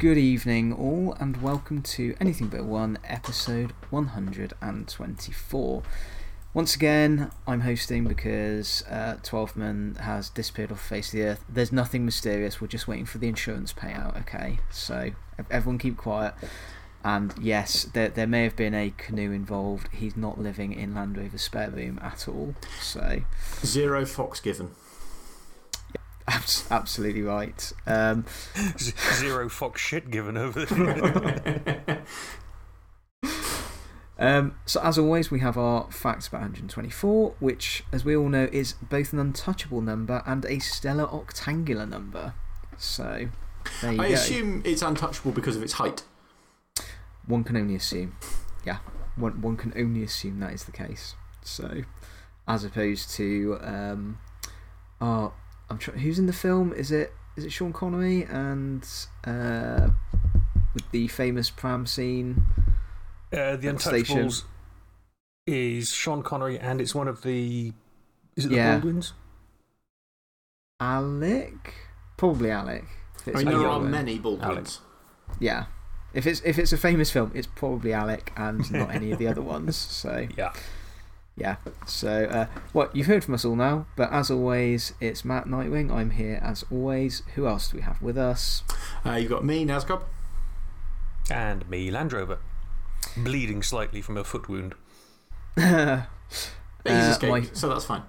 Good evening, all, and welcome to Anything But One, episode 124. Once again, I'm hosting because uh, Twelfman has disappeared off the face of the earth. There's nothing mysterious, we're just waiting for the insurance payout, okay? So, everyone keep quiet. And yes, there, there may have been a canoe involved. He's not living in Land Rover's spare room at all. So, Zero Fox given. Abs absolutely right. Um, Zero fox shit given over there. Um, so, as always, we have our facts about 124, which, as we all know, is both an untouchable number and a stella octangula number. So, there you I go. assume it's untouchable because of its height. One can only assume. Yeah, one, one can only assume that is the case. So, as opposed to. Um, oh, I'm try who's in the film? Is it, is it Sean Connery and uh, with the famous pram scene? Uh, the What station? Untouchables is Sean Connery, and it's one of the. Is it the Yeah. Baldwins? Alec? Probably Alec. I it's mean, there are many Baldwins. Yeah. If it's, if it's a famous film, it's probably Alec and not any of the other ones. So, Yeah. Yeah. So, uh, what you've heard from us all now, but as always, it's Matt Nightwing. I'm here as always. Who else do we have with us? Uh, you've got me, Nazgob. And me, Land Rover. Bleeding slightly from a foot wound. Uh, He's escaped, my- so that's fine.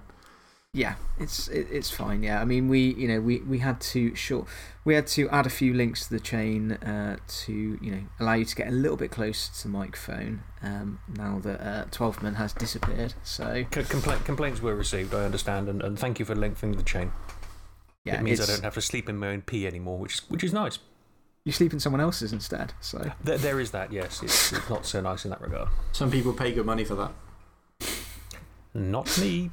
Yeah, it's it, it's fine. Yeah, I mean, we you know we, we had to short we had to add a few links to the chain uh, to you know allow you to get a little bit closer to the microphone. Um, now that uh, Twelfman has disappeared, so C compla complaints were received, I understand, and, and thank you for lengthening the chain. yeah, it means I don't have to sleep in my own pee anymore, which is, which is nice. you sleep in someone else's instead. So There, there is that, yes. It's, it's not so nice in that regard. Some people pay good money for that. Not me.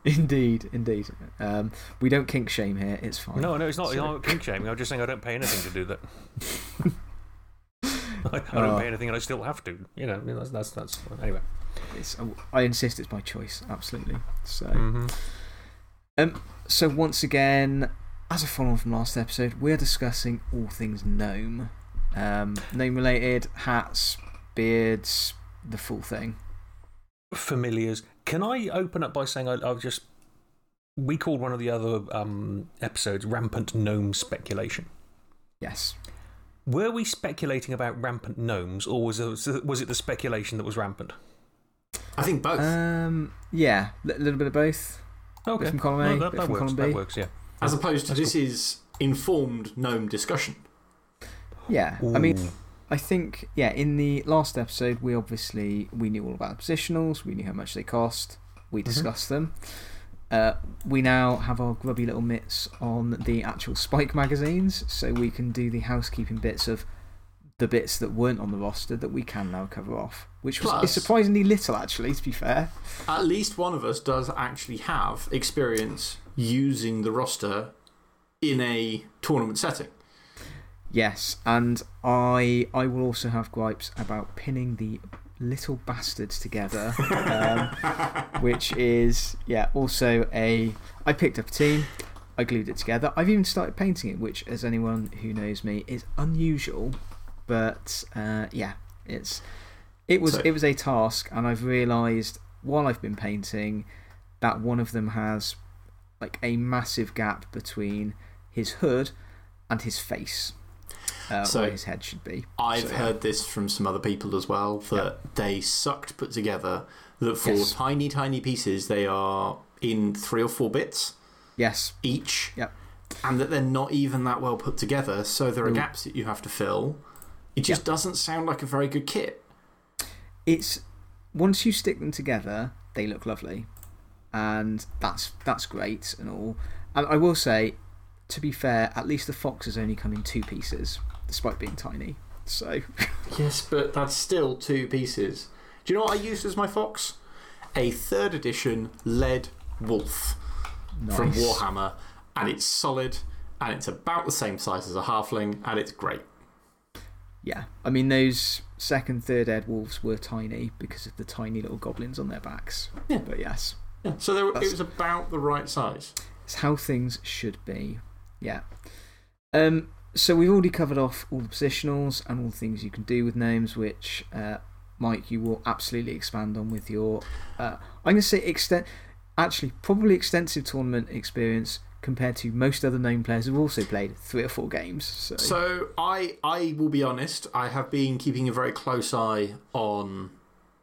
indeed, indeed, um, we don't kink shame here. It's fine. No, no, it's not. So- not kink shaming. I'm just saying I don't pay anything to do that. I, I don't Oh. pay anything and I still have to. You know, I mean, that's, that's, that's. Anyway. It's, I insist it's my choice, absolutely. So. -hmm. Um, so, once again, as a follow on from last episode, we're discussing all things gnome. Um, gnome related, hats, beards, the full thing. Familiars. Can I open up by saying I, I've just. We called one of the other um, episodes Rampant Gnome Speculation. Yes. Were we speculating about rampant gnomes, or was it, was it the speculation that was rampant? I think both. Um, yeah, a little bit of both. Okay. from column A, No, that, bit that from works. column That works, yeah. As opposed to that's this is informed gnome discussion. Yeah. I mean, Ooh. I think, yeah, in the last episode, we obviously we knew all about positionals, we knew how much they cost, we discussed them. Uh, we now have our grubby little mitts on the actual Spike magazines, so we can do the housekeeping bits of the bits that weren't on the roster that we can now cover off, which was, is surprisingly little, actually, to be fair. At least one of us does actually have experience using the roster in a tournament setting. Yes, and I, I will also have gripes about pinning the little bastards together, um, which is, yeah, also a. I picked up a team, I glued it together. I've even started painting it, which, as anyone who knows me, is unusual, but uh, yeah, it's, it, was, So- it was a task, and I've realised while I've been painting that one of them has like a massive gap between his hood and his face. Uh, So, his head should be. I've So, yeah. heard this from some other people as well that they sucked put together that for Yes. tiny, tiny pieces they are in three or four bits Yes. each. Yep. And that they're not even that well put together, so there are gaps that you have to fill. It just doesn't sound like a very good kit. It's once you stick them together, they look lovely, and that's that's great and all. And I will say, to be fair, at least the foxes only come in two pieces, despite being tiny. So Yes, but that's still two pieces. Do you know what I used as my fox? A third edition lead wolf from. Warhammer, and it's solid, and it's about the same size as a halfling, and it's great. Yeah, I mean those second, third ed wolves were tiny because of the tiny little goblins on their backs. Yeah. But yes, Yeah, so there, it was about the right size. it's how things should be. Yeah. Um, so we've already covered off all the positionals and all the things you can do with names, which uh, Mike, you will absolutely expand on with your. Uh, I'm going to say extent, actually, probably extensive tournament experience compared to most other gnome players who've also played three or four games. So, So I, I will be honest, I have been keeping a very close eye on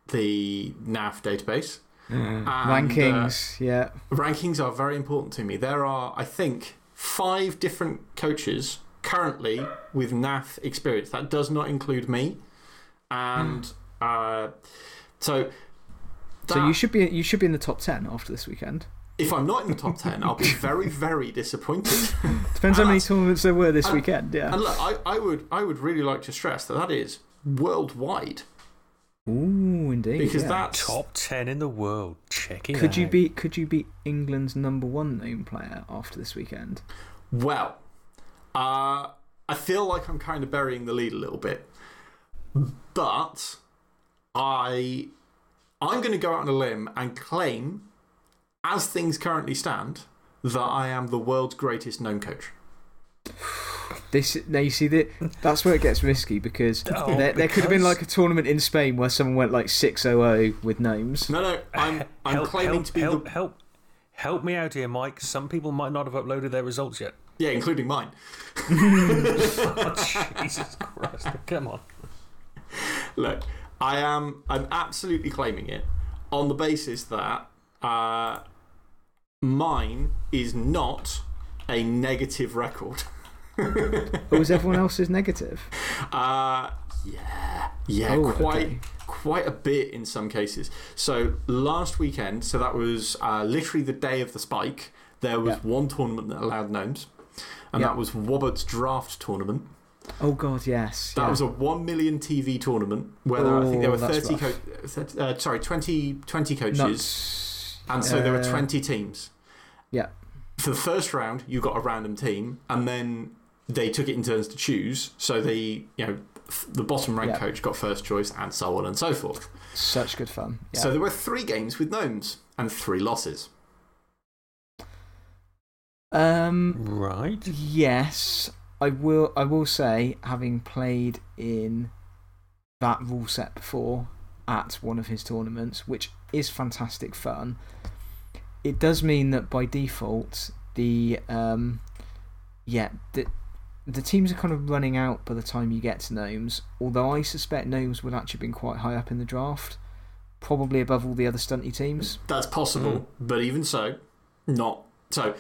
the NAF database. And, uh, rankings, yeah. rankings are very important to me. There are, I think, five different coaches currently with NAF experience. That does not include me. And uh, so. So you should, be, you should be in the top 10 after this weekend. if I'm not in the top 10, I'll be very, very disappointed. Depends how many tournaments there were this and- weekend, yeah. And look, I, I, would, I would really like to stress that that is worldwide. Ooh, indeed. Because yeah. that's. Top 10 in the world. Check it Could you, be, could you be England's number one gnome player after this weekend? Well, uh, I feel like I'm kind of burying the lead a little bit. But I, I'm going to go out on a limb and claim, as things currently stand, that I am the world's greatest gnome coach. This, now, you see, that, that's where it gets risky because Oh, there, there could have been like a tournament in Spain where someone went like 6 0 with gnomes. No, no, I'm, I'm help, claiming help, to be help, the. help, help me out here, Mike. Some people might not have uploaded their results yet. Yeah, including mine. Oh, Jesus Christ. Come on. Look, I am I'm absolutely claiming it on the basis that uh, mine is not a negative record. But was everyone else's negative? Uh, yeah, yeah, Oh, quite, okay. quite a bit in some cases. So last weekend, so that was uh, literally the day of the spike, there was Yeah. one tournament that allowed gnomes, and that was Wobbert's Draft Tournament. Oh, God, yes. That yeah. was a 1 million TV tournament where there, I think there were 30 co uh, sorry, 20, 20 coaches. Nuts. And so there were Uh, 20 teams. Yeah. For the first round, you got a random team, and then they took it in turns to choose. So the, you know, the bottom ranked Yeah. coach got first choice, and so on and so forth. Such good fun. Yeah. So there were three games with gnomes and three losses. Um, Right. yes, I will, I will say, having played in that rule set before at one of his tournaments, which is fantastic fun, it does mean that by default, the, um, yeah, the, the teams are kind of running out by the time you get to Gnomes, although I suspect Gnomes would actually have been quite high up in the draft, probably above all the other stunty teams. That's possible, but even so, not. So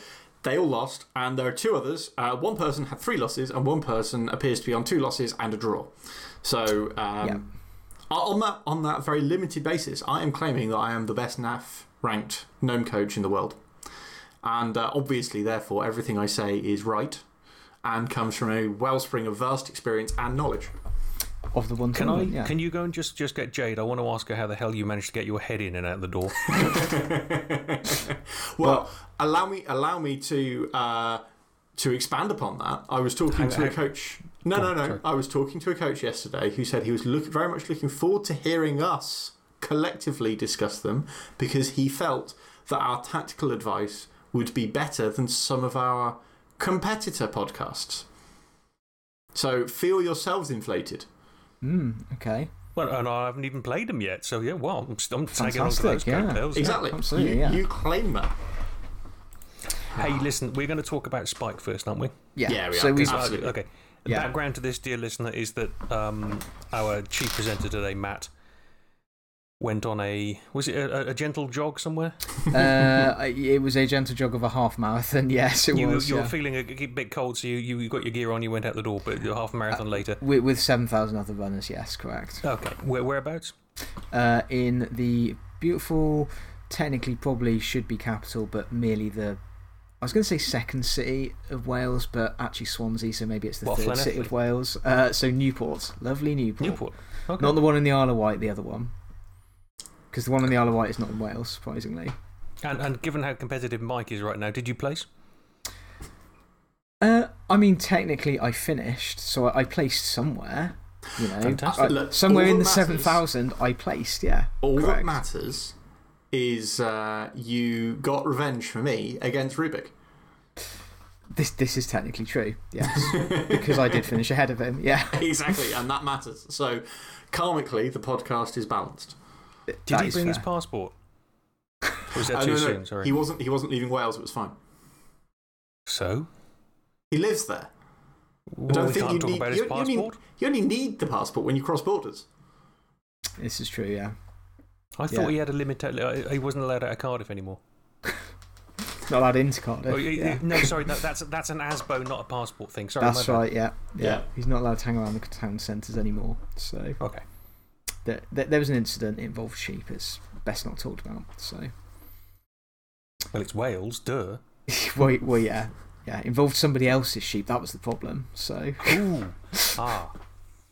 they all lost, and there are two others. Uh, one person had three losses, and one person appears to be on two losses and a draw. So um, on, that, on that very limited basis, I am claiming that I am the best NAF ranked gnome coach in the world. And uh, obviously, therefore, everything I say is right and comes from a wellspring of vast experience and knowledge. Of the one Can, I, yeah. can you go and just, just get Jade? I want to ask her how the hell you managed to get your head in and out the door. Well, allow me allow me to uh, to expand upon that. I was talking Hang- to a coach. No, Go no, on, no. sorry. I was talking to a coach yesterday who said he was look, very much looking forward to hearing us collectively discuss them because he felt that our tactical advice would be better than some of our competitor podcasts. So feel yourselves inflated. Mm, okay. well, and I haven't even played them yet. So, yeah, well, I'm, st- I'm tagging on to those Fantastic, yeah. coattails, Exactly. absolutely, you, yeah. you claim that. Hey, listen, we're going to talk about Spike first, aren't we? Yeah, Yeah, we so are, we, 'cause I- Absolutely. Okay. Yeah. Background to this, dear listener, is that um, our chief presenter today, Matt, went on a. Was it a, a gentle jog somewhere? uh, it was a gentle jog of a half marathon, yes, it you, was. you were yeah. feeling a, bit cold, so you, you got your gear on, you went out the door, but half marathon later. with, with 7,000 other runners, yes, correct. Okay. Where, whereabouts? Uh, in the beautiful, technically probably should be capital, but merely the. I was going to say second city of Wales, but actually Swansea, so maybe it's the What, third city of Wales. Uh, so Newport. Lovely Newport. Newport. Okay. Not the one in the Isle of Wight, the other one. Because the one in the Isle of Wight is not in Wales, surprisingly. And, and given how competitive Mike is right now, did you place? Uh, I mean, technically, I finished, so I, I placed somewhere. You know, Fantastic. I- Look, somewhere in the matters- 7,000, I placed, yeah. All that matters is uh, you got revenge for me against Rubik. This, this is technically true, yes. because I did finish ahead of him, yeah. exactly, and that matters. So, karmically, the podcast is balanced. Did That he is bring his passport? Or was that Uh, too no, no, soon? Sorry. He wasn't, he wasn't leaving Wales, it was fine. So? He lives there. Well, I don't we think can't you talk need, about his you, you only, passport? you only need the passport when you cross borders. This is true, yeah. I thought Yeah. he had a limit. uh, He wasn't allowed out of Cardiff anymore. Not allowed into Cardiff. Oh, y- y- yeah. No, sorry, that, that's, that's an ASBO, not a passport thing. Sorry, That's right, yeah, yeah. Yeah. He's not allowed to hang around the town centres anymore. So, Okay. There, there, there was an incident, it involved sheep. It's best not talked about. So, Well, it's Wales, duh. well, well, yeah. Yeah, involved somebody else's sheep. That was the problem. So, Ooh. ah.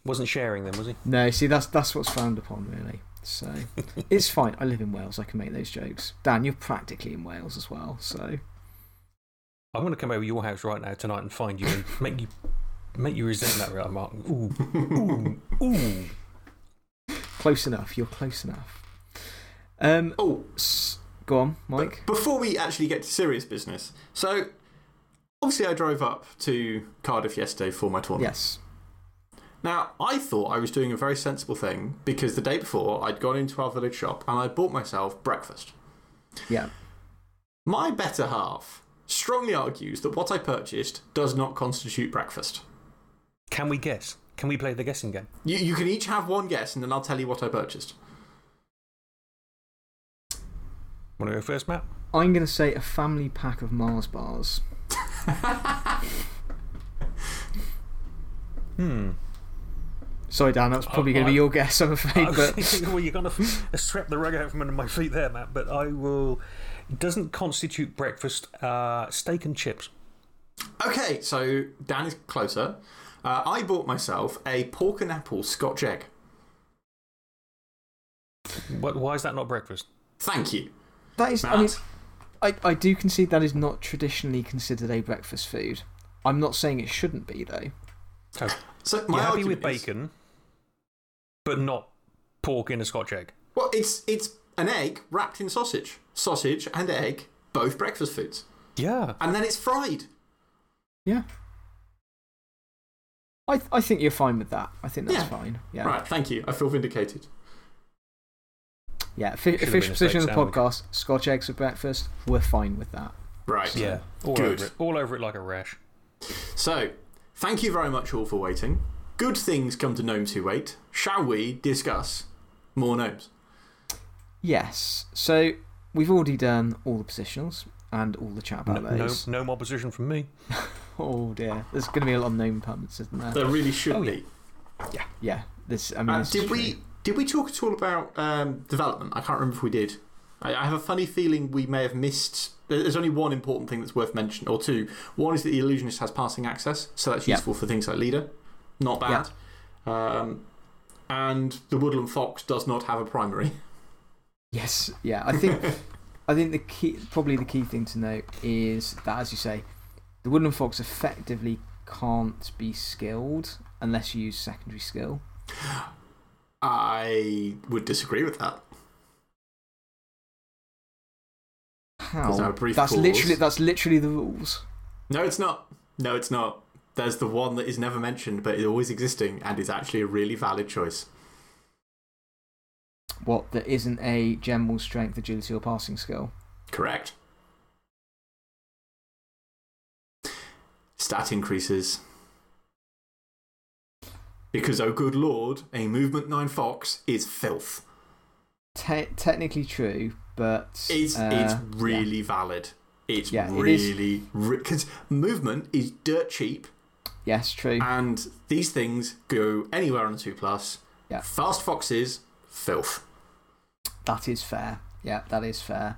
Wasn't sharing them, was he? no, see, that's, that's what's frowned upon, really. So, it's fine. I live in Wales. I can make those jokes. Dan, you're practically in Wales as well. So, I'm going to come over to your house right now tonight and find you and make you, make you resent that remark. Ooh. Ooh. Ooh. Close enough. You're close enough. Um, Oh, go on, Mike. before we actually get to serious business, so obviously I drove up to Cardiff yesterday for my tournament. Yes. Now, I thought I was doing a very sensible thing because the day before I'd gone into our village shop and I'd bought myself breakfast. Yeah. My better half strongly argues that what I purchased does not constitute breakfast. Can we guess? Can we play the guessing game? You, you can each have one guess and then I'll tell you what I purchased. Want to go first, Matt? I'm going to say a family pack of Mars bars. Hmm. Sorry, Dan, that's probably I- going to be your guess, I'm afraid. But thinking, well, you're going to strap the rug out from under my feet there, Matt, but I will. It doesn't constitute breakfast. Uh, steak and chips. Okay, so Dan is closer. Uh, I bought myself a pork and apple scotch egg. What, why is that not breakfast? Thank you. that is, Matt. I mean, I, I do concede that is not traditionally considered a breakfast food. I'm not saying it shouldn't be, though. So, so my you're happy with argument is- bacon, but not pork in a scotch egg. Well, it's, it's an egg wrapped in sausage. Sausage and egg, both breakfast foods. Yeah. And then it's fried. Yeah. I, I think you're fine with that. I think that's Yeah. fine. Yeah. Right, thank you. I feel vindicated. Yeah. Fi- Should've official position of the sandwich. podcast Scotch eggs for breakfast. We're fine with that. Right. Yeah. All Good. over it. All over it like a rash. So, thank you very much all for waiting. Good things come to gnomes who wait. Shall we discuss more gnomes? Yes. So we've already done all the positionals and all the chat No, about no, those. no opposition from me. Oh dear. There's going to be a lot of gnome puns, isn't there? There really should Oh, yeah. be. Yeah. This, I mean, Uh, did, we, did we talk at all about um, development? I can't remember if we did. I, I have a funny feeling we may have missed. There's only one important thing that's worth mentioning, or two. One is that the illusionist has passing access, so that's Yeah. useful for things like leader. Not bad. Um, and the woodland fox does not have a primary. Yes. Yeah. I think, I think the key, probably the key thing to note is that, as you say, the woodland fox effectively can't be skilled unless you use secondary skill. I would disagree with that. How? that's pause. literally that's literally the rules. No, it's not. No, it's not. There's the one that is never mentioned but is always existing and is actually a really valid choice. What? There isn't a general strength, agility, or passing skill. Correct. Stat increases. Because, oh good lord, a movement 9 fox is filth. Te- technically true, but It's, uh, it's yeah. really valid. It's Yeah, really. Because movement is dirt cheap, yes, true. and these things go anywhere on a 2 plus. Yeah. Fast foxes, filth. That is fair. Yeah, that is fair.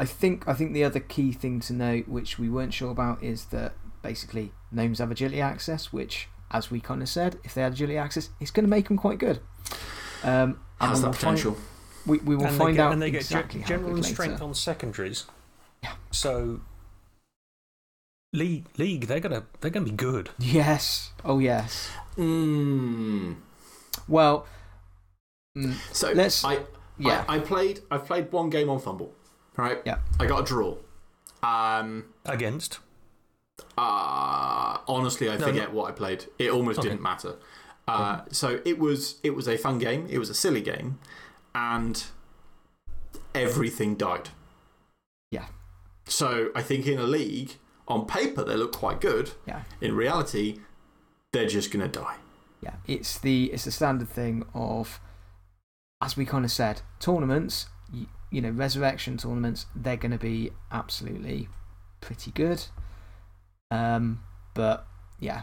I think, I think the other key thing to note, which we weren't sure about, is that basically gnomes have agility access, which, as we kind of said, if they had agility access, it's going to make them quite good. Um, and Has then that we'll find- potential. we, we will and find get, out and they get exactly ge- general good and later. strength on secondaries. Yeah. So, league, league, they're gonna they're gonna be good. Yes. Oh, yes. Mm. Well, mm, So, Let's- I, yeah. I, I played. I've played one game on FUMBBL, right? Yeah. I got a draw. Um, Against Uh, honestly, I forget what I played. It almost Okay. didn't matter. Uh, so it was, it was a fun game, it was a silly game, and everything died. Yeah. So I think in a league, on paper, they look quite good. Yeah. In reality, they're just going to die. Yeah, it's the it's the standard thing of, as we kind of said, tournaments. You, you know, resurrection tournaments. They're going to be absolutely pretty good. Um, but yeah,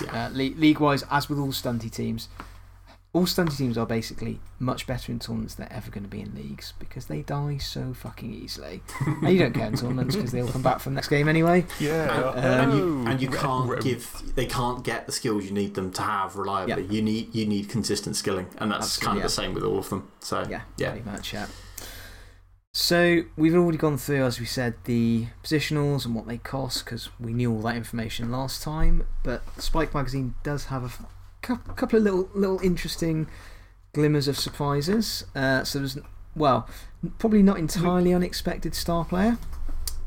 Yeah. uh, le league wise, as with all stunty teams, all stunty teams are basically much better in tournaments than they're ever going to be in leagues because they die so fucking easily. and you don't care in tournaments because they'll come back from the next game anyway. Yeah. And, and you, oh, and you can't give, they can't get the skills you need them to have reliably. You, need, you need consistent skilling, and that's kind of Absolutely, the same with all of them. So, Yeah, yeah. pretty much, yeah. So, we've already gone through, as we said, the positionals and what they cost because we knew all that information last time. But Spike Magazine does have a couple of little, little interesting glimmers of surprises. Uh, so, there's, well, probably not entirely unexpected star player.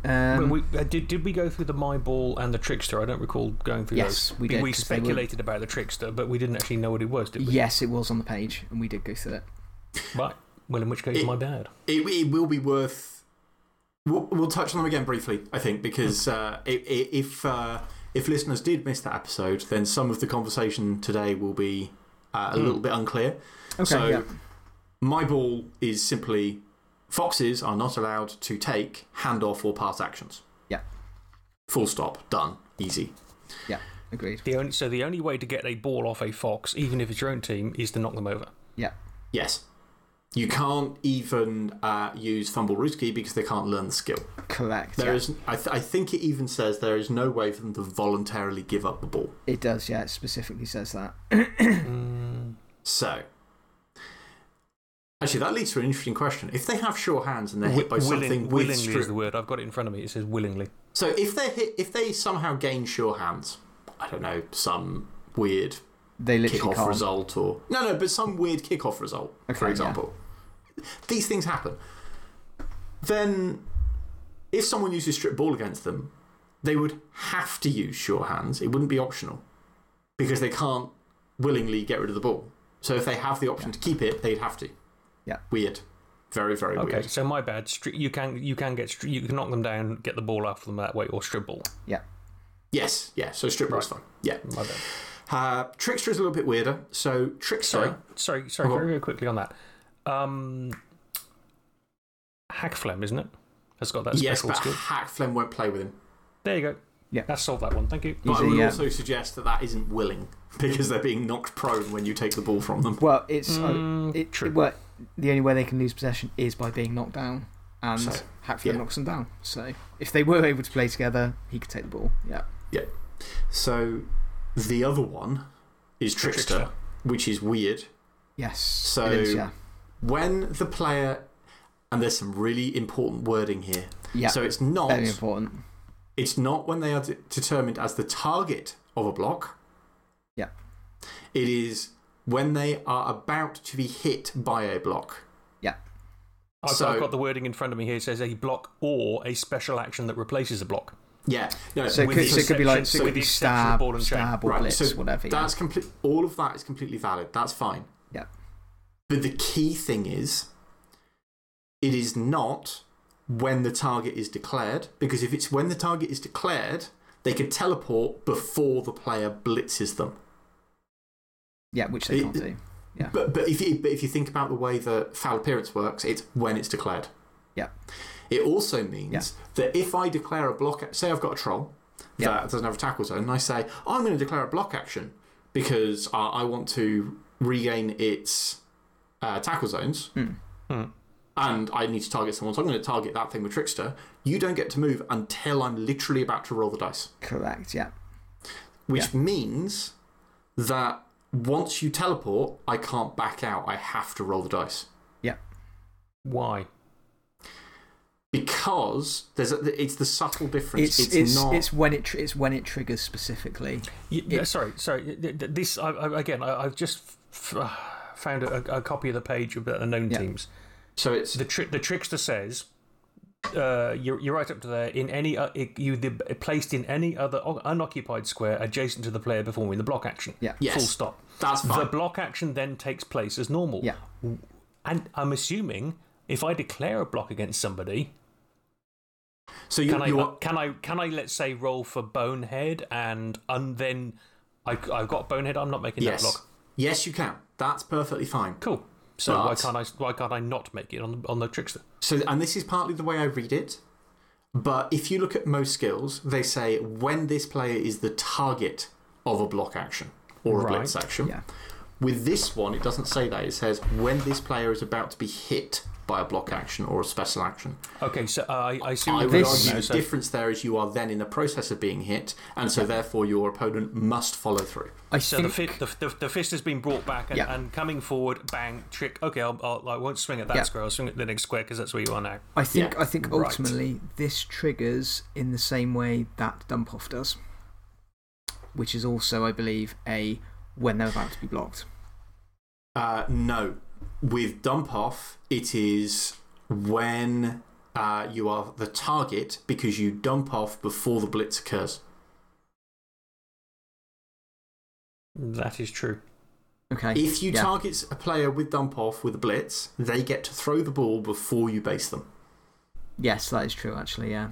Um, we, uh, did, did we go through the My Ball and the Trickster? I don't recall going through Yes, those. we did, We 'cause they were- speculated about the Trickster, but we didn't actually know what it was, did we? yes, it was on the page, and we did go through it. Right. Well, in which case, It- my bad. It, it will be worth. We'll, we'll touch on them again briefly, I think, because uh, i- i- if, uh, if listeners did miss that episode, then some of the conversation today will be uh, a little bit unclear. Okay, so, yeah. my ball is simply foxes are not allowed to take handoff or pass actions. Yeah. Full stop. Done. Easy. Yeah, agreed. The only, so the only way to get a ball off a fox, even if it's your own team, is to knock them over. Yeah, Yes. You can't even uh, use Fumblerooski because they can't learn the skill. correct. There yeah. is, I, th I think it even says there is no way for them to voluntarily give up the ball. It does, yeah, it specifically says that. So, actually, that leads to an interesting question. If they have sure hands and they're hit by Willing- something with willingly stri- is the word. I've got it in front of me. It says willingly. So if they hit, if they somehow gain sure hands, I don't know, some weird They literally kickoff can't. result or no, no, but some weird kickoff result, Okay, for yeah. example. These things happen. Then, if someone uses strip ball against them, they would have to use sure hands. It wouldn't be optional because they can't willingly get rid of the ball. So if they have the option to keep it, they'd have to. Yeah. Weird. Very, very weird. Okay, weird. so my bad. You can, you can get you can knock them down, get the ball after them that way, or strip ball. Yeah. Yes, yeah. So strip ball's fine. Yeah. My bad. Uh, Trickster is a little bit weirder. So Trickster. Sorry, sorry, sorry. Oh. Very, very quickly on that. Um, Hakflem, isn't it? Has got that Yes, special but skill. Hakflem won't play with him. There you go. Yeah. That's solved that one. Thank you. But I would also suggest that that isn't willing because they're being knocked prone when you take the ball from them. Well, it's. uh, Mm, it, true. it- well, the only way they can lose possession is by being knocked down. And So, Hakflem yeah. knocks them down. So if they were able to play together, he could take the ball. Yeah. Yeah. So the other one is Trickster, Trickster. which is weird. Yes. So- it is, yeah. When the player, and there's some really important wording here. Yeah. So it's not, very important. it's not when they are de- determined as the target of a block. Yeah. It is when they are about to be hit by a block. Yeah. I've, So- I've got the wording in front of me here. It says a block or a special action that replaces a block. Yeah. No, So it could, so it could be like. exception- So it could be the exception of stab, ball and chain. stab or Right, blitz, so whatever. Yeah. That's complete. All of that is completely valid. That's fine. Yeah. But the key thing is, it is not when the target is declared, because if it's when the target is declared, they can teleport before the player blitzes them. Yeah, which they It- can't do. Yeah. But, but, if you, but if you think about the way that foul appearance works, it's when it's declared. Yeah. It also means Yeah. that if I declare a block, say I've got a troll Yeah. that doesn't have a tackle zone, and I say, I'm going to declare a block action because I, I want to regain its uh, tackle zones Hmm. Hmm. and I need to target someone, so I'm going to target that thing with Trickster. You don't get to move until I'm literally about to roll the dice, Correct. Yeah. which means that once you teleport, I can't back out. I have to roll the dice. Yeah. Why? because there's a, it's the subtle difference. It's, It's, it's, not. it's, when it, it's when it triggers specifically. Y- yeah, sorry, sorry. Th- th- This I, I, again. I, I've just uh, found a, a copy of the page of the gnome Yeah. teams. so it's The tri- the trickster says Uh, you're, you're right up to there. In any, uh, you the, placed in any other unoccupied square adjacent to the player performing the block action. Yeah. Yes. Full stop. That's fine. The block action then takes place as normal. Yeah. And I'm assuming if I declare a block against somebody, so you, can I, you uh, are, can I, can I, let's say, roll for bonehead and, and then I, I've got bonehead, I'm not making that block. yes, you can. That's perfectly fine. Cool. So why can't I? Why can't I not make it on the, on the trickster? So, and this is partly the way I read it. But if you look at most skills, they say when this player is the target of a block action or a Right. blitz action. Yeah. With this one, it doesn't say that. It says when this player is about to be hit by a block action or a special action. Okay, so uh, I, I see I would This- argue the So, difference there is you are then in the process of being hit, and so therefore your opponent must follow through. I so think. the, fi- the, the, the fist has been brought back and, Yeah. and coming forward, bang, trick. Okay, I'll, I'll, I won't swing at that Yeah. square. I'll swing at the next square because that's where you are now. I think. Yeah. I think Right. ultimately this triggers in the same way that dump off does, which is also, I believe, a when they're about to be blocked. Uh, no. With dump off, it is when uh, you are the target because you dump off before the blitz occurs. That is true. Okay. If you yeah. target a player with dump off with a blitz, they get to throw the ball before you base them. Yes, that is true. Actually, yeah.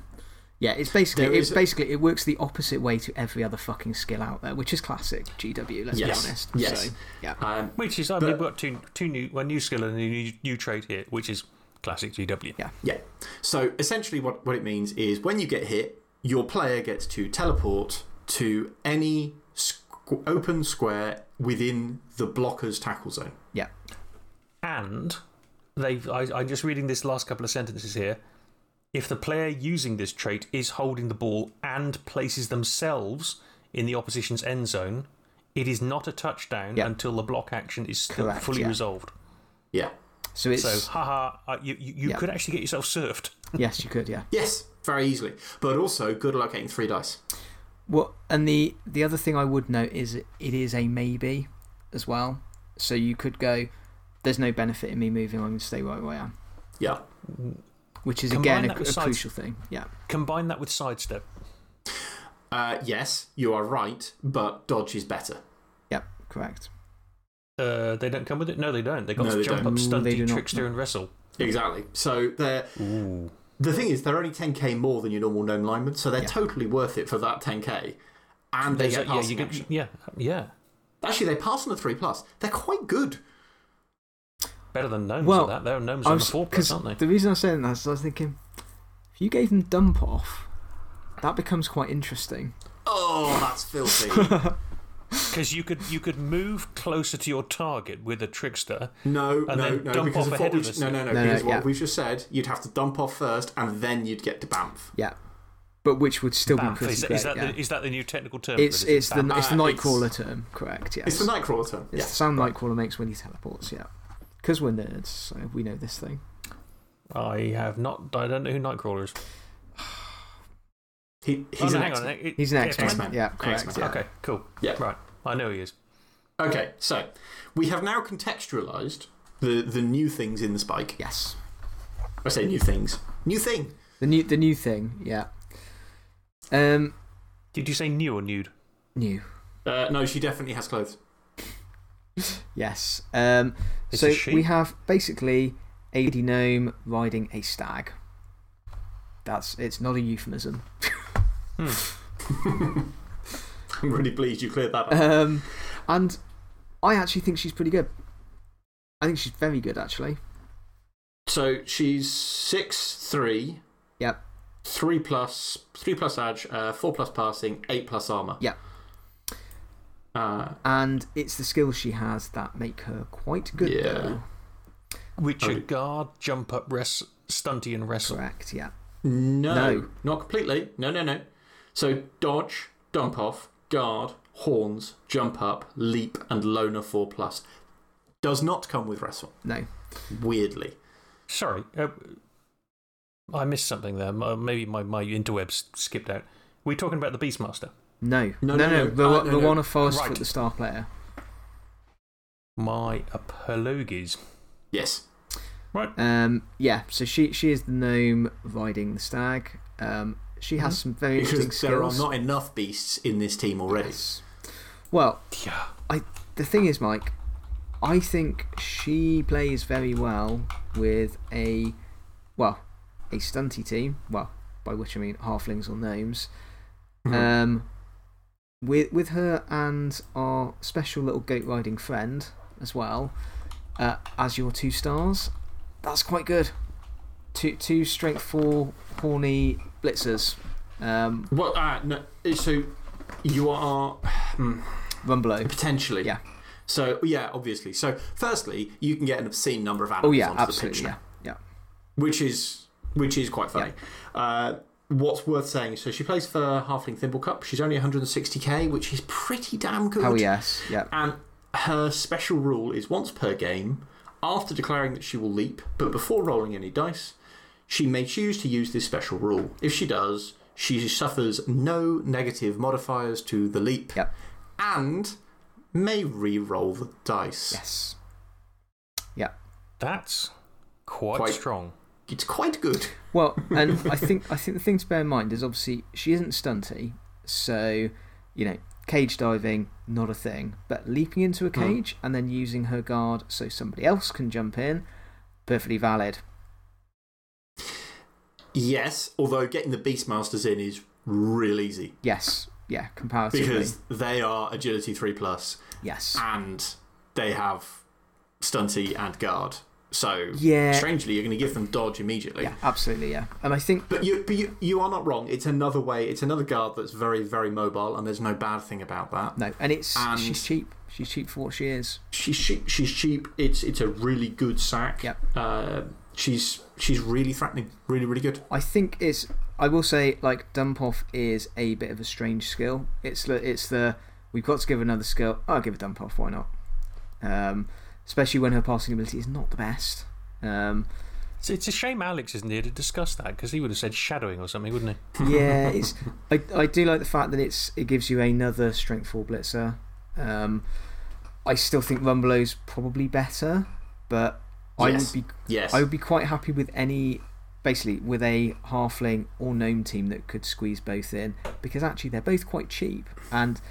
Yeah, it's basically There it's a- basically it works the opposite way to every other fucking skill out there, which is classic GW. Let's Yes. be honest. Yes. So, yeah. Um, Which is, I mean, But- we've got two, two new, one new skill and a new, new trait here, which is classic GW. Yeah. yeah. So essentially, what, what it means is when you get hit, your player gets to teleport to any squ- open square within the blocker's tackle zone. Yeah. And they've, I, I'm just reading this last couple of sentences here. If the player using this trait is holding the ball and places themselves in the opposition's end zone, it is not a touchdown Yeah. until the block action is Correct, fully yeah. resolved. Yeah. So it's So, haha, uh, you, you, you Yeah. could actually get yourself surfed. yes, you could. Yeah. Yes, very easily. But also, good luck getting three dice. Well, and the the other thing I would note is it is a maybe as well. So you could go. There's no benefit in me moving. I'm going to stay right where I am, Yeah. Which is Combine again a, that with a crucial thing. Yeah. Combine that with sidestep. Uh, yes, you are right, but dodge is better. Yep. Correct. Uh, they don't come with it? No, they don't. They got No, they jump don't. up, Ooh, stunty, not, trickster, no. and wrestle. Exactly. So they're. Ooh. The thing is, they're only 10k more than your normal gnome linemen, so they're Yeah. totally worth it for that 10k. And they There's get a- yeah, you get, action. yeah, yeah. Actually, they pass on the 3 plus. They're quite good. Better than gnomes Well, at that. They're gnomes I on was, the 4 aren't they? The reason I was saying that is I was thinking, if you gave them dump off, that becomes quite interesting. Oh, that's filthy. Because you could, you could move closer to your target with a trickster. No, no, no. Because of what we us. no, no, no. No, no, because what yeah. we've just said, you'd have to dump off first, and then you'd get to Bamf. Yeah. But which would still Bamf. be pretty Is, that- great. is, that yeah. the, is that the new technical term? it's, for it? Is it's, the, it's the Uh, Nightcrawler term, correct, yes. It's the Nightcrawler term. It's Yeah. the sound Nightcrawler makes when he teleports, yeah. Because we're nerds, so we know this thing. I have not. I don't know who Nightcrawler is. He, Oh, he's no, an hang X- on. It- He's an yeah, X-Man. X-Men. Yeah, correct. X-Men. Yeah. Okay, cool. Yeah. Right. I know he is. Okay, so we have now contextualized the, the new things in the spike. Yes. I say new things. New thing. The new, the new thing, yeah. Um, Did you say new or nude? new. Uh, no, she definitely has clothes. Yes. Um, It's so we have basically a lady gnome riding a stag. That's, it's not a euphemism. I'm really pleased you cleared that up. Um, and I actually think she's pretty good. I think she's very good, actually. So she's six three, Yep. three plus, three plus edge, uh, four plus passing, eight plus armor. Yep. Uh, And it's the skills she has that make her quite good, Yeah. though. Which Oh. are guard, jump up, rest, stunty, and wrestle. Correct, yeah. no, No. not completely. No, no, no. So dodge, dump off, guard, horns, jump up, leap, and loner four plus. Does not come with wrestle. No. Weirdly. Sorry. Uh, I missed something there. Maybe my, my interwebs skipped out. We're talking about the Beastmaster. No. No, no, no, no. no. The, Uh, one- no, the no. one of Forest Right. The star player. My apologies. Yes. Right. Um, yeah, so she, she is the gnome riding the stag. Um, she has some very interesting Because there are not enough beasts in this team already. Yes. Well, Yeah. I the thing is, Mike, I think she plays very well with a well, a stunty team. Well, by which I mean halflings or gnomes. Mhm. Um, with with her and our special little goat riding friend as well, uh, as your two stars, that's quite good. Two two strength four horny blitzers. Um, Well, uh, no, so you are hmm, Rumbelow. potentially. Yeah. So, yeah, obviously. So, firstly, you can get an obscene number of animals Oh yeah, onto absolutely. the Yeah, yeah. which is, which is quite funny. Uh, what's worth saying so, she plays for Halfling Thimble Cup. She's only 160k, which is pretty damn good. Oh yes, yeah. And her special rule is once per game, after declaring that she will leap, but before rolling any dice, she may choose to use this special rule. If she does, she suffers no negative modifiers to the leap Yep. and may re roll the dice. Yes. Yeah. That's quite, Quite- strong. It's quite good. Well, and I think I think the thing to bear in mind is obviously she isn't stunty, so you know cage diving not a thing, but leaping into a hmm. cage and then using her guard so somebody else can jump in, perfectly valid. Yes, although getting the Beastmasters in is real easy Yes, yeah, comparatively, because they are agility 3 plus yes, and they have stunty and guard. So, yeah, strangely, you're going to give them dodge immediately. yeah, absolutely, yeah. And I think But, you, but you, you are not wrong. It's another way, it's another guard that's very, very mobile, and there's no bad thing about that. no, and it's And- she's cheap. She's cheap for what she is. She's cheap. She's, cheap. It's, it's a really good sack. Yep. Uh, she's, she's really threatening. Really, really good. I think it's. I will say, like, dump off is a bit of a strange skill. It's the, it's the we've got to give another skill. I'll give a dump off. Why not? Um, especially when her passing ability is not the best. Um, It's, it's a shame Alex isn't here to discuss that because he would have said shadowing or something, wouldn't he? yeah, it's. I, I do like the fact that it's it gives you another strength four blitzer. Um, I still think Rumbelow's probably better, but I would be Yes. I would be quite happy with any, basically, with a halfling or gnome team that could squeeze both in because actually they're both quite cheap. And,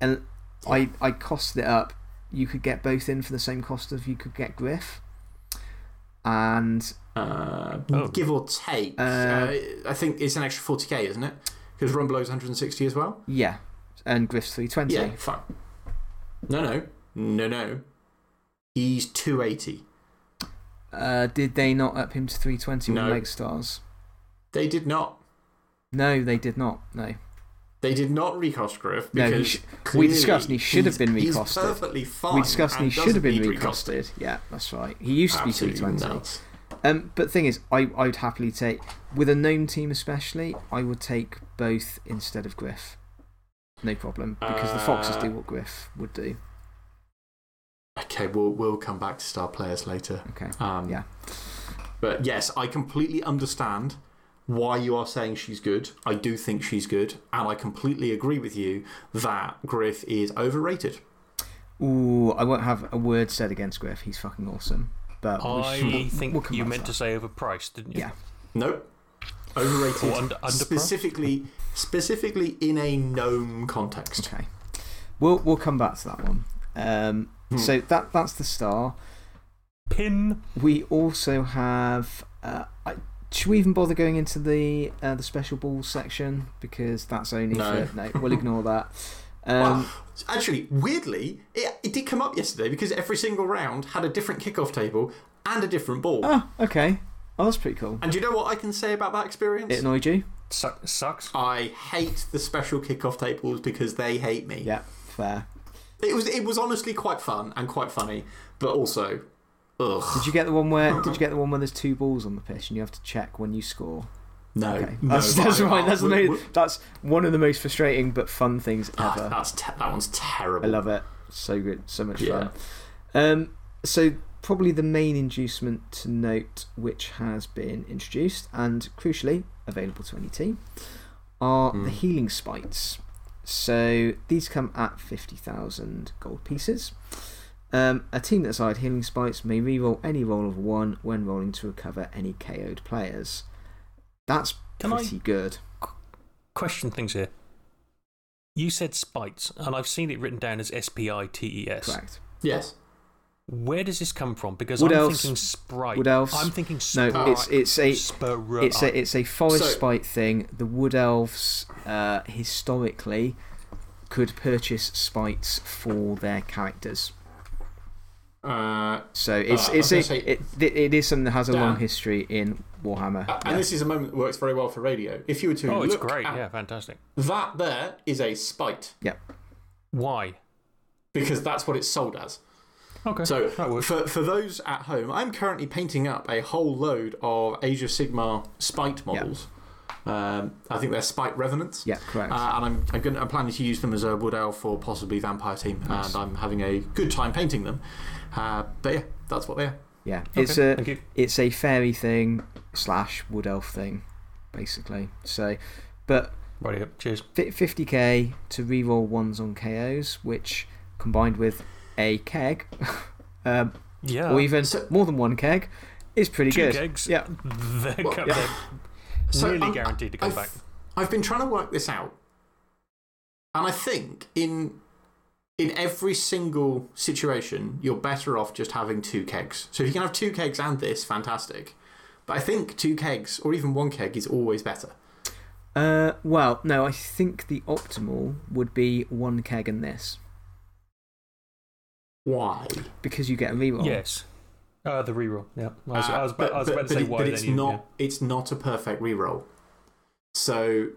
and I, I costed it up. You could get both in for the same cost as you could get Griff. And Uh, Oh. Give or take. Uh, uh, I think it's an extra 40k, isn't it? Because Rumbelow's 160 as well? yeah, and Griff's 320. Yeah, fine. No, no. No, no. He's 280. Uh, did they not up him to 320 No. with Leg Stars? They did not. No, they did not. No. They did not recost Griff No, we discussed and he should have he's- been He's recosted. perfectly fine. we discussed and he should have been doesn't recosted. Yeah, that's right. He used to be Absolutely 320. nuts. Um, but the thing is, I, I would happily take, with a gnome team especially, I would take both instead of Griff. No problem, because the Foxes Uh, do what Griff would do. Okay, we'll, we'll come back to star players later. Okay. Um, Yeah. But yes, I completely understand why you are saying she's good. I do think she's good. And I completely agree with you that Griff is overrated. Ooh, I won't have a word said against Griff. He's fucking awesome. But I we'll- think we'll you back meant to that. say overpriced, didn't you? Yeah. Nope. Overrated. Or under- specifically, specifically in a gnome context. Okay. We'll, we'll come back to that one. Um, Hmm. So that, that's the star. Pin. We also have. Uh, I, should we even bother going into the, uh, the special balls section? Because that's only No. for. No, we'll ignore that. Um, Well, actually, weirdly, it, it did come up yesterday because every single round had a different kickoff table and a different ball. Oh, okay. Oh, that's pretty cool. And do you know what I can say about that experience? It annoyed you? Suck, sucks. I hate the special kickoff tables because they hate me. Yeah, fair. It was, it was honestly quite fun and quite funny, but also, ugh. Did you get the one where? Did you get the one where there's two balls on the pitch and you have to check when you score? No. Okay, no, that's, that's right. That's, we- the, we- that's one of the most frustrating but fun things ah, ever. that's that one's terrible. I love it. So good. So much Yeah. fun. Um, so, probably the main inducement to note, which has been introduced and crucially available to any team, are Hmm. the healing spites. So, these come at 50,000 gold pieces. Um, a team that side healing spites may reroll any roll of one when rolling to recover any KO'd players. That's Can I- pretty good. Question things here. You said spites, and I've seen it written down as S P I T E S. Correct. Yes. Where does this come from? Because Wood I'm elves- thinking sprite. Wood elves- I'm thinking No, it's, it's a. Sprite. It's a, it's a forest So- spite thing. The Wood Elves uh, historically could purchase spites for their characters. Uh, So it's, Uh, I it's was say- it, it, it is something that has a long history in Warhammer. and Yeah. this is a moment that works very well for radio. If you were to Oh, it's look great. at Yeah, fantastic. that, there is a spite Yeah. Why? because that's what it's sold as. Okay. So, for, for those at home, I'm currently painting up a whole load of Age of Sigmar spite models. Um, I think they're spite revenants. Yeah, correct. Uh, and I'm, I'm, gonna, I'm planning to use them as a wood elf or possibly vampire team. Nice. And I'm having a good time painting them. Uh, but yeah, that's what they are. yeah, Okay, it's a thank you. it's a fairy thing slash wood elf thing, basically. So, but Right here. Cheers. fi- 50k to reroll ones on KOs, which combined with a keg, um, Yeah. or even So- more than one keg, is pretty Two good. kegs. Yeah. They're, Well, yeah. they're So really I'm- guaranteed to come I've, back. I've been trying to work this out. And I think in, in every single situation, you're better off just having two kegs. So if you can have two kegs and this, fantastic. But I think two kegs or even one keg is always better. Uh, well, no, I think the optimal would be one keg and this Why? because you get a reroll. Yes. Uh, the reroll. Yeah. I was, Uh, I was, about, I was about to say it- why. but then it's you- not, it's not a perfect reroll. So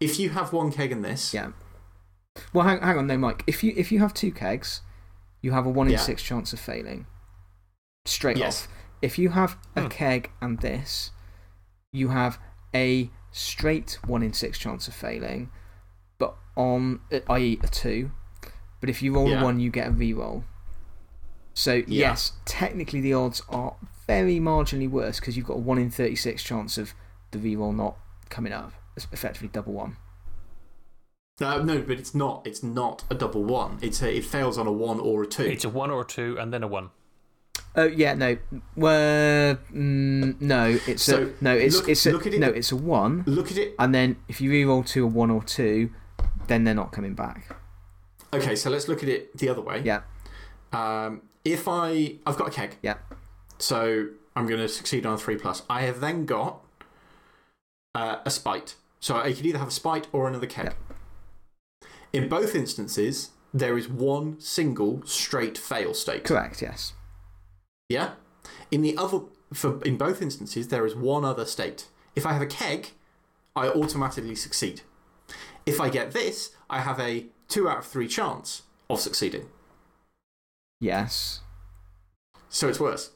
if you have one keg and this, Yeah. Well, hang, hang on, no, Mike. If you, if you have two kegs, you have a one in Yeah. six chance of failing. Straight Yes. off. If you have a Hmm. keg and this, you have a straight one in six chance of failing, but on, uh, i.e., a two. But if you roll Yeah. a one, you get a reroll. So, yes, technically the odds are very marginally worse because you've got a 1 in 36 chance of the reroll not coming up. It's effectively double one. Uh, no, but it's not. It's not a double one. It's a, it fails on a one or a two. It's a one or a two and then a one. Oh yeah, no. Well, mm, no, it's So, a no. It's look- it's a look at it- no. It's a one, Look at it. and then if you re-roll to a one or two, then they're not coming back. Okay, so let's look at it the other way. Yeah, Um, if I. I've got a keg. yeah, So I'm going to succeed on a 3 plus. I have then got uh, a spite. So I could either have a spite or another keg. In both instances, there is one single straight fail state. correct. Yes. Yeah? In the other. For, in both instances, there is one other state. If I have a keg, I automatically succeed. If I get this, I have a 2 out of 3 chance of succeeding. Yes. So it's worse.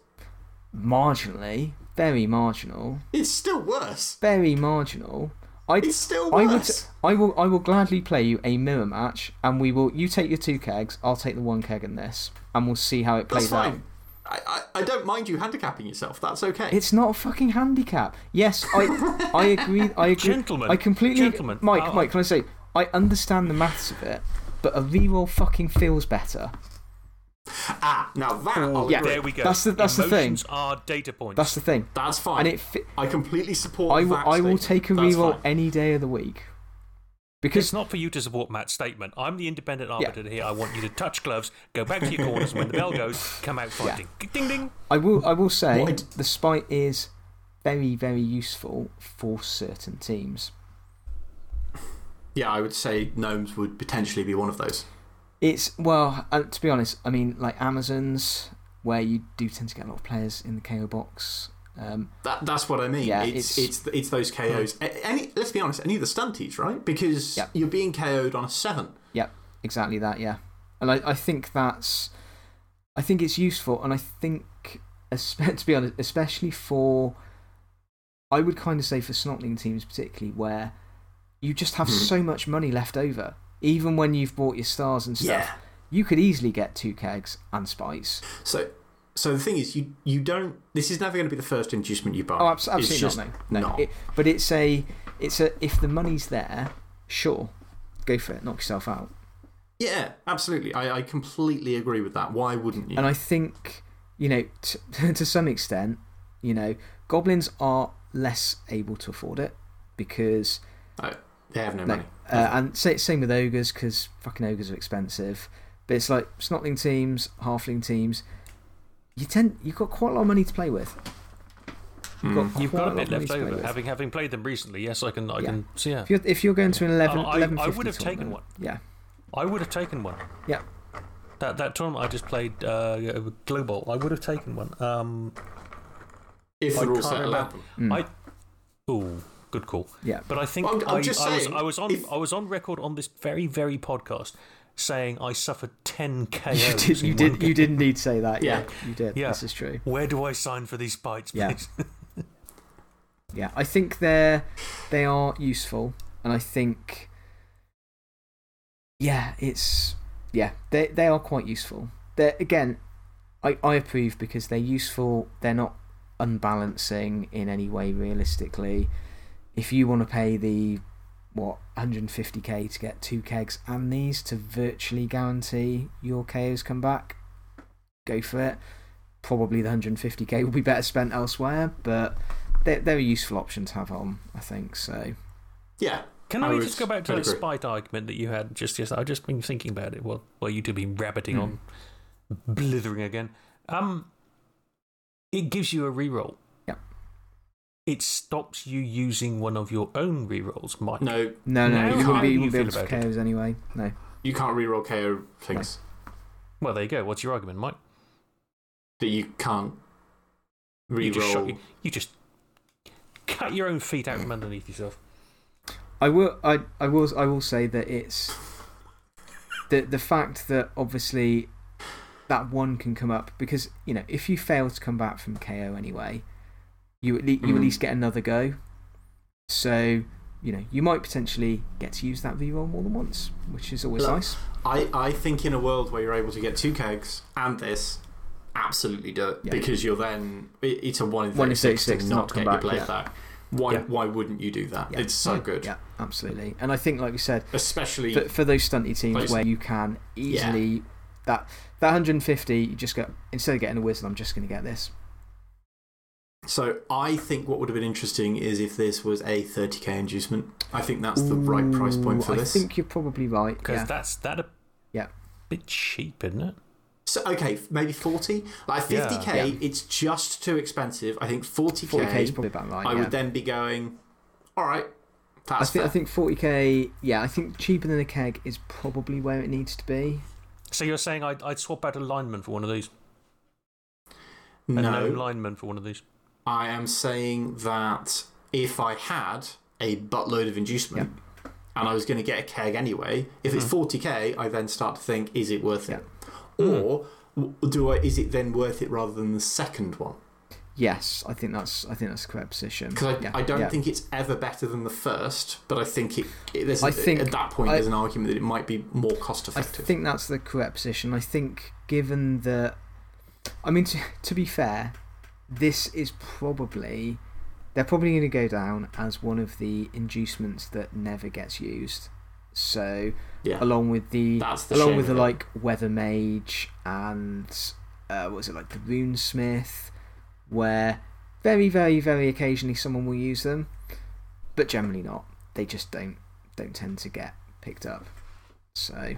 Marginally, very marginal, It's still worse. very marginal. I It's still I would I will I will gladly play you a mirror match, and we will. You take your two kegs, I'll take the one keg in this, and we'll see how it plays out. fine. I, I, I don't mind you handicapping yourself. That's okay. It's not a fucking handicap. Yes, I, I agree. I agree. Gentlemen, I completely. gentlemen, Mike, uh, Mike, can I say, I understand the maths of it, but a reroll fucking feels better. Ah, now that I'll yeah. There we go. That's the- that's the thing. Emotions are data points. That's the thing. That's fine. And it fi- I completely support I will, that I will take a That's reroll fine. any day of the week. Because It's not for you to support Matt's statement. I'm the independent arbiter here. I want you to touch gloves, go back to your corners, and when the bell goes, come out fighting. Ding ding. I will, I will say, What the spite is very, very useful for certain teams. Yeah, I would say gnomes would potentially be one of those. It's, well, uh, to be honest, I mean, like Amazons, where you do tend to get a lot of players in the KO box. Um, That, that's what I mean. Yeah, it's, it's- it's, it's, those KOs. A- Any, let's be honest, any of the stunties, right? Because you're being KO'd on a 7. Yeah, exactly that, yeah. And I, I think that's. I think it's useful, and I think, to be honest, especially for. I would kind of say for Snotling teams, particularly, where you just have Hmm. so much money left over. Even when you've bought your stars and stuff, Yeah. you could easily get two kegs and spice. So, so the thing is, you, you don't. This is never going to be the first inducement you buy. Oh, abs- It's absolutely just not, no. no. not. It, but it's a, it's a. If the money's there, sure, go for it, knock yourself out. Yeah, absolutely. I, I completely agree with that. Why wouldn't you? And I think, you know, to some extent, you know, goblins are less able to afford it because. Oh, they have no, no money. uh, and say, same with ogres because fucking ogres are expensive. But it's like snotling teams, halfling teams. You tend, you've got quite a lot of money to play with. You've got, you've got a bit left over. Having, having played them recently, yes, I can. I Yeah. can see. Yeah. If you're, if you're going to an 11, I- I would have taken one. Yeah. I would have taken one. Yeah. That, that tournament I just played, uh, Global, I would have taken one. Um, If I they're all can't set remember. Mm. I. Ooh, good call. Yeah. But I think Well, I'm- I'm I, just I, was, saying, I, was on, if- I was on record on this very, very podcast saying I suffered 10 KOs. You did, you in did, one you game. did indeed say that. Yeah, Yeah. you did. Yeah. This is true. Where do I sign for these bites, Yeah. please? Yeah, I think they're they are useful, and I think yeah, it's yeah they they are quite useful. They're again, I I approve because they're useful. They're not unbalancing in any way realistically. If you want to pay the what 150k to get two kegs and these to virtually guarantee your KOs come back, go for it. Probably the 150k will be better spent elsewhere, but they're, they're a useful option to have on, I think. So, Yeah. Can I I, just go back to I'd that agree. spite argument that you had just yesterday? I've just been thinking about it while, while you two been rabbiting Hmm. on, blithering again. Um, it gives you a reroll. Yep. It stops you using one of your own rerolls, Mike. No, no, no, Now, you how wouldn't be, do you you wouldn't be able to about it? KOs anyway. No. you can't reroll KO things Well, there you go. What's your argument, Mike? that you can't You just, shot, reroll. you, you just cut your own feet out from underneath yourself. I will, I, I, will, I will say that it's the, the fact that obviously that one can come up because, you know, if you fail to come back from KO anyway, you at, le you at Mhm. least get another go. So, you know, you might potentially get to use that V roll more than once, which is always Look, nice. I, I think in a world where you're able to get two kegs and this, absolutely do it. Yeah. Because you're then. It's a 1 in 36, One in 36 to to not not get your back, yeah. back. Why, Yeah. why wouldn't you do that? It's so good. Yeah, absolutely. And I think, like we said, Especially. for, for those stunty teams Those- where you can easily. That, that 150, you just go, instead of getting a wizard, I'm just going to get this. So I think what would have been interesting is if this was a 30k inducement. I think that's the right price point for Ooh, this. I think you're probably right. Because Yeah. that's that a Yeah. bit cheap, isn't it? So, okay, maybe 40. Like 50k, Yeah. it's just too expensive. I think 40k, 40k is probably about right. I yeah. would then be going, all right, I that's think, I think 40k, yeah, I think cheaper than a keg is probably where it needs to be. So you're saying I'd, I'd swap out a lineman for one of these? A no, known lineman for one of these? I am saying that if I had a buttload of inducement and I was going to get a keg anyway, if it's mm-hmm. 40k, I then start to think, is it worth it? Mm. Or w- do I, is it then worth it rather than the second one? Yes, I think that's I think that's the correct position. Because I, Yeah, I don't yeah. think it's ever better than the first, but I think it, it there's I think- at that point I- there's an argument that it might be more cost effective. I think that's the correct position. I think, given that. I mean, to, to be fair, this is probably. They're probably going to go down as one of the inducements that never gets used. So, yeah, along with the. the along with the like Weather Mage and. Uh, what was it like the Runesmith, where very, very, very occasionally someone will use them, but generally not. They just don't don't tend to get picked up. So.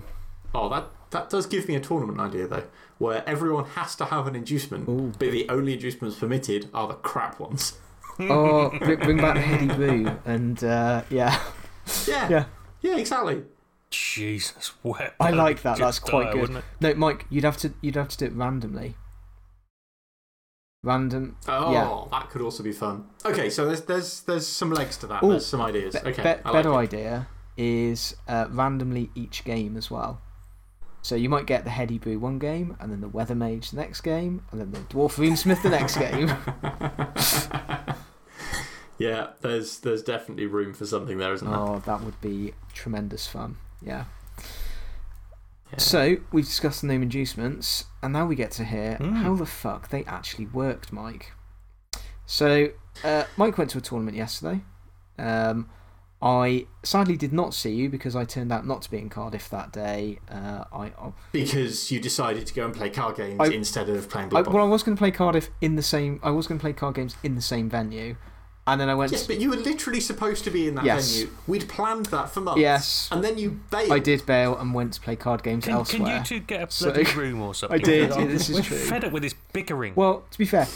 Oh, that, that does give me a tournament idea, though, where everyone has to have an inducement, Ooh. but the only inducements permitted are the crap ones. Oh, bring, bring back the heady brew and uh, yeah, Yeah, yeah. yeah, exactly. Jesus, where I like that. That's quite dire, good. No, Mike, you'd have to you'd have to do it randomly. Random. Oh, Yeah. that could also be fun. Okay, so there's, there's, there's some legs to that. Ooh, there's some ideas. Be- okay, be- like better it. idea is uh, randomly each game as well. So you might get the heady brew one game, and then the weather mage the next game, and then the dwarf runesmith the next game. Yeah, there's, there's definitely room for something there, isn't there? Oh, that would be tremendous fun. Yeah. Yeah. So we've discussed the name inducements, and now we get to hear Mm. how the fuck they actually worked, Mike. So uh, Mike went to a tournament yesterday. Um, I sadly did not see you because I turned out not to be in Cardiff that day. Uh, I, I, Because you decided to go and play card games I- instead of playing Blood Bowl. well, I was going to play Cardiff in the same. I was going to play card games in the same venue, and then I went. Yes, but you were literally supposed to be in that Yes. venue. We'd planned that for months. Yes. And then you bailed. I did bail and went to play card games Can, elsewhere. can you two get a So- bloody room or something? did, I'm- this is we're true. fed up with this bickering. Well, to be fair,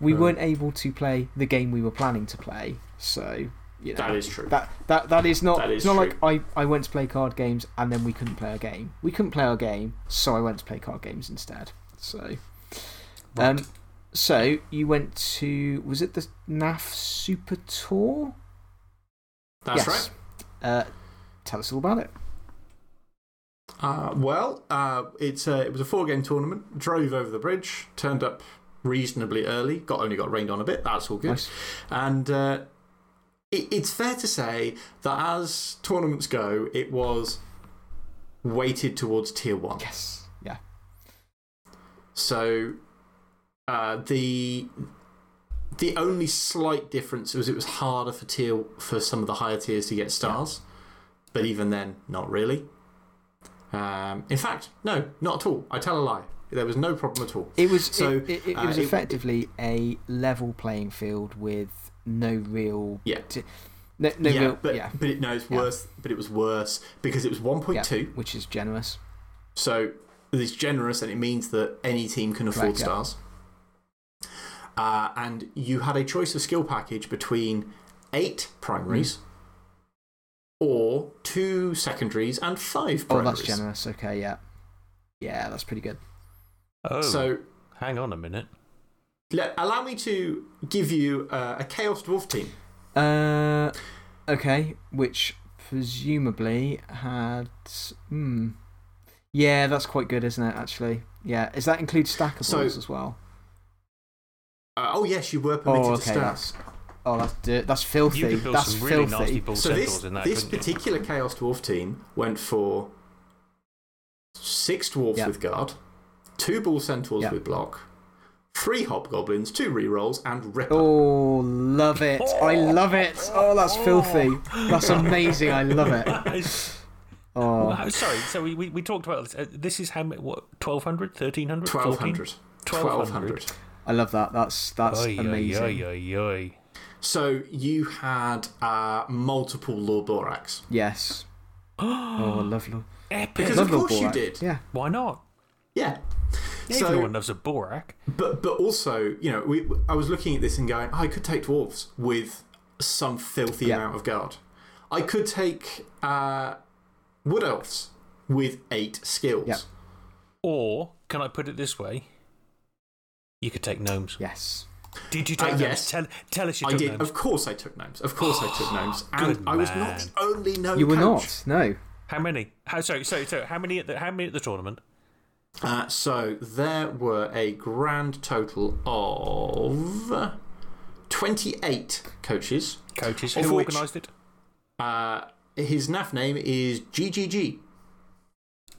we Um, weren't able to play the game we were planning to play, so you know That is true. that that that is not. That is it's not true. like I I went to play card games and then we couldn't play a game. We couldn't play our game, so I went to play card games instead. So, um, so you went to was it the NAF Super Tour? That's yes. right. Uh, tell us all about it. Uh, well, uh, it's a, it was a four game tournament. Drove over the bridge, turned up reasonably early, got, only got rained on a bit. That's all good. Nice. And uh, it, it's fair to say that as tournaments go, it was weighted towards tier one. Yes. Yeah. So uh, the the only slight difference was it was harder for tier for some of the higher tiers to get stars, but even then, not really. Um, in fact, no, not at all. I tell a lie. There was no problem at all. It was So, it, it, it uh, was it- effectively a level playing field with no real Yeah. t- no, no yeah, real but, yeah but it, no, it's Yeah. worse. But it was worse because it was 1.2. yeah, which is generous. So it's generous and it means that any team can afford Correct, yeah. stars. Uh, and you had a choice of skill package between eight primaries Mm. or two secondaries and five primaries. that's generous. Okay, yeah, yeah, that's pretty good. oh, So hang on a minute. Let, allow me to give you uh, a Chaos Dwarf team. Uh, okay, which presumably had hmm. Yeah, that's quite good, isn't it? Actually, yeah. Does that include stackables So- as well? Uh, oh, yes, you were permitted Oh, to okay, stack. that's oh, that's dirt. That's filthy. You could build That's some really filthy. So this, that. this couldn't you? particular Chaos Dwarf team went for six dwarves Yeah. with guard, two bull centaurs Yeah. with block, three hobgoblins, two rerolls, and ripper. Oh, love it! I love it. Oh, that's filthy. That's amazing. I love it. Oh, Well, sorry, so we, we, we talked about this. Uh, this is how many, what, 1200, 1300? 1200. 1200. I love that. That's that's Oy, oy, amazing. oy, oy, oy. So you had uh, multiple Lord Boraks. Yes. Oh, love Lord. Epic. Because love of Lord course you did. Yeah. Why not? Yeah. Yeah, So- everyone loves a Borak. But, but also, you know, we, I was looking at this and going, oh, I could take dwarves with some filthy Yeah. amount of guard. I could take uh, wood elves with eight skills. Yeah. Or, can I put it this way? You could take gnomes. Yes. Did you Uh, take gnomes? yes. Tell, tell us you I did. gnomes. Of course, I took gnomes. Of course, I took gnomes. And Good I was not the only gnome You were coach. not. No. How many? How, sorry, sorry, sorry. How many, at the, how many at the tournament? Uh, so there were a grand total of 28 coaches. Coaches. Who which- organised it? Uh, his NAF name is GGG.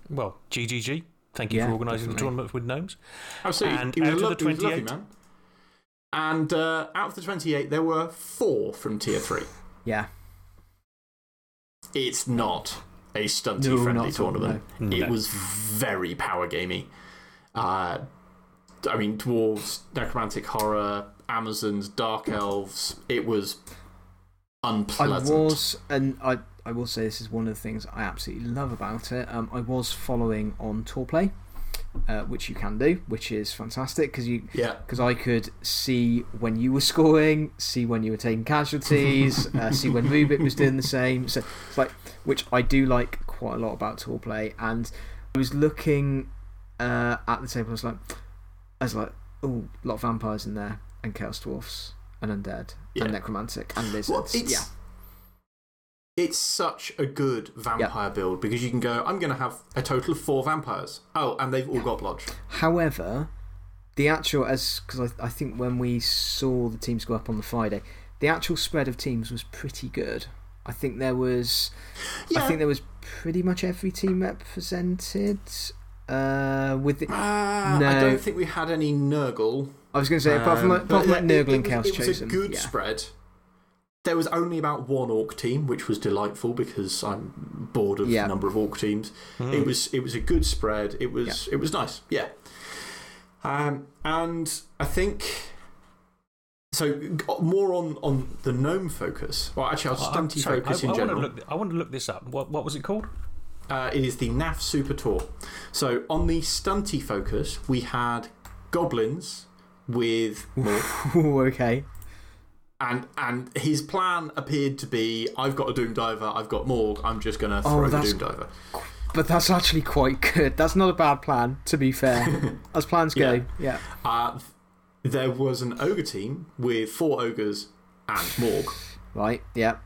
Well, GGG. Thank you Yeah, for organising the tournament with gnomes. Absolutely. And he was, out a, of the he was 28? man. And uh, out of the 28, there were four from tier 3. Yeah. It's not a stunty No, friendly not all, tournament. no. It No. was very power gamey. Uh, I mean, dwarves, necromantic horror, Amazons, dark elves. It was unpleasant. I unpleasant. was, and I, I will say this is one of the things I absolutely love about it. Um, I was following on Tourplay, uh, which you can do, which is fantastic because you. Yeah. Because I could see when you were scoring, see when you were taking casualties, uh, see when Rubik was doing the same. So it's like, which I do like quite a lot about Tourplay. And I was looking uh, at the table, I was like, I was like, oh, a lot of vampires in there, and Chaos Dwarfs, and Undead, Yeah. and Necromantic, and Lizards. Well, yeah. It's such a good vampire build because you can go, I'm going to have a total of four vampires. Oh, and they've all got blodge. However, the actual, as because I, I think when we saw the teams go up on the Friday, the actual spread of teams was pretty good. I think there was, Yeah. I think there was pretty much every team represented. Uh, with the, Uh, I don't think we had any Nurgle. I was going to say, apart from, Um, apart from but like yeah, it- Nurgle it and was- Chaos It was Chosen. a good yeah. spread. There was only about one orc team, which was delightful because I'm bored of Yeah. the number of orc teams. It was it was a good spread. It was it was nice. Yeah. Um, and I think so. More on on the gnome focus. Well, actually, I'll I- I'm stunty sorry, focus I, in I want to general. look. I want to look this up. What what was it called? Uh, it is the NAF Super Tour. So on the stunty focus, we had goblins with. Ooh, okay. And and his plan appeared to be I've got a Doom Diver, I've got Morg, I'm just going to Oh, throw the Doom Diver. But that's actually quite good. That's not a bad plan, to be fair. As plans go, yeah. Uh, there was an ogre team with four ogres and Morg. Right, yeah.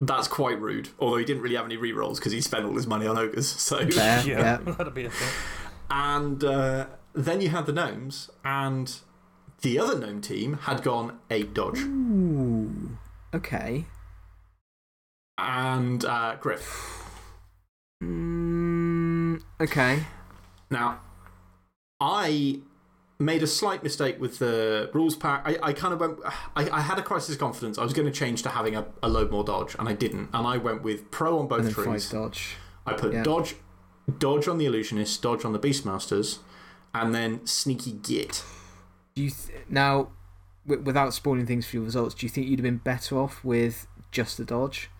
That's quite rude, although he didn't really have any rerolls because he spent all his money on ogres. So. Fair, yeah. that'd be a thing. And uh, then you had the gnomes, and the other gnome team had gone eight dodge. Ooh, okay. And uh, Griff. Mm, okay. Now, I made a slight mistake with the rules pack. I, I kind of went. I, I had a crisis of confidence. I was going to change to having a, a load more dodge, and I didn't. And I went with pro on both trees. dodge. I put yeah. dodge, dodge on the illusionist, dodge on the beastmasters, and then sneaky git. Do you th now, w without spoiling things for your results, do you think you'd have been better off with just the dodge?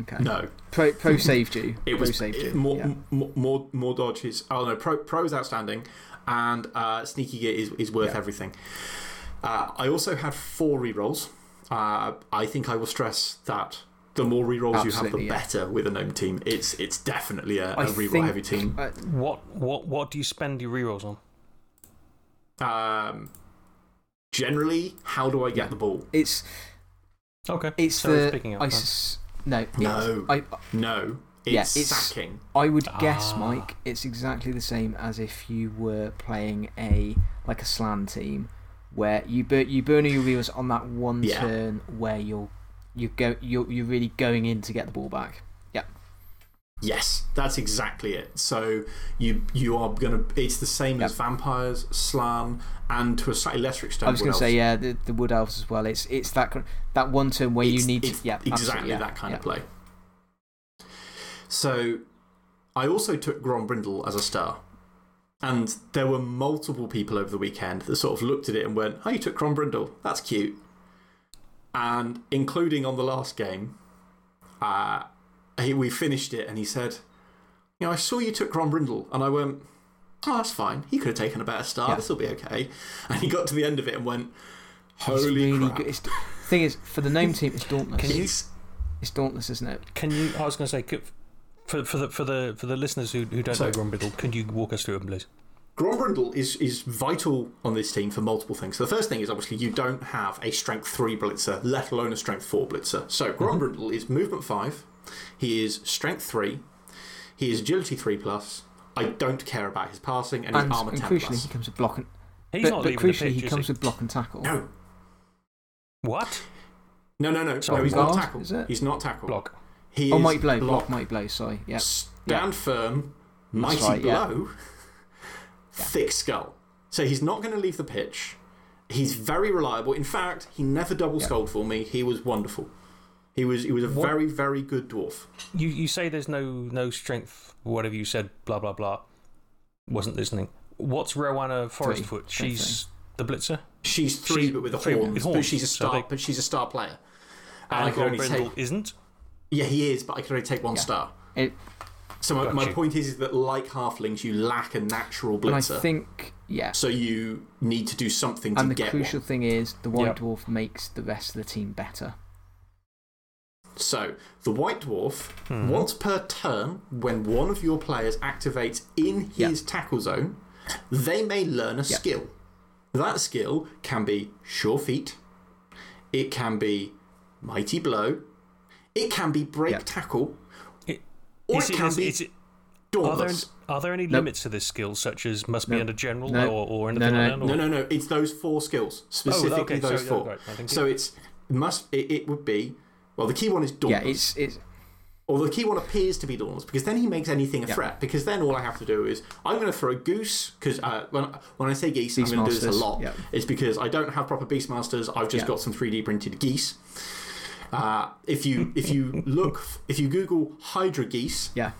Okay. No, Pro, pro saved you. it pro was saved it- you. more, yeah. m- more more dodge is. Oh no, pro pro is outstanding, and uh, sneaky git is is worth Yeah. everything. Uh, I also had four rerolls. Uh, I think I will stress that the more rerolls you have, the Absolutely, yeah. better with a gnome team. It's it's definitely a reroll think- heavy team. Uh, What what what do you spend your rerolls on? Um, generally, how do I get the ball? it's Okay, it's so the. it's picking up. I no. No. I, No, it's, Yeah, it's- sacking. I would guess, Ah. Mike, it's exactly the same as if you were playing a like a Slann team, where you bur you burn all your wheels on that one Yeah. turn where you're you go you're you're really going in to get the ball back. Yes, that's exactly it. So you you are gonna. It's the same as vampires, Slann, and to a slightly lesser extent. I was going to say yeah, the, the wood elves as well. It's it's that that one turn where you need to yeah exactly yeah, that kind yeah. of play. So, I also took Grombrindle as a star, and there were multiple people over the weekend that sort of looked at it and went, "Oh, you took Grombrindle? That's cute." And including on the last game, uh, he, we finished it, and he said, "You know, I saw you took Grombrindle," and I went. Oh, that's fine. He could have taken a better star. Yeah. This will be okay. And he got to the end of it and went, It's Holy really crap. It's, thing is, for the gnome team, it's dauntless. Can you- It's- It's dauntless, isn't it? Can you? I was going to say, could- for for the for the for the listeners who who don't So- know Grombrindle, can you walk us through it, please? Grombrindle is, is vital on this team for multiple things. So the first thing is obviously you don't have a strength 3 blitzer, let alone a strength 4 blitzer. So Grombrindle mm-hmm. is movement 5, he is strength 3, he is agility 3 plus. I don't care about his passing, and, And, his armor and 10 crucially, plus. he comes with block and He's but, not but crucially, pitch, he comes he? with block and tackle. No, What? no, no, no. Sorry, no, he's not tackle. is it? He's not tackle. Block. He Oh, is mighty blow, block, block, mighty blow. Sorry, yeah. stand firm, mighty right, yeah. blow, thick skull. So he's not going to leave the pitch. He's very reliable. In fact, he never double skulled for me. He was wonderful. He was, he was a What- very, very good dwarf. You you say there's no no strength, whatever you said, blah blah blah. Wasn't listening. What's Rowana Forestfoot? Three. She's the blitzer. She's three, She's but with a three horns. with But she's a so star. they- But she's a star player. And I can only Grombrindle take. isn't. Yeah, he is, but I can only take one star. It, So my, my you. point is, is that like halflings, you lack a natural blitzer. and I blitzer. think, yeah. so you need to do something to And the get crucial one. thing is, the White Yep. Dwarf makes the rest of the team better. So the white dwarf, Hmm. once per turn, when one of your players activates in Yep. his tackle zone, they may learn a Yep. skill. That skill can be sure feet, it can be mighty blow, it can be break Yep. tackle, It- or it it- can is- be is it- Are there, dauntless. are there any Nope. limits to this skill, such as must be No. under general No. or, or No, anything no. like that? or- No, no, no. It's those four skills specifically. Oh, okay, those sorry, four. right, right, so it's must. It, it would be. Well, the key one is Dauntless. Yeah, it's, it's or the key one appears to be Dauntless, because then he makes anything a threat. Because then all I have to do is I'm going to throw a Goose, because uh, when, when I say geese, I'm going to do this a lot. yeah. It's because I don't have proper Beastmasters, I've just Yeah. got some 3D printed geese. Uh, if you if you look if you Google Hydra geese, Yeah.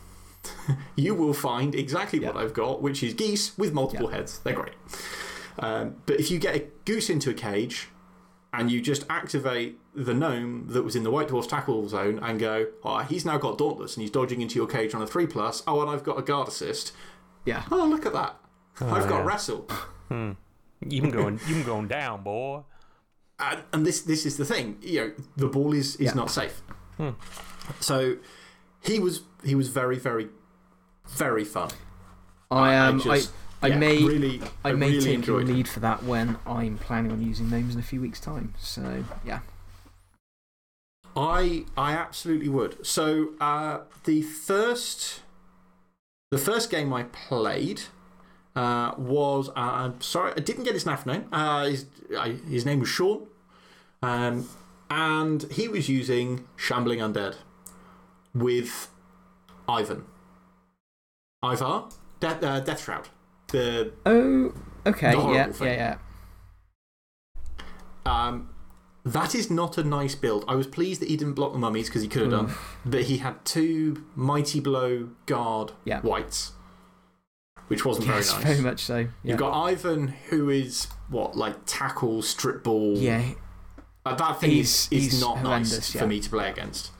you will find exactly what I've got, which is geese with multiple heads. They're great. Um, but if you get a goose into a cage and you just activate the gnome that was in the White Dwarf's tackle zone and go, oh, he's now got Dauntless and he's dodging into your cage on a 3 plus. Oh, and I've got a guard assist. Yeah. Oh, look at that. Oh, I've got yeah. wrestle. Hmm. You can go, you can go down, boy. And, and this, this is the thing. You know, the ball is, is Yeah. not safe. Hmm. So he was, he was very, very, very fun. I um, I, just- I, yeah, may, really, I may really take the lead for that when I'm planning on using names in a few weeks' time. So, yeah. I I absolutely would. So uh, the first the first game I played uh, was uh, I'm sorry I didn't get his NAF name. Uh, his, I, his name was Sean, um, and he was using Shambling Undead with Ivan. Ivar De- uh, Death Shroud. The Oh, okay. Yeah, thing. yeah, yeah. Um, that is not a nice build. I was pleased that he didn't block the mummies because he could have done. But he had two Mighty Blow guard Yeah. wights, which wasn't Yes, very nice. very much so. Yeah. You've got Ivan, who is what, like tackle, strip ball. yeah, Uh, that thing He's- is, is he's not nice for me to play against.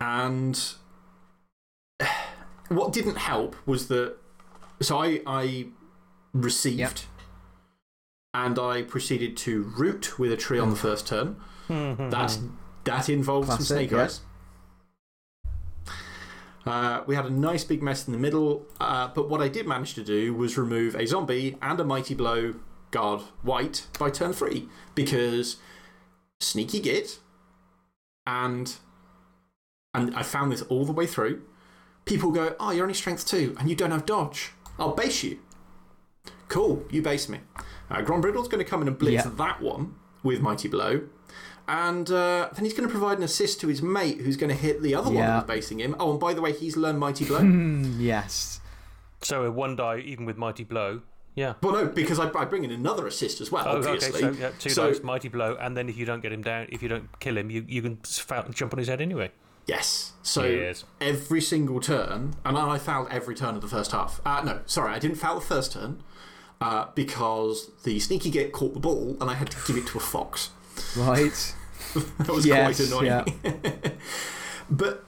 And what didn't help was that. So I, I received Yep. And I proceeded to root with a tree on the first turn. That's, that involved some Mm. Classic, snake yeah. Uh, we had a nice big mess in the middle, uh, but what I did manage to do was remove a zombie and a mighty blow guard wight by turn three because sneaky git and and I found this all the way through. People go, Oh, you're only strength two and you don't have dodge. I'll base you. Cool, you base me. Uh, Grombrindle's going to come in and blitz Yeah. that one with Mighty Blow. And uh, then he's going to provide an assist to his mate who's going to hit the other one Yeah. that was basing him. Oh, and by the way, he's learned Mighty Blow. Hmm, yes. So a one die, even with Mighty Blow. Yeah. well, no, because I, I bring in another assist as well, Oh, obviously. okay. So, yeah, two So- dice, Mighty Blow, and then if you don't get him down, if you don't kill him, you, you can foul- jump on his head anyway. Yes. So Yes. every single turn, and I fouled every turn of the first half. Uh, no, sorry, I didn't foul the first turn uh, because the sneaky git caught the ball and I had to give it to a fox. Right. that was Yes, quite annoying. yeah. but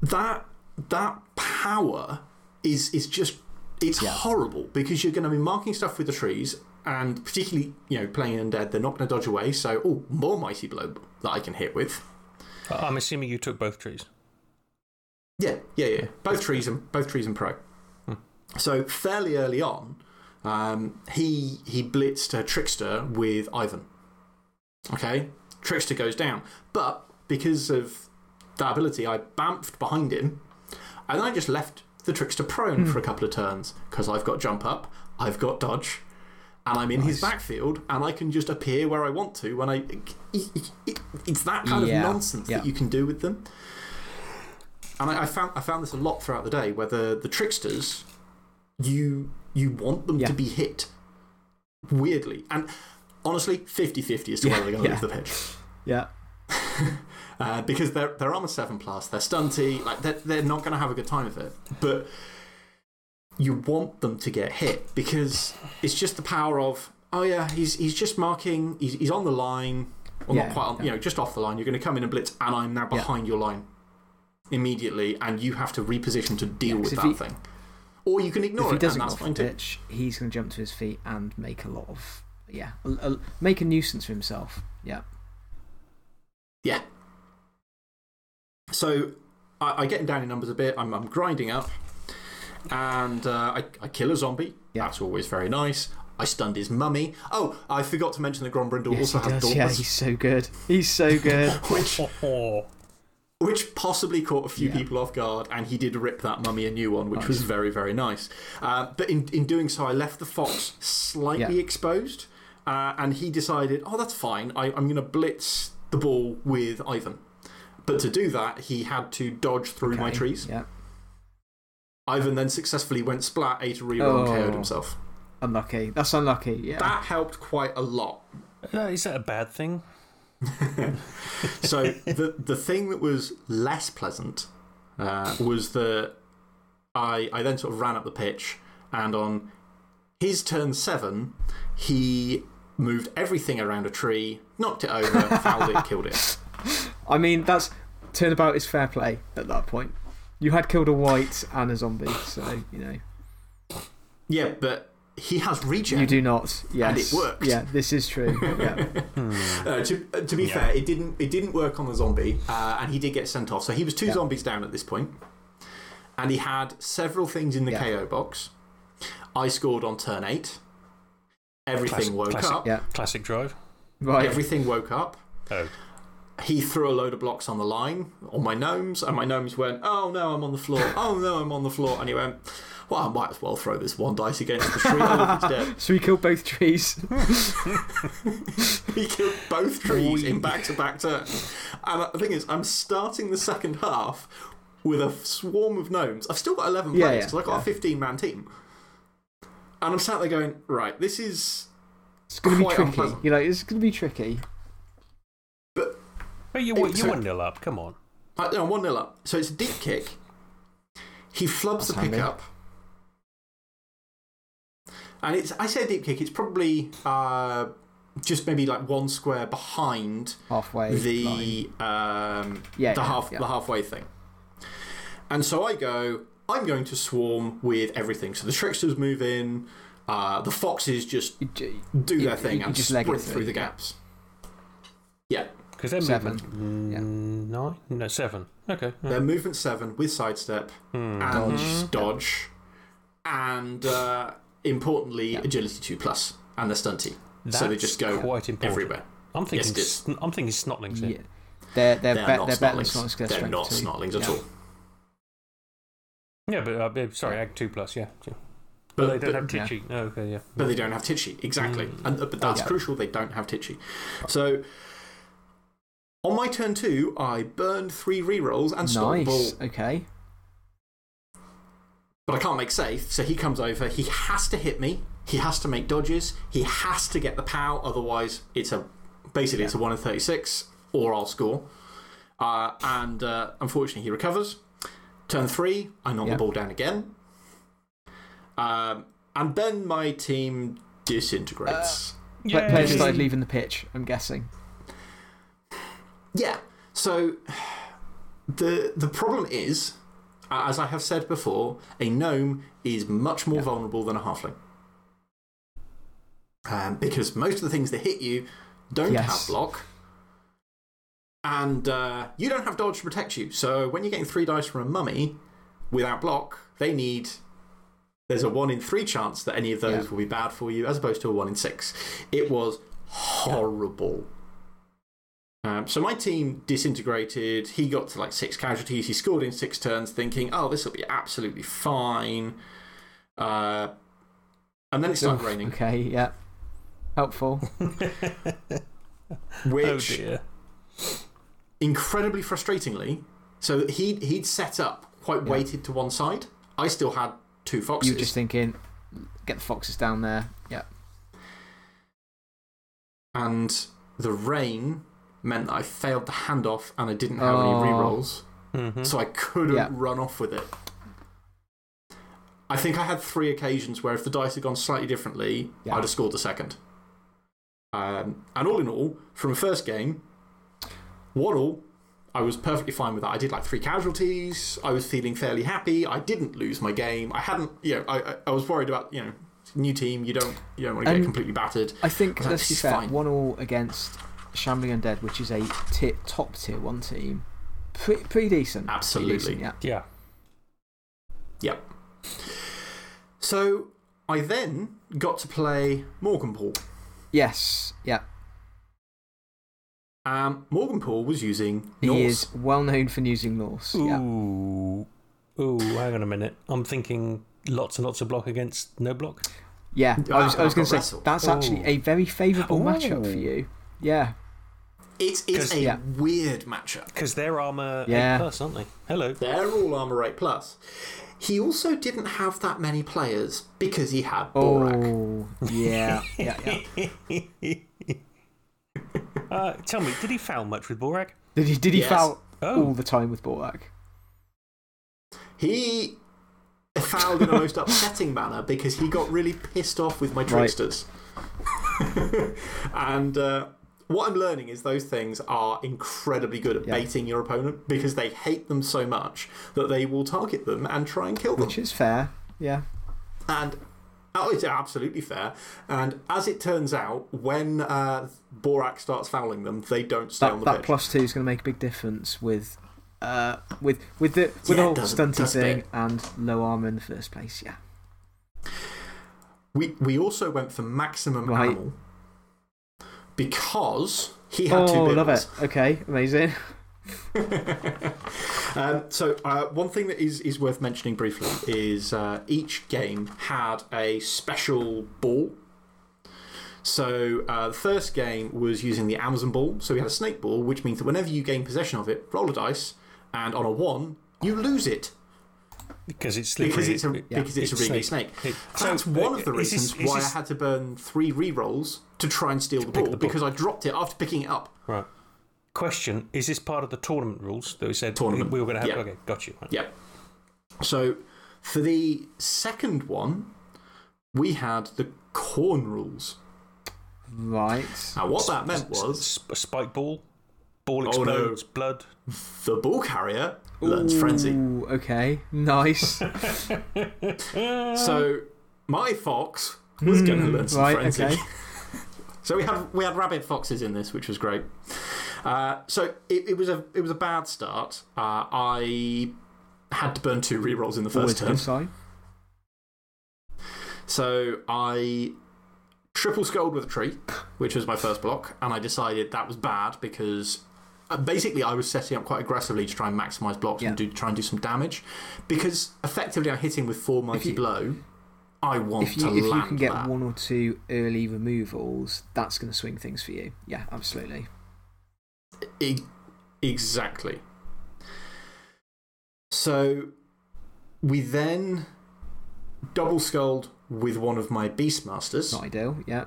that, that power is, is just, it's Yeah. horrible because you're going to be marking stuff with the trees. And particularly, you know, playing undead, they're not going to dodge away. So, oh, more mighty blow that I can hit with. I- I'm assuming you took both trees. Yeah, yeah, yeah. Both trees and both trees and pro. So fairly early on, um, he he blitzed a trickster with Ivan. Okay, trickster goes down, but because of that ability, I bamfed behind him, and I just left the trickster prone for a couple of turns because I've got jump up, I've got dodge, and I'm in his backfield, and I can just appear where I want to when I. it- it- it's that kind Yeah, of nonsense yeah. that you can do with them. And I, I, found, I found this a lot throughout the day where the, the tricksters, you, you want them Yeah. to be hit. Weirdly. And honestly, 50 50 as to Yeah, whether they're going to yeah. leave the pitch. Yeah. Uh, because they're, they're armor 7 plus, they're stunty, like they're, they're not going to have a good time of it. But you want them to get hit because it's just the power of, oh yeah, he's, he's just marking, he's, he's on the line, or Yeah, not quite on, you know, just off the line. You're going to come in and blitz, and I'm now behind your line immediately, and you have to reposition to deal with that he- thing. Or you can ignore if he doesn't and go off the too. pitch, he's going to jump to his feet and make a lot of. Yeah. A, a- make a nuisance for himself. Yeah. Yeah. So I, I get him down in numbers a bit. I'm, I'm grinding up. And uh, I, I kill a zombie. Yeah. That's always very nice. I stunned his mummy. Oh, I forgot to mention that Grombrindle、yes, also he has does. Yeah, he's so good. He's so good. which, which possibly caught a few Yeah. people off guard. And he did rip that mummy a new one, which Nice. was very, very nice. Uh, but in, in doing so, I left the fox slightly Yeah. exposed. Uh, and he decided, oh, that's fine. I, I'm going to blitz the ball with Ivan. But to do that, he had to dodge through my Okay, trees. Yeah. Ivan then successfully went splat, ate a reroll, and Oh. KO'd himself. Unlucky. That's unlucky. Yeah. That helped quite a lot. Uh, is that a bad thing? So the, the thing that was less pleasant uh, was that I, I then sort of ran up the pitch, and on his turn seven, he moved everything around a tree, knocked it over, fouled it, killed it. I mean, that's turnabout is fair play at that point. You had killed a wight and a zombie, so, you know. Yeah, but he has regen. You do not. Yes. And it worked. Yeah, this is true. Yeah. Uh, to, uh, to be Yeah. fair, it didn't, it didn't work on the zombie, uh, and he did get sent off. So he was two Yeah. zombies down at this point, and he had several things in the KO box. I scored on turn eight. Everything Classic- woke classic- up. Yeah. Classic drive. Right. Everything woke up. Oh. He threw a load of blocks on the line on my gnomes, and my gnomes went, Oh no, I'm on the floor. Oh no, I'm on the floor. And he went, Well, I might as well throw this one dice against the tree. Look, dead. So we killed both trees. He killed both trees in back to back turns. And the thing is, I'm starting the second half with a swarm of gnomes. I've still got 11 Yeah, players yeah, because I've got yeah. a 15 man team. And I'm sat there going, Right, this is. It's going to be Quite tricky. unpleasant. You know, it's going to be tricky. But But you, Hey, you so- one nil up. Come on. I, no, 1 0 up. So it's a deep kick. He flubs That's the handy. Pickup. And it's, I say deep kick, it's probably uh, just maybe like one square behind Halfway. line. the, um, Yeah, the, yeah, half, yeah. the halfway thing. And so I go, I'm going to swarm with everything. So the tricksters move in, uh, the foxes just do their thing you and just leg sprint through, through the gaps. Yeah. Because they're Seven. moving. Mm, Nine? No, seven. Okay. yeah. Their movement seven with sidestep Hmm. and Dodge. dodge, and uh, importantly, agility two plus, and they're stunty. so they just go quite important. everywhere. I'm thinking, Yes, sn- I'm thinking snotlings here. yeah. They're, they're, They're be- not they're better than snotlings. Snotlings. 'cause they're They're not two. snotlings at Yeah. all. Yeah, but uh, yeah, sorry, Ag 2 plus, yeah. yeah. But, But, they don't but, have Titchy. No, okay, yeah. but they don't have Titchy, exactly. Mm. And, uh, but that's yeah. crucial, they don't have Titchy. So, on my turn two, I burned three rerolls and stole the ball. Nice. Okay. But I can't make safe, so he comes over. He has to hit me. He has to make dodges. He has to get the POW, otherwise, it's a basically it's a 1 in 36, or I'll score. Uh, and uh, unfortunately, he recovers. Turn three, I knock Yeah. the ball down again. Um, and then my team disintegrates. Pla- Yay. Players started leaving the pitch, I'm guessing. Yeah. So the the problem is, uh, as I have said before, a gnome is much more vulnerable than a halfling. Um, because most of the things that hit you don't Yes. have block. And uh, you don't have dodge to protect you. So when you're getting three dice from a mummy without block, they need. There's a one in three chance that any of those Yeah. will be bad for you, as opposed to a one in six. It was horrible. Um, so my team disintegrated. He got to like six casualties. He scored in six turns, thinking, "Oh, this will be absolutely fine." Uh, and then it started Oof, raining, Okay, yeah. Helpful. which oh dear. incredibly frustratingly. So he'd he'd set up quite Yeah. weighted to one side. I still had two foxes. you were just thinking, get the foxes down there. Yeah. and the rain meant that I failed the handoff and I didn't have any Oh. rerolls. Mhm. so I couldn't Yeah. run off with it. I think I had three occasions where if the dice had gone slightly differently, Yeah. I'd have scored the second. Um, and all in all, from a first game, one all, I was perfectly fine with that. I did like three casualties. I was feeling fairly happy. I didn't lose my game. I hadn't, you know, I, I, I was worried about, you know, new team. You don't, you don't want to get completely battered. I think, That's let's be fair, fine. one all against Shambling Undead, which is a ti top tier one team. Pretty, pretty decent. Pretty Absolutely. decent, yeah. Yeah. Yep. So I then got to play Morganpool. Yes, yeah. Um, Morganpool was using Norse. He is well known for using Norse. Yeah. Ooh. Ooh, hang on a minute. I'm thinking lots and lots of block against no block. Yeah, I was, was going to say that's actually a very favourable matchup for you. Yeah. It's, it's 'Cause- a Yeah. weird matchup. Because they're armour Yeah. 8 plus, aren't they? Hello. They're all armor 8 plus. He also didn't have that many players because he had Borak. Oh, yeah, yeah, yeah. Uh, tell me, did he foul much with Borak? Did he, did he Yes. foul Oh. all the time with Borak? He fouled in a most upsetting manner because he got really pissed off with my tricksters. and uh, what I'm learning is those things are incredibly good at Yeah. baiting your opponent because they hate them so much that they will target them and try and kill them. Which is fair, yeah. And oh, it's absolutely fair. And as it turns out, when uh, Borak starts fouling them, they don't stay on That, the that pitch. plus two is going to make a big difference with. Uh, with with the with Yeah, the whole stunty thing and low armor in the first place, yeah. We, we also went for maximum Right. animal because he had two Oh, bibbles. love it. Okay, amazing. Um, so, uh, one thing that is, is worth mentioning briefly is uh, each game had a special ball. So, uh, the first game was using the Amazon ball. So, we had a snake ball, which means that whenever you gain possession of it, roll a dice, and on a one, you lose it Because it's slippery. because it's a, It- because it's, a really snake. It- That's one uh, of the is this- reasons why this- I had to burn three re rolls to try and steal the ball, the ball. because I dropped it after picking it up. Right. Question Is this part of the tournament rules that we said Tournament, we were going to have? yeah. Okay, got you. Right. Yep. So, for the second one, we had the Khorne rules. Right. Now, what that meant was Sp- spike ball, ball Oh, no. explodes, blood. the ball carrier learns frenzy. Okay, nice. So, my fox was going to learn some right, frenzy. okay. So we had we had rabbit foxes in this, which was great. Uh, so it, it was a it was a bad start. Uh, I had to burn two rerolls in the first a turn. So I triple skulled with a tree, which was my first block, and I decided that was bad because Uh, basically I was setting up quite aggressively to try and maximise blocks and do, try and do some damage. Because effectively I'm hitting with four mighty you- blow. I want If you, to if you can get that. one or two early removals, that's going to swing things for you. Yeah, absolutely. E- exactly. So we then double skulled with one of my Beastmasters. Not ideal, yeah.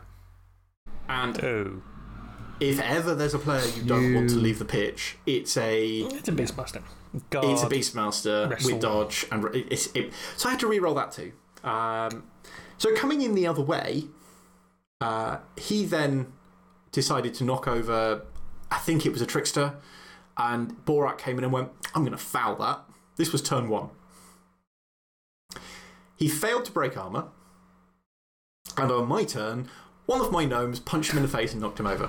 And Oh. If ever there's a player you don't want to leave the pitch, it's a It's a Beastmaster. Guard. It's a Beastmaster wrestle. with dodge. and it's, it, So I had to re roll that too. Um, so coming in the other way, uh, he then decided to knock over, I think it was a trickster, and Borak came in and went, I'm going to foul that. This was turn one. He failed to break armour, and on my turn, one of my gnomes punched him in the face and knocked him over,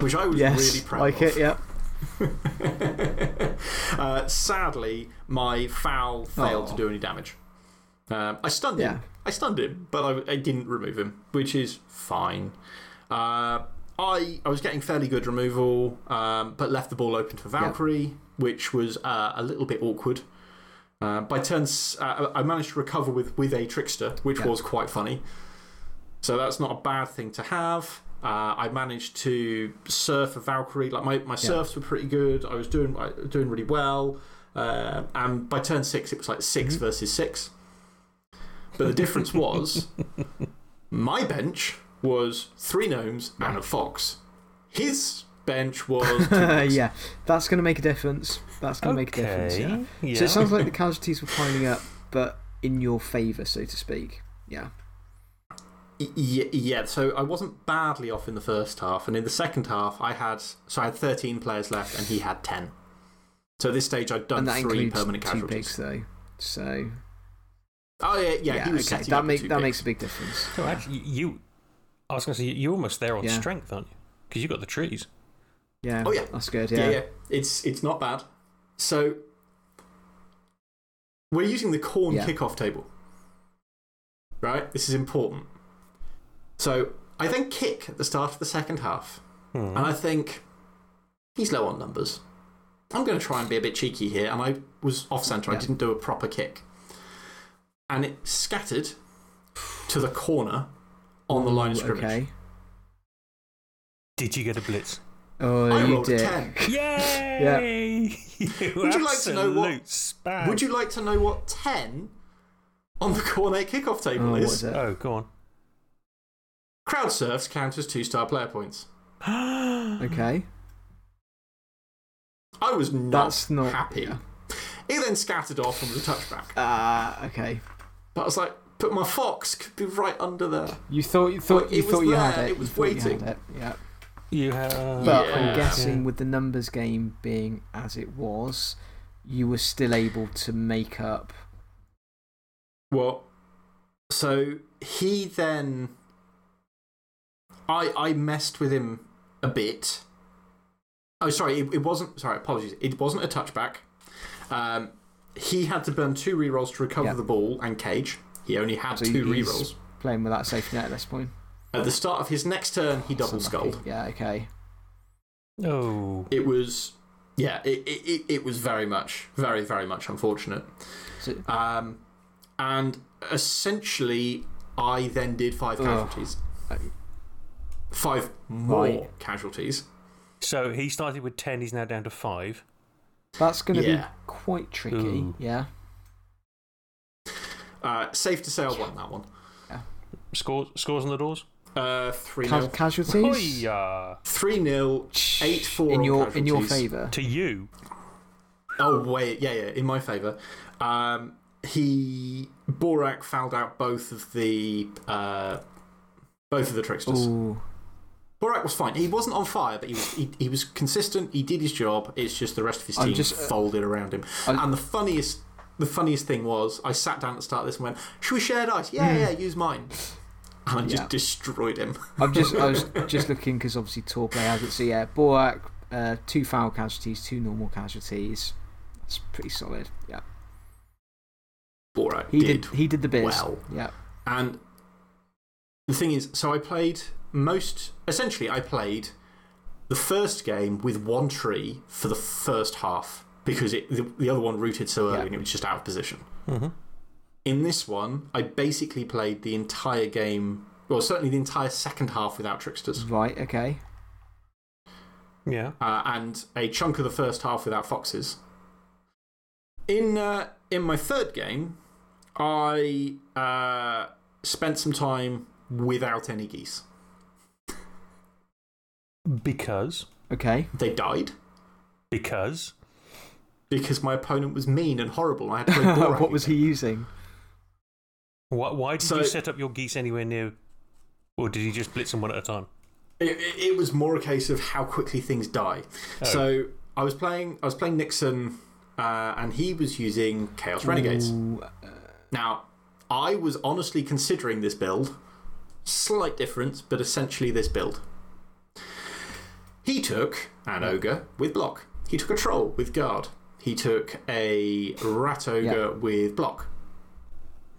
which I was Yes, really proud like of. it, yeah. uh, sadly, my foul failed to do any damage. Um, I stunned Yeah. him. I stunned him, but I, I didn't remove him, which is fine. Uh, I, I was getting fairly good removal, um, but left the ball open for Valkyrie, which was uh, a little bit awkward. Uh, by turns, uh, I managed to recover with, with a trickster, which was quite funny. So that's not a bad thing to have. Uh, I managed to surf a Valkyrie. Like my, my surfs were pretty good. I was doing, doing really well. Uh, and by turn six, it was like 6 Mm-hmm. versus six. But the difference was my bench was three gnomes and a fox. His bench was. two yeah, that's going to make a difference. That's going to make a difference, yeah. Yeah. So it sounds like the casualties were piling up, but in your favour, so to speak. Yeah. Y- y- yeah, so I wasn't badly off in the first half, and in the second half, I had so I had 13 players left, and he had 10. So at this stage, I'd done and that three includes permanent two casualties. though. So, Oh, yeah, yeah, yeah, he was okay. That, up make, that pigs. makes a big difference. So actually, you. I was going to say, you're almost there on Yeah. strength, aren't you? Because you've got the trees. Yeah. Oh, yeah. That's good, Yeah. yeah. yeah, It's, it's not bad. So we're using the Khorne kickoff table. Right? This is important. So I then kick at the start of the second half. Hmm. And I think he's low on numbers. I'm going to try and be a bit cheeky here. And I was off centre. I didn't do a proper kick. And it scattered to the corner on the line of scrimmage. Okay. Did you get a blitz? Oh, I you rolled a did. 10. Yay! you Would you like to know what- absolute Spaz. Would you like to know what 10 on the Cornet kickoff table Oh, what is? is? Oh, go on. Crowd surfs count as two star player points. Okay. I was not, That's not- happy. yeah. He then scattered off and was a touchback. Ah, okay. But I was like, but my fox could be right under there. You thought you thought Well, you thought you had it. it was you thought you had waiting. it, Yeah. You have. But Yeah. I'm guessing Yeah. with the numbers game being as it was, you were still able to make up. Well, so he then. I, I messed with him a bit. Oh, sorry, it, it wasn't. Sorry, apologies. It wasn't a touchback. Um, he had to burn two rerolls to recover Yeah. the ball and cage. He only had So two he's rerolls. playing with that safety net at this point. At the start of his next turn, he double So Yeah, okay. Oh. It was. Yeah, it, it, it, it was very much, very, very much unfortunate. So, Um, and essentially, I then did five Ugh. casualties. Five more Right. casualties. So he started with 10, he's now down to 5. that's going to Yeah. be quite tricky. Ooh. Yeah. Uh, safe to say I won that one. Scores, scores on the doors? Uh, 3 Ca 0. casualties? Hiya! 3 0. 8 4 in your, in your favour. To you. Oh, wait. Yeah, yeah, in my favour. Um, he. Borak fouled out both of the. Uh, both of the tricksters. Ooh. Borak was fine. He wasn't on fire, but he was, he, he was consistent. He did his job. It's just the rest of his team just, uh, folded around him. I- and the funniest, the funniest thing was, I sat down at the start of this and went, Should we share dice? Yeah, yeah, use mine. And I just Yeah. destroyed him. I'm just, I was just looking because obviously Tourplay has it. So yeah, Borak, uh, two foul casualties, two normal casualties. That's pretty solid. Yeah. Borak He did. did, he did the biz. well. Yeah. And the thing is, so I played most. Essentially, I played the first game with one tree for the first half because it, the, the other one rooted so early Yeah. and it was just out of position. Mm-hmm. In this one, I basically played the entire game, well, certainly the entire second half without tricksters, Right, okay. Yeah. uh, and a chunk of the first half without foxes. In, uh, in my third game, I uh, spent some time without any geese. Because. Okay. They died Because. because my opponent was mean and horrible. And I had to play Borak what was he using? Why, why did So- you set up your geese anywhere near. Or did he just blitz them one at a time? It, it, it was more a case of how quickly things die. Oh. So I was playing, I was playing Nixon, uh, and he was using Chaos Renegades. Ooh, Now, I was honestly considering this build. Slight difference, but essentially this build. He took an ogre with block. He took a troll with guard. He took a rat ogre Yeah. with block.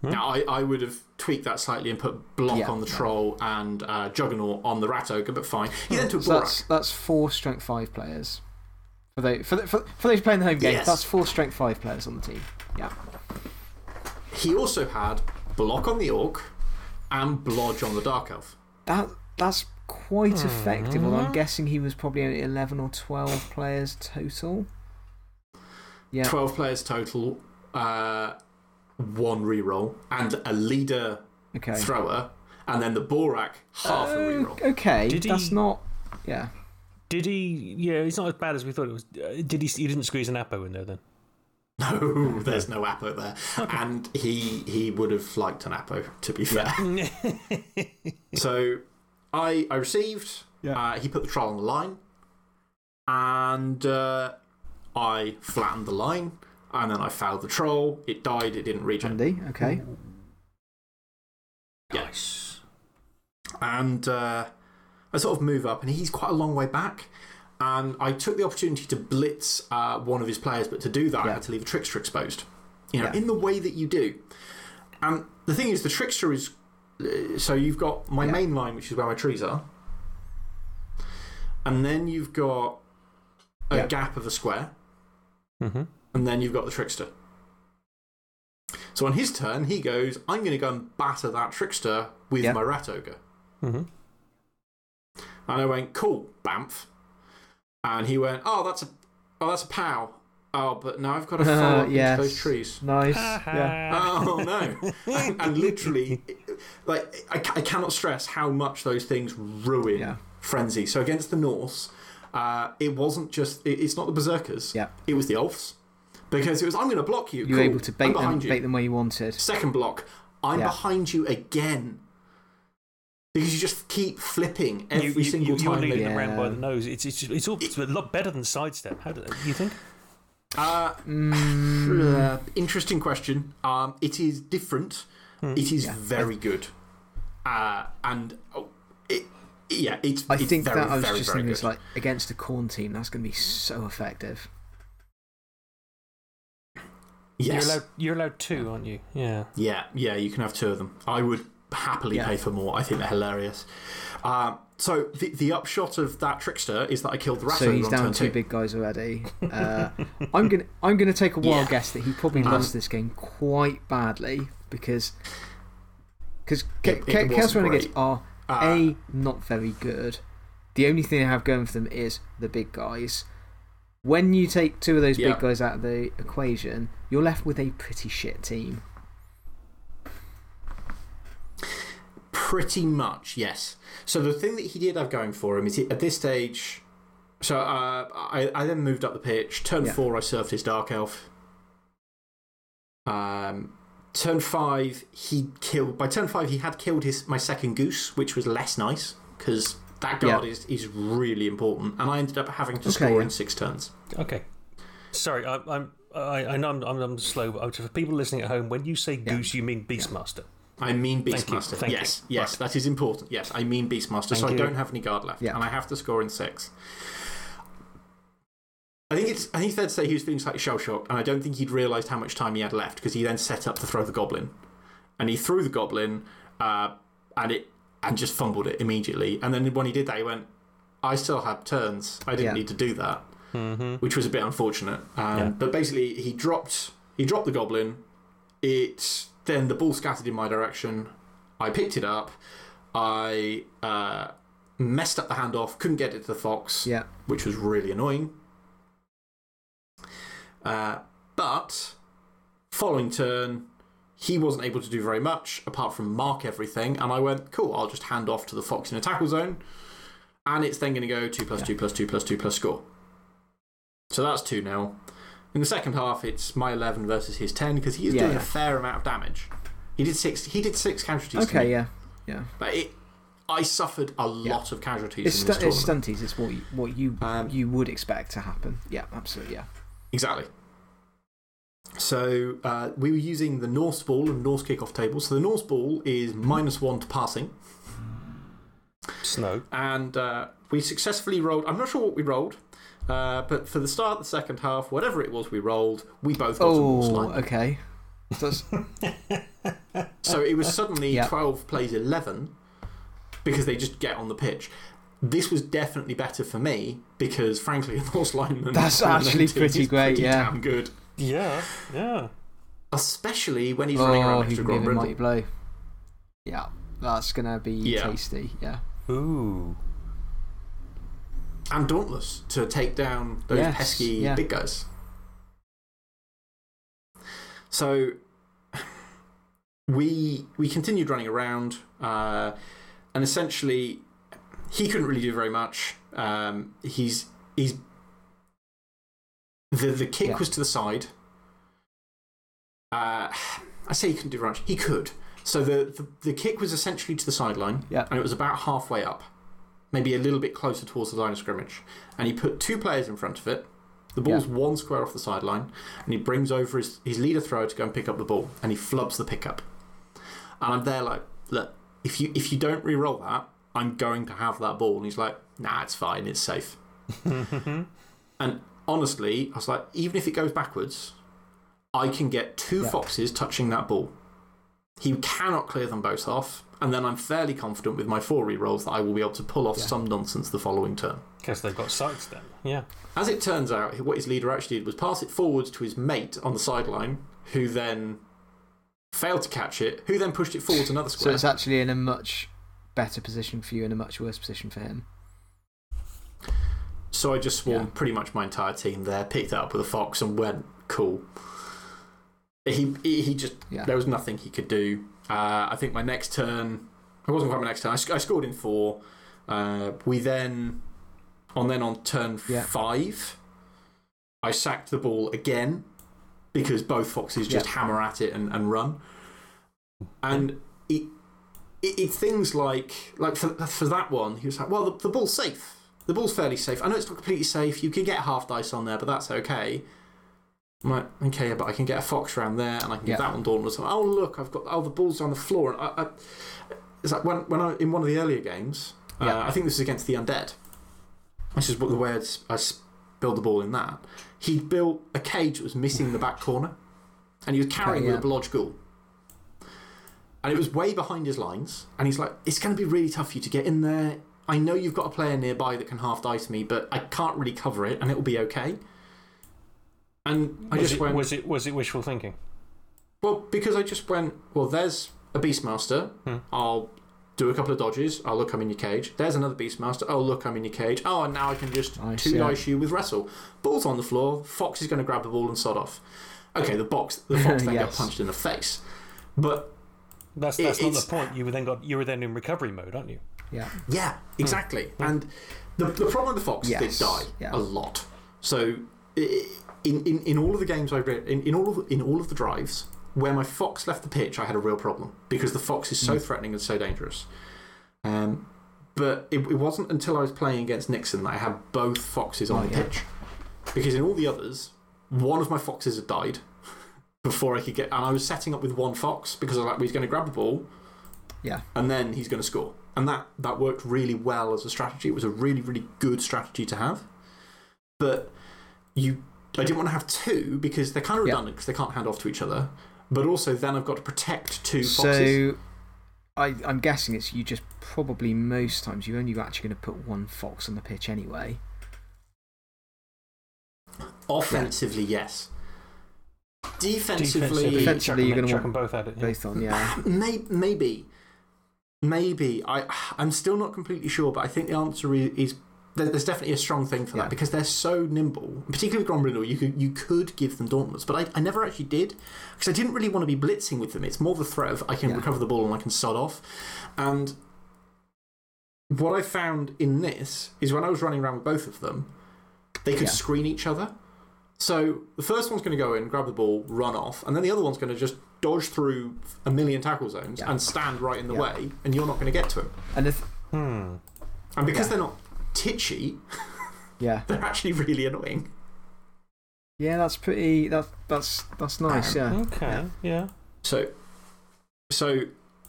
Now, I, I would have tweaked that slightly and put block Yeah, on the yeah. troll and uh, juggernaut on the rat ogre, but fine. He then took So Borak. that's, that's four strength five players. For, those, for, the, for, for those playing the home game, Yes. that's four strength five players on the team. Yeah. He also had block on the orc and blodge on the dark elf. That, that's quite effective, although. I'm guessing he was probably only 11 or 12 players total. Yeah. 12 players total, uh, one reroll, and a leader Okay. thrower, and then the Borak, half a Uh, reroll. okay. Did That's he- not. Yeah. Did he. Yeah, he's not as bad as we thought it was. Uh, did he. He didn't squeeze an Apo in there then? No, there's no Apo there. And he, he would have liked an Apo, to be fair. So I, I received, Yeah. uh, he put the troll on the line, and uh, I flattened the line, and then I fouled the troll. It died, it didn't regen. Andy. Okay. Nice. And uh, I sort of move up, and he's quite a long way back. And I took the opportunity to blitz uh, one of his players, but to do that, I had to leave a trickster exposed. You know, Yeah. in the way that you do. And the thing is, the trickster is. Uh, So you've got my Yeah. main line, which is where my trees are. And then you've got a Yeah. gap of a square. Mm-hmm. And then you've got the trickster. So on his turn, he goes, I'm going to go and batter that trickster with Yeah. my rat ogre. Mm-hmm. And I went, cool, Bamf. And he went, Oh, that's a, oh, that's a pow. Oh, but now I've got to fall up yes. into those trees. Nice. yeah. Oh no! and, and literally, like I, I cannot stress how much those things ruin Yeah. frenzy. So against the Norse, uh, it wasn't just it, it's not the berserkers. Yeah. It was the elves because it was I'm going to block you. You were Cool. able to bait them, you. bait them where you wanted. Second block, I'm Yeah. behind you again. Because you just keep flipping every you, you, single you, time. You're leading they- them around by the nose. It's, it's, it's, all, it's a lot better than sidestep. How do you think? Uh, Mm, uh, interesting question. Um, it is different. It is Yeah. very good. Uh, and oh, it, yeah, it's, I it's think very, that I was very, just very thinking good. it's like against a Khorne team, that's going to be so effective. yes. You're allowed, you're allowed two, aren't you? Yeah. Yeah, yeah, you can have two of them. I would happily Yeah. pay for more. I think they're hilarious. Um, so, the, the upshot of that trickster is that I killed the Ratto So he's down two two. big guys already. Uh, I'm going to I'm gonna take a wild Yeah. guess that he probably Um, lost this game quite badly because because Chaos Renegades great. are Uh, A, not very good. The only thing they have going for them is the big guys. When you take two of those Yeah. big guys out of the equation, you're left with a pretty shit team. Pretty much, yes. So the thing that he did have going for him is he, at this stage. So uh, I, I then moved up the pitch. Turn Yeah. four, I served his Dark Elf. Um, turn five, he killed. By turn five, he had killed his my second goose, which was less nice because that guard Yeah. is, is really important. And I ended up having to Okay, score yeah. in six turns. Okay. Sorry, I, I'm, I, I know I'm, I'm, I'm slow, but for people listening at home, when you say goose, you mean Beastmaster. I mean Thank you, Beastmaster. thank you. yes, yes, that is important. Yes, I mean Beastmaster. so Thank I don't have any guard left, and I have to score in six. I think it's. I think it's fair to say he was feeling slightly shell shocked, and I don't think he'd realised how much time he had left because he then set up to throw the goblin, and he threw the goblin, uh, and it and just fumbled it immediately. And then when he did that, he went, "I still had turns. I didn't Yeah. need to do that." Mm-hmm. which was a bit unfortunate. Um, Yeah. But basically, he dropped he dropped the goblin. It then the ball scattered in my direction. I picked it up. I uh, messed up the handoff. Couldn't get it to the fox, Yeah. which was really annoying. Uh, but following turn, he wasn't able to do very much apart from mark everything. And I went, cool. I'll just hand off to the fox in a tackle zone, and it's then going to go two plus two plus two plus two plus score. So that's 2 0. In the second half, it's my 11 versus his 10 because he is Yeah, doing yeah. a fair amount of damage. He did six, he did six casualties. Okay, yeah. Yeah. But it, I suffered a lot of casualties It's, in this stu- it's stunties. It's what you, what you, Um, you would expect to happen. Yeah, absolutely. Yeah. Exactly. So uh, we were using the Norse ball and Norse kickoff table. So the Norse ball is minus one to passing. Snow. And uh, we successfully rolled. I'm not sure what we rolled. Uh, but for the start of the second half, whatever it was we rolled, we both got a Norse Oh, line. okay. So it was suddenly Yeah. 12 plays 11 because they just get on the pitch. This was definitely better for me because, frankly, the Norse lineman. That's actually pretty great, pretty yeah. damn good. Yeah, yeah. Especially when he's running oh, around he next to can give Grom him a mighty Brindle. blow. Yeah. That's going to be Yeah. tasty. Yeah. Ooh. And Dauntless to take down those Yes, pesky yeah. big guys. So we we continued running around, uh, and essentially he couldn't really do very much. Um, he's he's the the kick Yeah. was to the side. Uh, I say he couldn't do very much. He could. So the, the the kick was essentially to the sideline, Yeah. and it was about halfway up, maybe a little bit closer towards the line of scrimmage. And he put two players in front of it. The ball's one square off the sideline, and he brings over his, his leader thrower to go and pick up the ball, and he flubs the pickup. And I'm there like, look, if you if you don't re-roll that, I'm going to have that ball. And he's like, nah, it's fine, it's safe. and honestly, I was like, even if it goes backwards, I can get two Yeah. foxes touching that ball. He cannot clear them both off, and then I'm fairly confident with my four re-rolls that I will be able to pull off Yeah. some nonsense the following turn. Because they've got sights then. Yeah. As it turns out, what his leader actually did was pass it forwards to his mate on the sideline, who then failed to catch it, who then pushed it forwards another square. So square. it's actually in a much better position for you and a much worse position for him. So I just swarmed Yeah. pretty much my entire team there, picked it up with a fox, and went, cool. He, he, he just, Yeah. there was nothing he could do. Uh, I think my next turn, it wasn't quite my next turn, I, sc- I scored in four. Uh, we then, on then on turn Yeah. five, I sacked the ball again because both foxes just hammer at it and, and run. And it, it, it's things like, like for, for that one, he was like, well, the, the ball's safe. The ball's fairly safe. I know it's not completely safe. You can get half dice on there, but that's okay. I'm like, okay, yeah, but I can get a fox around there and I can Yeah. get that one dauntless. Oh, look, I've got, oh, the ball's on the floor. And I, I, it's like when, when I, in one of the earlier games, Yeah. uh, I think this is against the undead. This is what the way I'd, I spilled the ball in that. He built a cage that was missing the back corner and he was carrying Okay, with a blodge ghoul. And it was way behind his lines. And he's like, it's going to be really tough for you to get in there. I know you've got a player nearby that can half dice me, but I can't really cover it and it will be okay. And I was, just it, went, was, it, was it wishful thinking? well, because I just went, well, there's a Beastmaster. Hmm. I'll do a couple of dodges. Oh, look, I'm in your cage. There's another Beastmaster. Oh, look, I'm in your cage. Oh, and now I can just Nice, two yeah. dice you with Wrestle. Ball's on the floor. Fox is going to grab the ball and sod off. Okay, the box, the Fox then got punched in the face. But That's, It- that's not the point. You were, then got, you were then in recovery mode, aren't you? Yeah. Yeah, exactly. And the, the problem with the Fox Yes, is they die yeah. a lot. So in, in, in all of the games I've read, in, in, all of, in all of the drives, where my Fox left the pitch, I had a real problem because the Fox is so threatening and so dangerous. Um, but it, it wasn't until I was playing against Nixon that I had both Foxes on Oh, the yeah. pitch. Because in all the others, one of my Foxes had died before I could get. And I was setting up with one Fox because I was like, well, he's going to grab the ball Yeah. and then he's going to score. And that, that worked really well as a strategy. It was a really, really good strategy to have. But you, I didn't want to have two because they're kind of redundant because they can't hand off to each other. But also, then I've got to protect two foxes. So, I, I'm guessing it's you just probably most times you're only actually going to put one fox on the pitch anyway. Offensively, yes. Defensively, Defensively, Defensively, you're gonna chuck want them both at it. yeah. Both on, yeah. May, maybe. Maybe. I, I'm still not completely sure, but I think the answer is, is there's definitely a strong thing for Yeah. that because they're so nimble. Particularly with Grombrindle, you could, you could give them Dauntless, but I, I never actually did because I didn't really want to be blitzing with them. It's more the threat of I can Yeah. recover the ball and I can sod off. And what I found in this is when I was running around with both of them, they could Yeah. screen each other. So the first one's going to go in, grab the ball, run off, and then the other one's going to just dodge through a million tackle zones Yeah. and stand right in the Yeah. way, and you're not going to get to him. And if, Hmm. And because Yeah. they're not titchy, yeah. they're actually really annoying. Yeah, that's pretty. That, that's, that's nice, yeah. Okay, yeah. So, so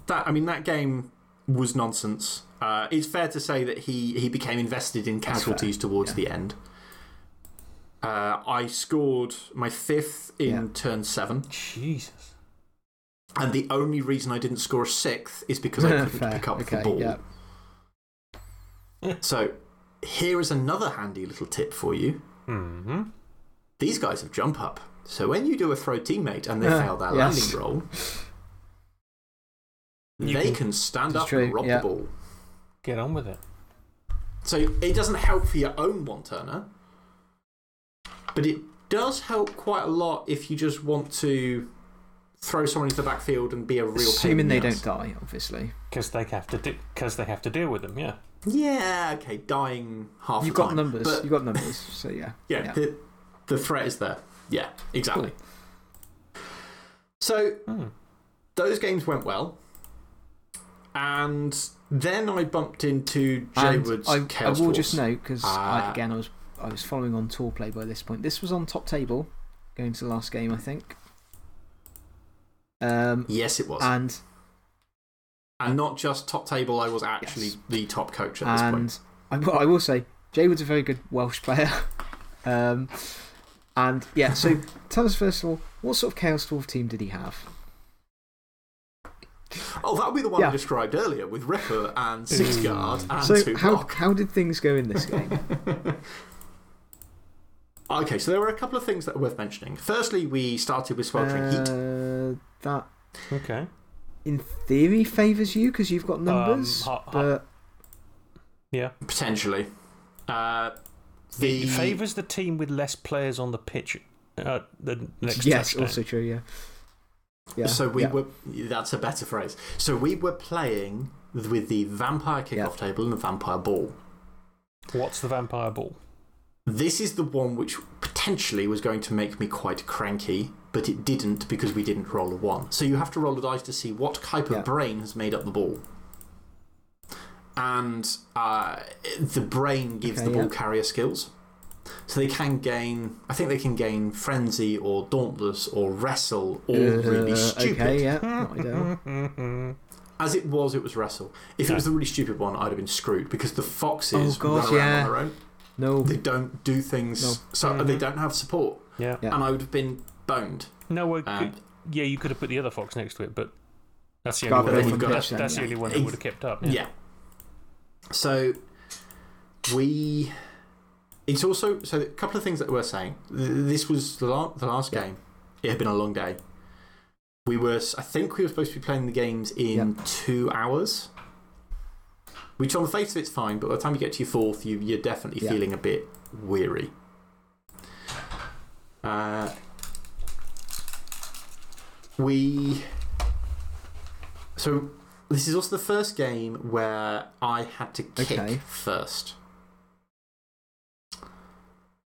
that I mean that game was nonsense. Uh, it's fair to say that he he became invested in casualties towards the end. Uh, I scored my fifth in Yeah. turn seven, Jesus. and the only reason I didn't score a sixth is because I couldn't pick up okay, the ball. yeah. So, here is another handy little tip for you. hmm. These guys have jump up. So, when you do a throw teammate and they Uh, fail their yes. landing roll, they can- can stand up true, and rob yeah. the ball. Get on with it. So it doesn't help for your own one turner, but it does help quite a lot if you just want to throw someone into the backfield and be a real pain in Assuming the they don't die, obviously. Because they, have to do- 'cause they have to deal with them, yeah. Yeah, okay, dying half You've the got time. numbers. But You've got numbers, so yeah. yeah, yeah. The, the threat is there. Yeah, exactly. So Hmm. those games went well. And then I bumped into Jay And Wood's I, I Chaos will Force. just note, because Ah. again, I was, I was following on Tourplay by this point. This was on top table, going to the last game, I think. Um, Yes, it was. and and not just top table, I was actually Yes. the top coach at this point. and I, will- I will say, Jay Wood's a very good Welsh player. um, and yeah, so tell us first of all, what sort of Chaos Dwarf team did he have? Oh, that would be the one I described earlier with Ripper and Six Guard and so, Two how, Block. how did things go in this game? Okay, so there were a couple of things that are worth mentioning. Firstly, we started with Sweltering Heat. Uh, that, Okay. in theory, favours you because you've got numbers. ha- ha- but Yeah. Potentially. Uh, The, It favours the team with less players on the pitch. Uh, the next yes, touchdown. also true, yeah. Yeah. So we yeah. were. That's a better phrase. So we were playing with the vampire kickoff Yeah. table and the vampire ball. What's the vampire ball? This is the one which potentially was going to make me quite cranky, but it didn't because we didn't roll a one. So you have to roll a dice to see what type of brain has made up the ball. And uh, the brain gives Okay, the ball yeah. carrier skills. So they can gain, I think they can gain frenzy or dauntless or wrestle or really Uh, stupid. Okay, yeah. As it was, it was wrestle. If it was the really stupid one, I'd have been screwed because the foxes Oh, gosh, run around yeah. on their own. No. They don't do things, No. so they don't have support. Yeah. Yeah. And I would have been boned. No, well, Um, good- yeah, you could have put the other fox next to it, but that's the only one. than that would- you've got that's it, that's the only one that would have kept up. Yeah. Yeah. So we. It's also. So a couple of things that we're saying. This was the, la- the last Yeah. game. It had been a long day. We were. I think we were supposed to be playing the games in two hours. Which on the face of it's fine, but by the time you get to your fourth, you, you're definitely Yeah. feeling a bit weary. Uh, we. So, this is also the first game where I had to kick Okay. first.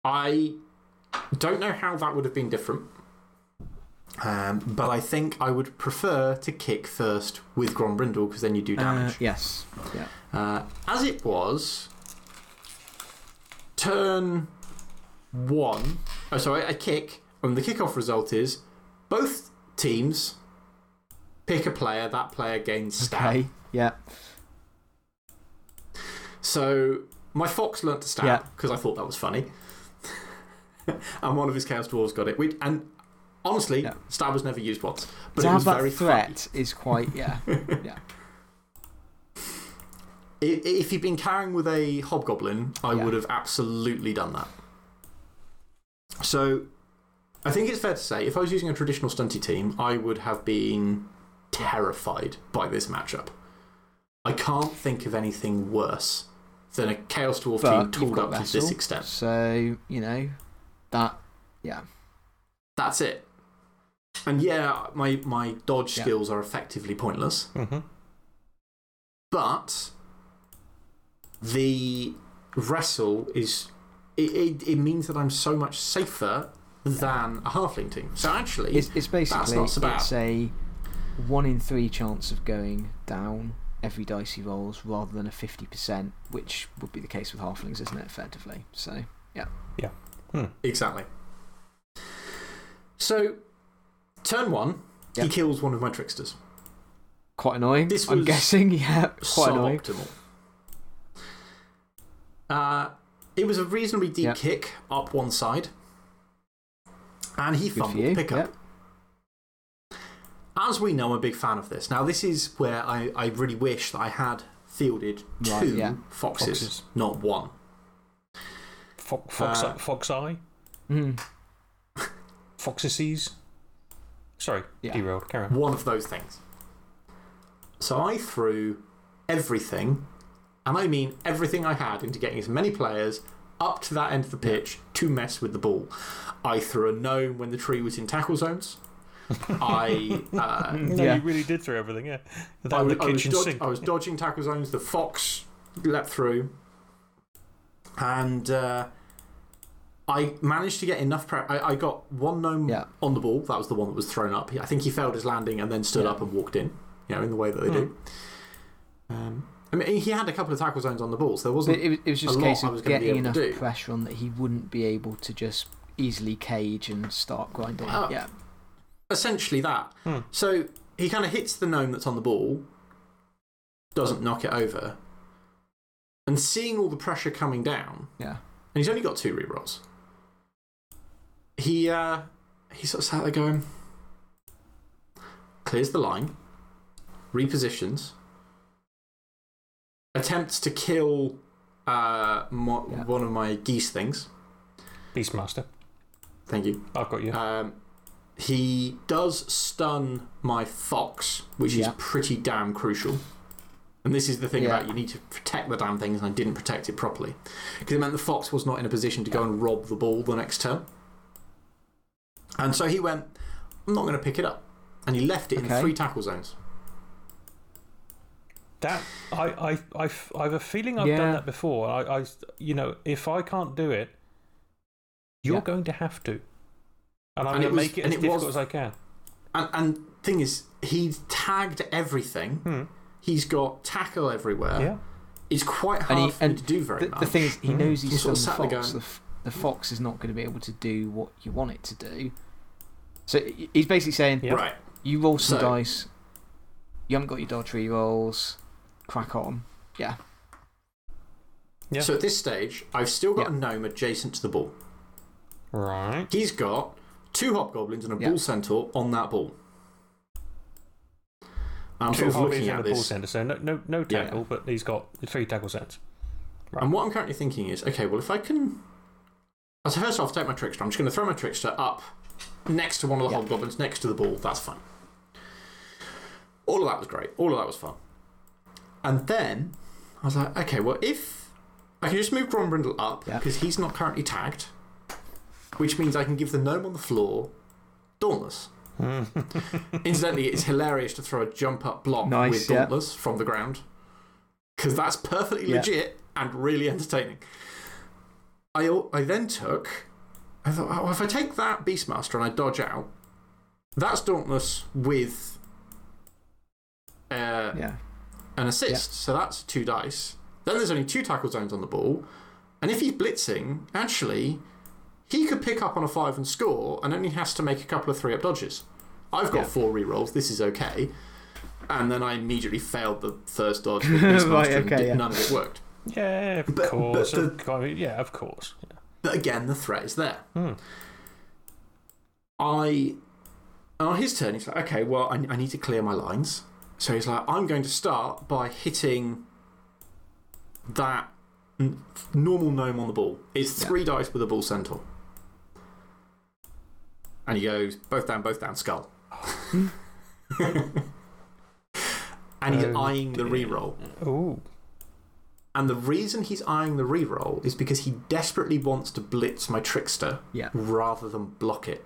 I don't know how that would have been different. Um, but I think I would prefer to kick first with Grombrindle because then you do Uh, damage. yes. Yeah. Uh, as it was, turn one. Oh, sorry, a kick. And the kickoff result is both teams pick a player, that player gains stab. Okay. Yeah. So my fox learnt to stab Yeah. because I thought that was funny. and one of his Chaos Dwarves got it. Which, and honestly, Yeah. stab was never used once. But to it was very threat is quite. Yeah. yeah. I- If he'd been carrying with a hobgoblin, I Yeah. would have absolutely done that. So, I think it's fair to say if I was using a traditional stunty team, I would have been terrified by this matchup. I can't think of anything worse than a Chaos Dwarf But team you've tooled got up to this extent. So, you know, that. Yeah. That's it. And yeah, my, my dodge Yeah. skills are effectively pointless. Mm-hmm. But the wrestle is. It, it, it means that I'm so much safer than a halfling team. So actually, It's, it's basically not so bad. it's a one in three chance of going down every dice he rolls rather than a 50%, which would be the case with halflings, isn't it, effectively? So, yeah. Yeah. Hmm. Exactly. So, turn one, he kills one of my tricksters. Quite annoying, This I'm guessing. Yeah, quite annoying. Suboptimal. Uh, it was a reasonably deep Yep. kick up one side, and he fumbled you. the pickup. Yep. As we know, I'm a big fan of this. Now, this is where I, I really wish that I had fielded two Right, yeah. foxes, Foxes. not one. Fo fox, Uh, fox eye? Mm. Foxes? Sorry, Yeah. derailed. Carry on. One of those things. So I threw everything, and I mean everything I had, into getting as many players up to that end of the pitch to mess with the ball. I threw a gnome when the tree was in tackle zones. I. Uh, No, Yeah. you really did throw everything, yeah. I, That and was, the I, was kitchen dodge- sink. I was dodging tackle zones. The fox leapt through. And uh, I managed to get enough prep. I, I got one gnome Yeah. on the ball. That was the one that was thrown up. I think he failed his landing and then stood Yeah. up and walked in, you know, in the way that they do. Um, I mean, he had a couple of tackle zones on the ball, so there wasn't. it, was- it was just a a case of was gonna be getting enough pressure on that he wouldn't be able to just easily cage and start grinding. Uh, yeah. essentially that. Hmm. So he kind of hits the gnome that's on the ball, doesn't knock it over, and seeing all the pressure coming down, Yeah. and he's only got two rerolls. He uh, he sort of sat there going, clears the line, repositions, attempts to kill uh, mo- Yeah. one of my geese things. Beastmaster. Thank you. I've got you. Um, he does stun my fox, which is pretty damn crucial. And this is the thing Yeah. about you need to protect the damn things, and I didn't protect it properly. Because it meant the fox was not in a position to go and rob the ball the next turn. And so he went, I'm not going to pick it up. And he left it in three tackle zones. That I, I, I, f- I have a feeling I've done that before. I, I, you know, if I can't do it, you're Yeah. going to have to, and I'm going to make it as it difficult was- as I can. And, and thing is, he's tagged everything. Hmm. He's got tackle everywhere. Yeah. It's quite And hard he- for me and to do very The, much. the thing is, he Mm. knows he's He sort of the sat there fox. going- The, f- the fox is not going to be able to do what you want it to do. So he's basically saying, Yep. Right. you roll some So- dice, you haven't got your dodge re rolls, crack on. Yeah. Yeah. So at this stage, I've still got Yeah. a gnome adjacent to the ball. Right. He's got two hobgoblins and a Yeah. bull centaur on that ball. I'm Two sort of looking and at a ball this. centre, so no, no, no Yeah. tackle, but he's got three tackle sets. And what I'm currently thinking is okay, well, if I can. So, first off, take my trickster. I'm just going to throw my trickster up next to one of the hobgoblins, next to the ball. That's fine. All of that was great. All of that was fun. And then I was like, okay, well, if I can just move Grombrindle up because he's not currently tagged, which means I can give the gnome on the floor Dauntless. Incidentally, it's hilarious to throw a jump up block Nice, with yeah. Dauntless from the ground because that's perfectly Yeah. legit and really entertaining. I, al- I then took. I thought, oh, if I take that Beastmaster and I dodge out, that's Dauntless with uh, Yeah. An assist. So that's two dice. Then there's only two tackle zones on the ball. And if he's blitzing, actually, he could pick up on a five and score and only has to make a couple of three up dodges. I've got Yeah. four rerolls. This is okay. And then I immediately failed the first dodge with Right, and okay, did- yeah. none of it worked. Yeah, of But- but course. the- of course. Yeah, of course. Yeah. But again, the threat is there. Hmm. I. On his turn, he's like, okay, well, I, I need to clear my lines. So he's like, I'm going to start by hitting that normal gnome on the ball. It's three dice with a bull centaur. And he goes, both down, both down, skull. and he's Oh, eyeing the dear. reroll. Ooh. And the reason he's eyeing the reroll is because he desperately wants to blitz my trickster Yeah. rather than block it.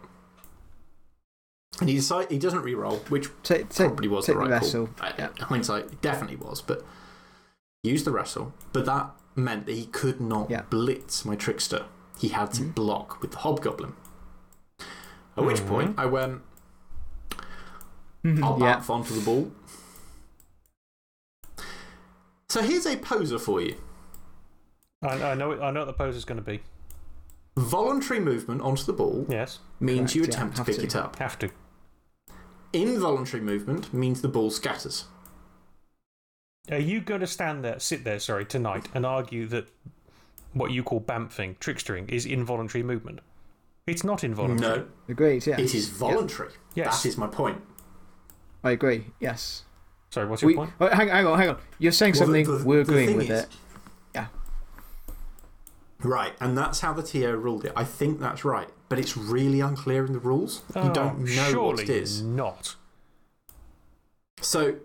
And he decide, he doesn't reroll, which Take, take, probably was take the right the call. Uh, Yeah. Hindsight, it definitely was, but he used the wrestle. But that meant that he could not Yeah. blitz my trickster. He had to Mhm. block with the hobgoblin. At which Mhm. point I went, I'll yeah. bounce onto the ball. So here's a poser for you. I, I know. I know what the pose is going to be. Voluntary movement onto the ball Yes, means you Correct, yeah, attempt to pick to. it up. have to. Involuntary movement means the ball scatters. Are you going to stand there, sit there, sorry, tonight, and argue that what you call bamfing, trickstering, is involuntary movement? It's not involuntary. No, Agreed, yeah. it is voluntary. Yes. That is my point. I agree, yes. Sorry, what's your We, point? oh, hang, hang on, hang on. You're saying Well, something, the- we're agreeing with is- it. Yeah. Right, and that's how the TO ruled it. I think that's right, but it's really unclear in the rules. you Oh, don't know what it is. not. So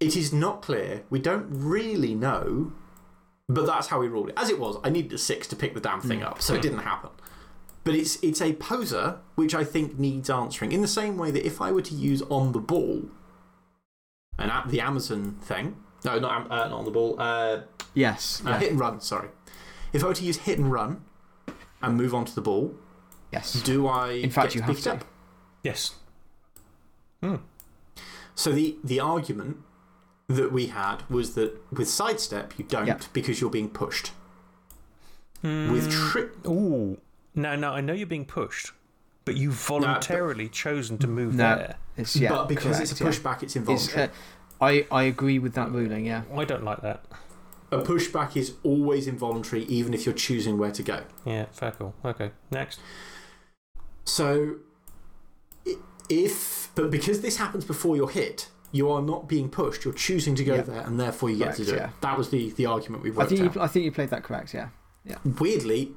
it is not clear. We don't really know, but that's how we ruled it. As it was, I needed a six to pick the damn thing up, so it didn't happen. But it's, it's a poser which I think needs answering. In the same way that if I were to use on the ball, and at the Amazon thing, no, not, uh, not on the ball, uh, Yes. uh, yeah, hit and run, sorry. If I were to use hit and run and move on to the ball, yes. do I In fact, get you to have pick to. it up? Yes. Hmm. So the, the argument that we had was that with sidestep, you don't Yeah. because you're being pushed. With trick. Ooh. No, no, I know you're being pushed, but you've voluntarily chosen to move No. there. It's, yeah, but because correct, it's a yeah. pushback, it's It's, involuntary. uh, I, I agree with that ruling, yeah. I don't like that. A pushback is always involuntary, even if you're choosing where to go. Yeah, fair call. Okay, next. So, if. But because this happens before you're hit, you are not being pushed. You're choosing to go Yeah. there, and therefore you get to Correct, do yeah. it. That was the, the argument we I worked think, out. you, I think you played that correct, yeah. Weirdly,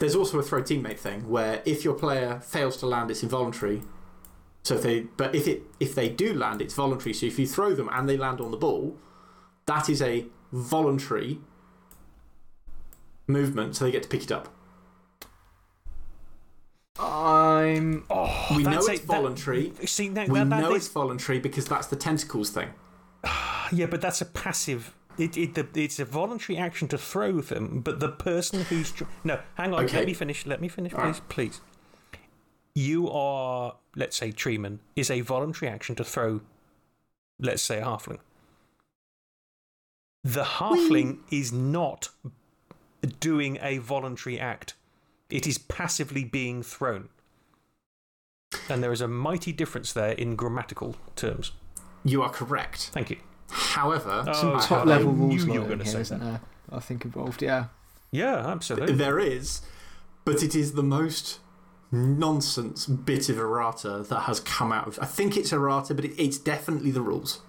there's also a throw teammate thing where if your player fails to land its involuntary, So if they, but if, it, if they do land, it's voluntary. So if you throw them and they land on the ball, that is a voluntary movement, so they get to pick it up. I'm. Oh, We know that's it's a- that- voluntary. see, that, We that, that know is- it's voluntary because that's the tentacles thing. Yeah, but that's a passive. It, it, the, it's a voluntary action to throw them, but the person who's. tr- No, hang on. Okay. Let me finish. Let me finish, please. Alright. Please. You are, let's say, Treeman, is a voluntary action to throw, let's say, a halfling. The halfling is not doing a voluntary act, it is passively being thrown. And there is a mighty difference there in grammatical terms. You are correct. Thank you. However, Oh, I- top level rules you were gonna here, say isn't that. there? I think involved, yeah. Yeah, absolutely. there is, but it is the most nonsense bit of errata that has come out of. I think it's errata, but it, it's definitely the rules.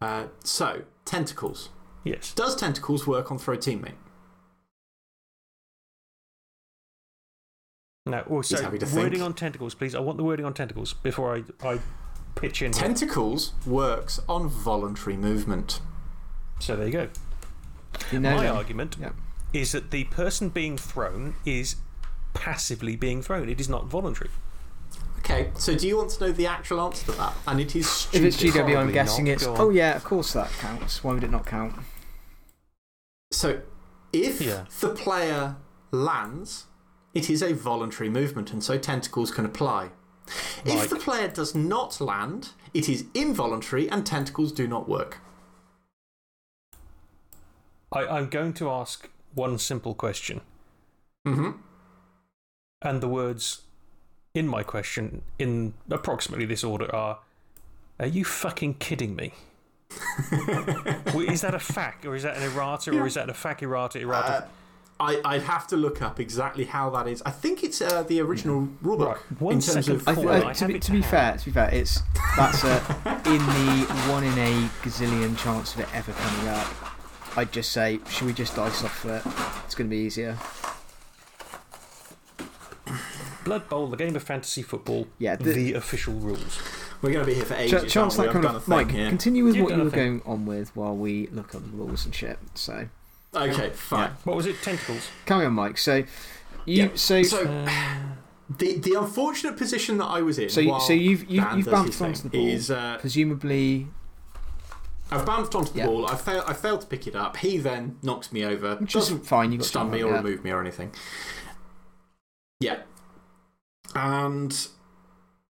Uh, so, tentacles. Yes. Does tentacles work on throw teammate? No, also, having to wording think. on tentacles, please. I want the wording on tentacles before I, I pitch in. here. Tentacles works on voluntary movement. So there you go. You know, My them. argument Yeah. is that the person being thrown is passively being thrown, it is not voluntary. Okay, so do you want to know the actual answer to that? And it is If it's GW, I'm Probably guessing it's. Go. Oh, yeah, of course that counts. Why would it not count? So, if Yeah. the player lands, it is a voluntary movement, and so tentacles can apply. If the player does not land, it is involuntary, and tentacles do not work. I, I'm going to ask one simple question, Mm hmm. and the words in my question, in approximately this order, are Are you fucking kidding me? Is that a fact, or is that an errata, or is that a fact errata errata? Uh, I, I'd have to look up exactly how that is. I think it's uh, the original rulebook. Right, one in terms of. I, I, I to be, to to be fair, to be fair, it's that's a in the one in a gazillion chance of it ever coming up. I'd just say, should we just dice off it? It's going to be easier. Blood Bowl, the game of fantasy football, Yeah, the, the- official rules. We're going to be here for Ch- ages. chance aren't that kind of. thing Mike, here. continue with You've what you a were thing. going on with while we look up the rules and shit. So, Okay, fine. What was it? Tentacles? carry on, Mike. So, you. Yeah, So, So, Uh, the, the unfortunate position that I was in. so, you- while so you've, you've, Dan you've bounced onto the ball. Is, uh, presumably, I've bounced onto the Yeah. ball. I, fail, I failed to pick it up. He then knocks me over. which is doesn't fine. You got stun me or yeah. remove me or anything. Yeah. And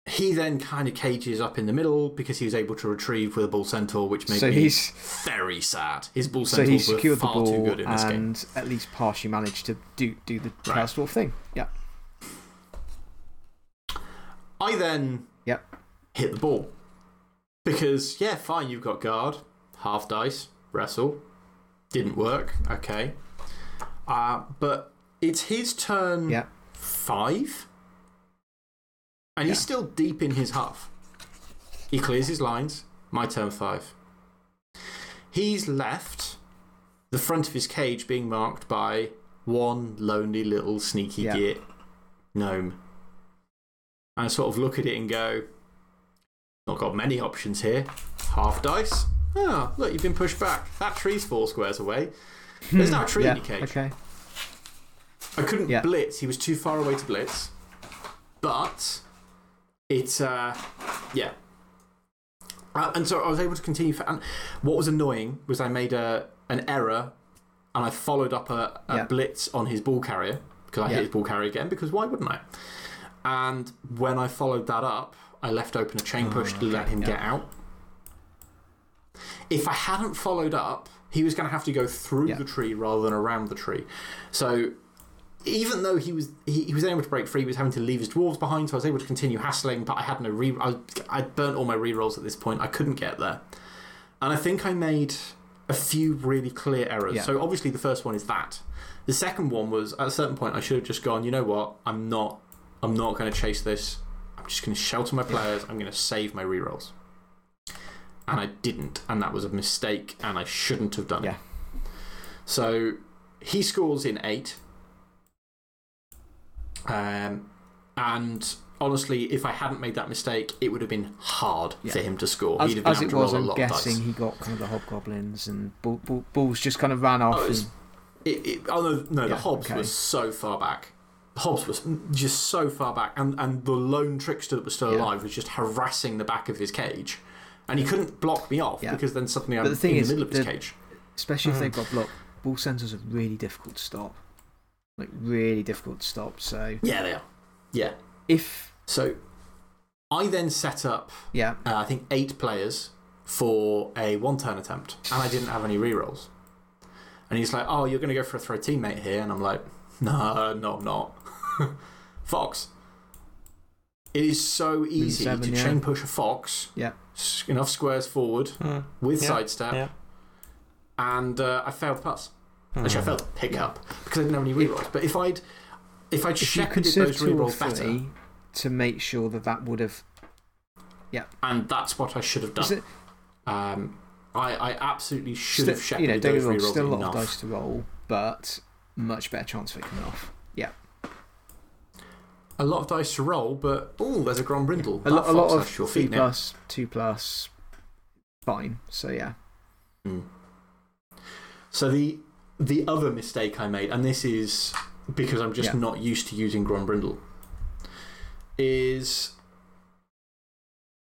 he then kind of cages up in the middle because he was able to retrieve with a bull centaur, which made So me he's very sad. His bull so centaurs he secured the far too ball good in this game. and at least partially managed to do do the Right. Chaos Dwarf thing. Yeah. I then Yep. hit the ball. Because, yeah, fine, you've got guard, half dice, wrestle. Didn't work, okay. Uh, but it's his turn five. And he's Yeah. still deep in his half. He clears his lines, my turn five. He's left the front of his cage being marked by one lonely little sneaky Yeah. git gnome. And I sort of look at it and go, not got many options here. Half dice. Ah, look, you've been pushed back. That tree's four squares away. There's now a tree yeah. in your cage. Okay. I couldn't Yeah. blitz. He was too far away to blitz. But it's, uh, yeah. Uh, and so I was able to continue. For, and what was annoying was I made a, an error and I followed up a, a Yeah. blitz on his ball carrier because I Yeah. hit his ball carrier again because why wouldn't I? And when I followed that up, I left open a chain push to let him Oh, yeah. get out. If I hadn't followed up, he was going to have to go through the tree rather than around the tree. So even though he was, he, he was able to break free, he was having to leave his dwarves behind, so I was able to continue hassling, but I had no re. I, I'd burnt all my re rolls at this point. I couldn't get there. And I think I made a few really clear errors. Yeah. So obviously, the first one is that. The second one was at a certain point, I should have just gone, you know what? I'm not, I'm not going to chase this. I'm just going to shelter my players. I'm going to save my re rolls. And I didn't. And that was a mistake, and I shouldn't have done Yeah. it. So he scores in eight. Um, and honestly, if I hadn't made that mistake, it would have been hard for him to score. As, He'd have been as it to was, roll a I'm lot of dice. guessing he got kind of the hobgoblins and bull, bulls just kind of ran off. Oh, it was- and- It, it, oh no, no the Yeah, Hobbs okay. was so far back. The Hobbs was just so far back, and, and the lone trickster that was still Yeah. alive was just harassing the back of his cage. And he couldn't block me off because then suddenly I'm the thing in is, the middle of his cage. especially if they've got block. Bull centaurs are really difficult to stop. Like, really difficult to stop. So, Yeah, they are. Yeah. if. So I then set up, Yeah. uh, I think, eight players for a one turn attempt, and I didn't have any rerolls. And he's like, Oh, you're going to go for a throw teammate here? And I'm like, No, no, I'm not. Fox. It is so easy seven, to yeah. chain push a Fox Yeah. enough squares forward Hmm. with Yeah, sidestep, yeah. and uh, I failed pass. Hmm. Actually, I failed pick up because I didn't have any rerolls. But if I'd, if I'd If shepherded those rerolls better, to make sure that that would have. Yeah. And that's what I should have done. it, Um, I, I absolutely should still, have shepherded you know, those rerolls still a lot enough. of dice to roll, but much better chance of it coming off. Yeah. A lot of dice to roll, but oh, there's a Grombrindle. A, lo- a lot of three feet plus, two plus, fine. So, yeah. Mm. So the the other mistake I made, and this is because I'm just Yeah. not used to using Grombrindle, is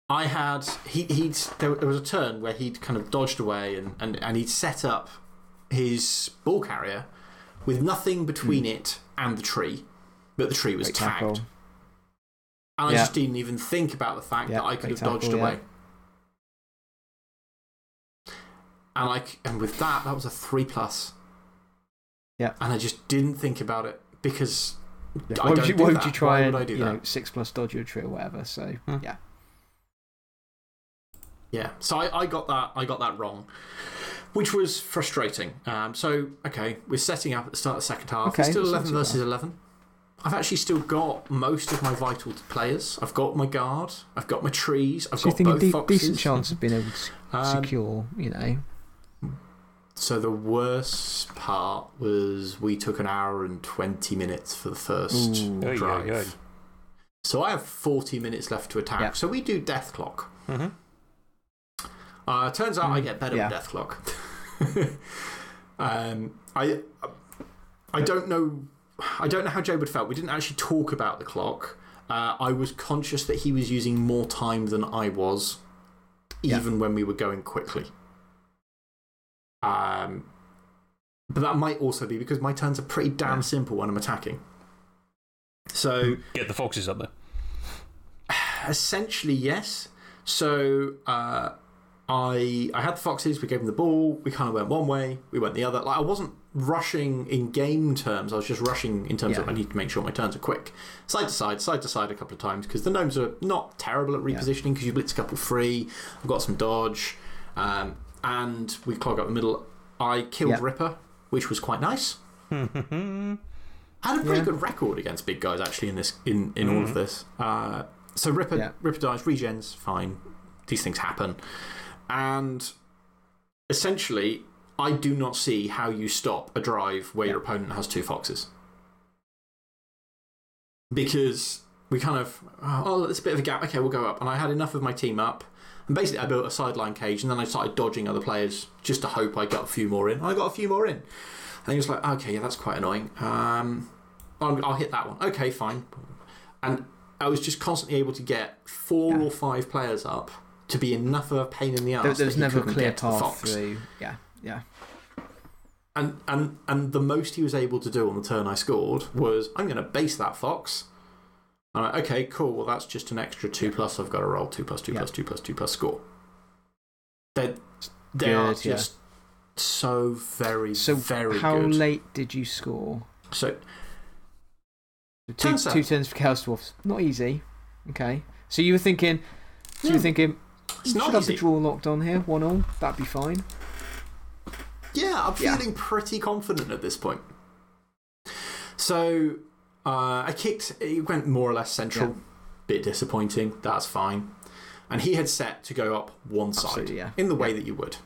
I had he he'd there, was a turn where he'd kind of dodged away and, and, and he'd set up his ball carrier with nothing between it and the tree, but the tree was Great tagged. tackle. And I just didn't even think about the fact Yeah, that I could have dodged tackle, yeah. away. And like, and with that, that was a three plus. Yeah. And I just didn't think about it because Yeah. I Why would don't you, why would you try Why and I do you that? know six plus dodge your tree or whatever? So Hmm. yeah, yeah. So I, I got that. I got that wrong, which was frustrating. Um, so okay, we're setting up at the start of the second half. Okay, it's still eleven versus eleven. I've actually still got most of my vital players. I've got my guard. I've got my trees. I've so got both de- foxes. decent chance of being able to Um, secure? You know, So the worst part was we took an hour and 20 minutes for the first Ooh. Oy, oy, drive. oy. So I have 40 minutes left to attack. Yeah. So we do Death Clock. Mhm. Uh, turns out I Mm, get better yeah. with Death Clock. um, I, I don't know. I don't know how Joe would felt. We didn't actually talk about the clock. Uh, I was conscious that he was using more time than I was, Yeah. even when we were going quickly. Um, but that might also be because my turns are pretty damn simple when I'm attacking. So Get the foxes up there. essentially, yes. So uh, I I had the foxes. We gave them the ball. We kind of went one way. We went the other. Like I wasn't rushing in game terms. I was just rushing in terms of I need to make sure my turns are quick. Side to side, side to side a couple of times because the gnomes are not terrible at repositioning because you blitz a couple free. I've got some dodge, um, and we clog up the middle. I killed. Ripper, which was quite nice. I had a pretty Yeah. good record against big guys actually in this in, in all of this. Uh, so Ripper Yeah. Ripper dies, regens, fine. These things happen, and essentially, I do not see how you stop a drive where your opponent has two foxes because we kind of oh there's a bit of a gap. Okay, we'll go up, and I had enough of my team up. And basically, I built a sideline cage, and then I started dodging other players just to hope I got a few more in. I got a few more in. And he was like, okay, yeah, that's quite annoying. Um, I'll, I'll hit that one. Okay, fine. And I was just constantly able to get four Yeah. or five players up to be enough of a pain in the ass. there, that there was never a clear get to the path through. Yeah, yeah, And, and, and the most he was able to do on the turn I scored was I'm going to base that fox. I'm like, okay, cool. Well, that's just an extra two plus. I've got to roll two plus two Yeah. plus two plus two plus score. They're, they are Good, yeah. just so very, So very how good. late did you score? So Two, two turns for Chaos Dwarfs. Not easy. Okay. So you were thinking, so you were thinking, it's should not have easy. the draw locked on here, one all. That'd be fine. Yeah, I'm feeling pretty confident at this point. So uh, I kicked, it went more or less central. Yeah. Bit disappointing. That's fine. And he had set to go up one side yeah. in the way that you would.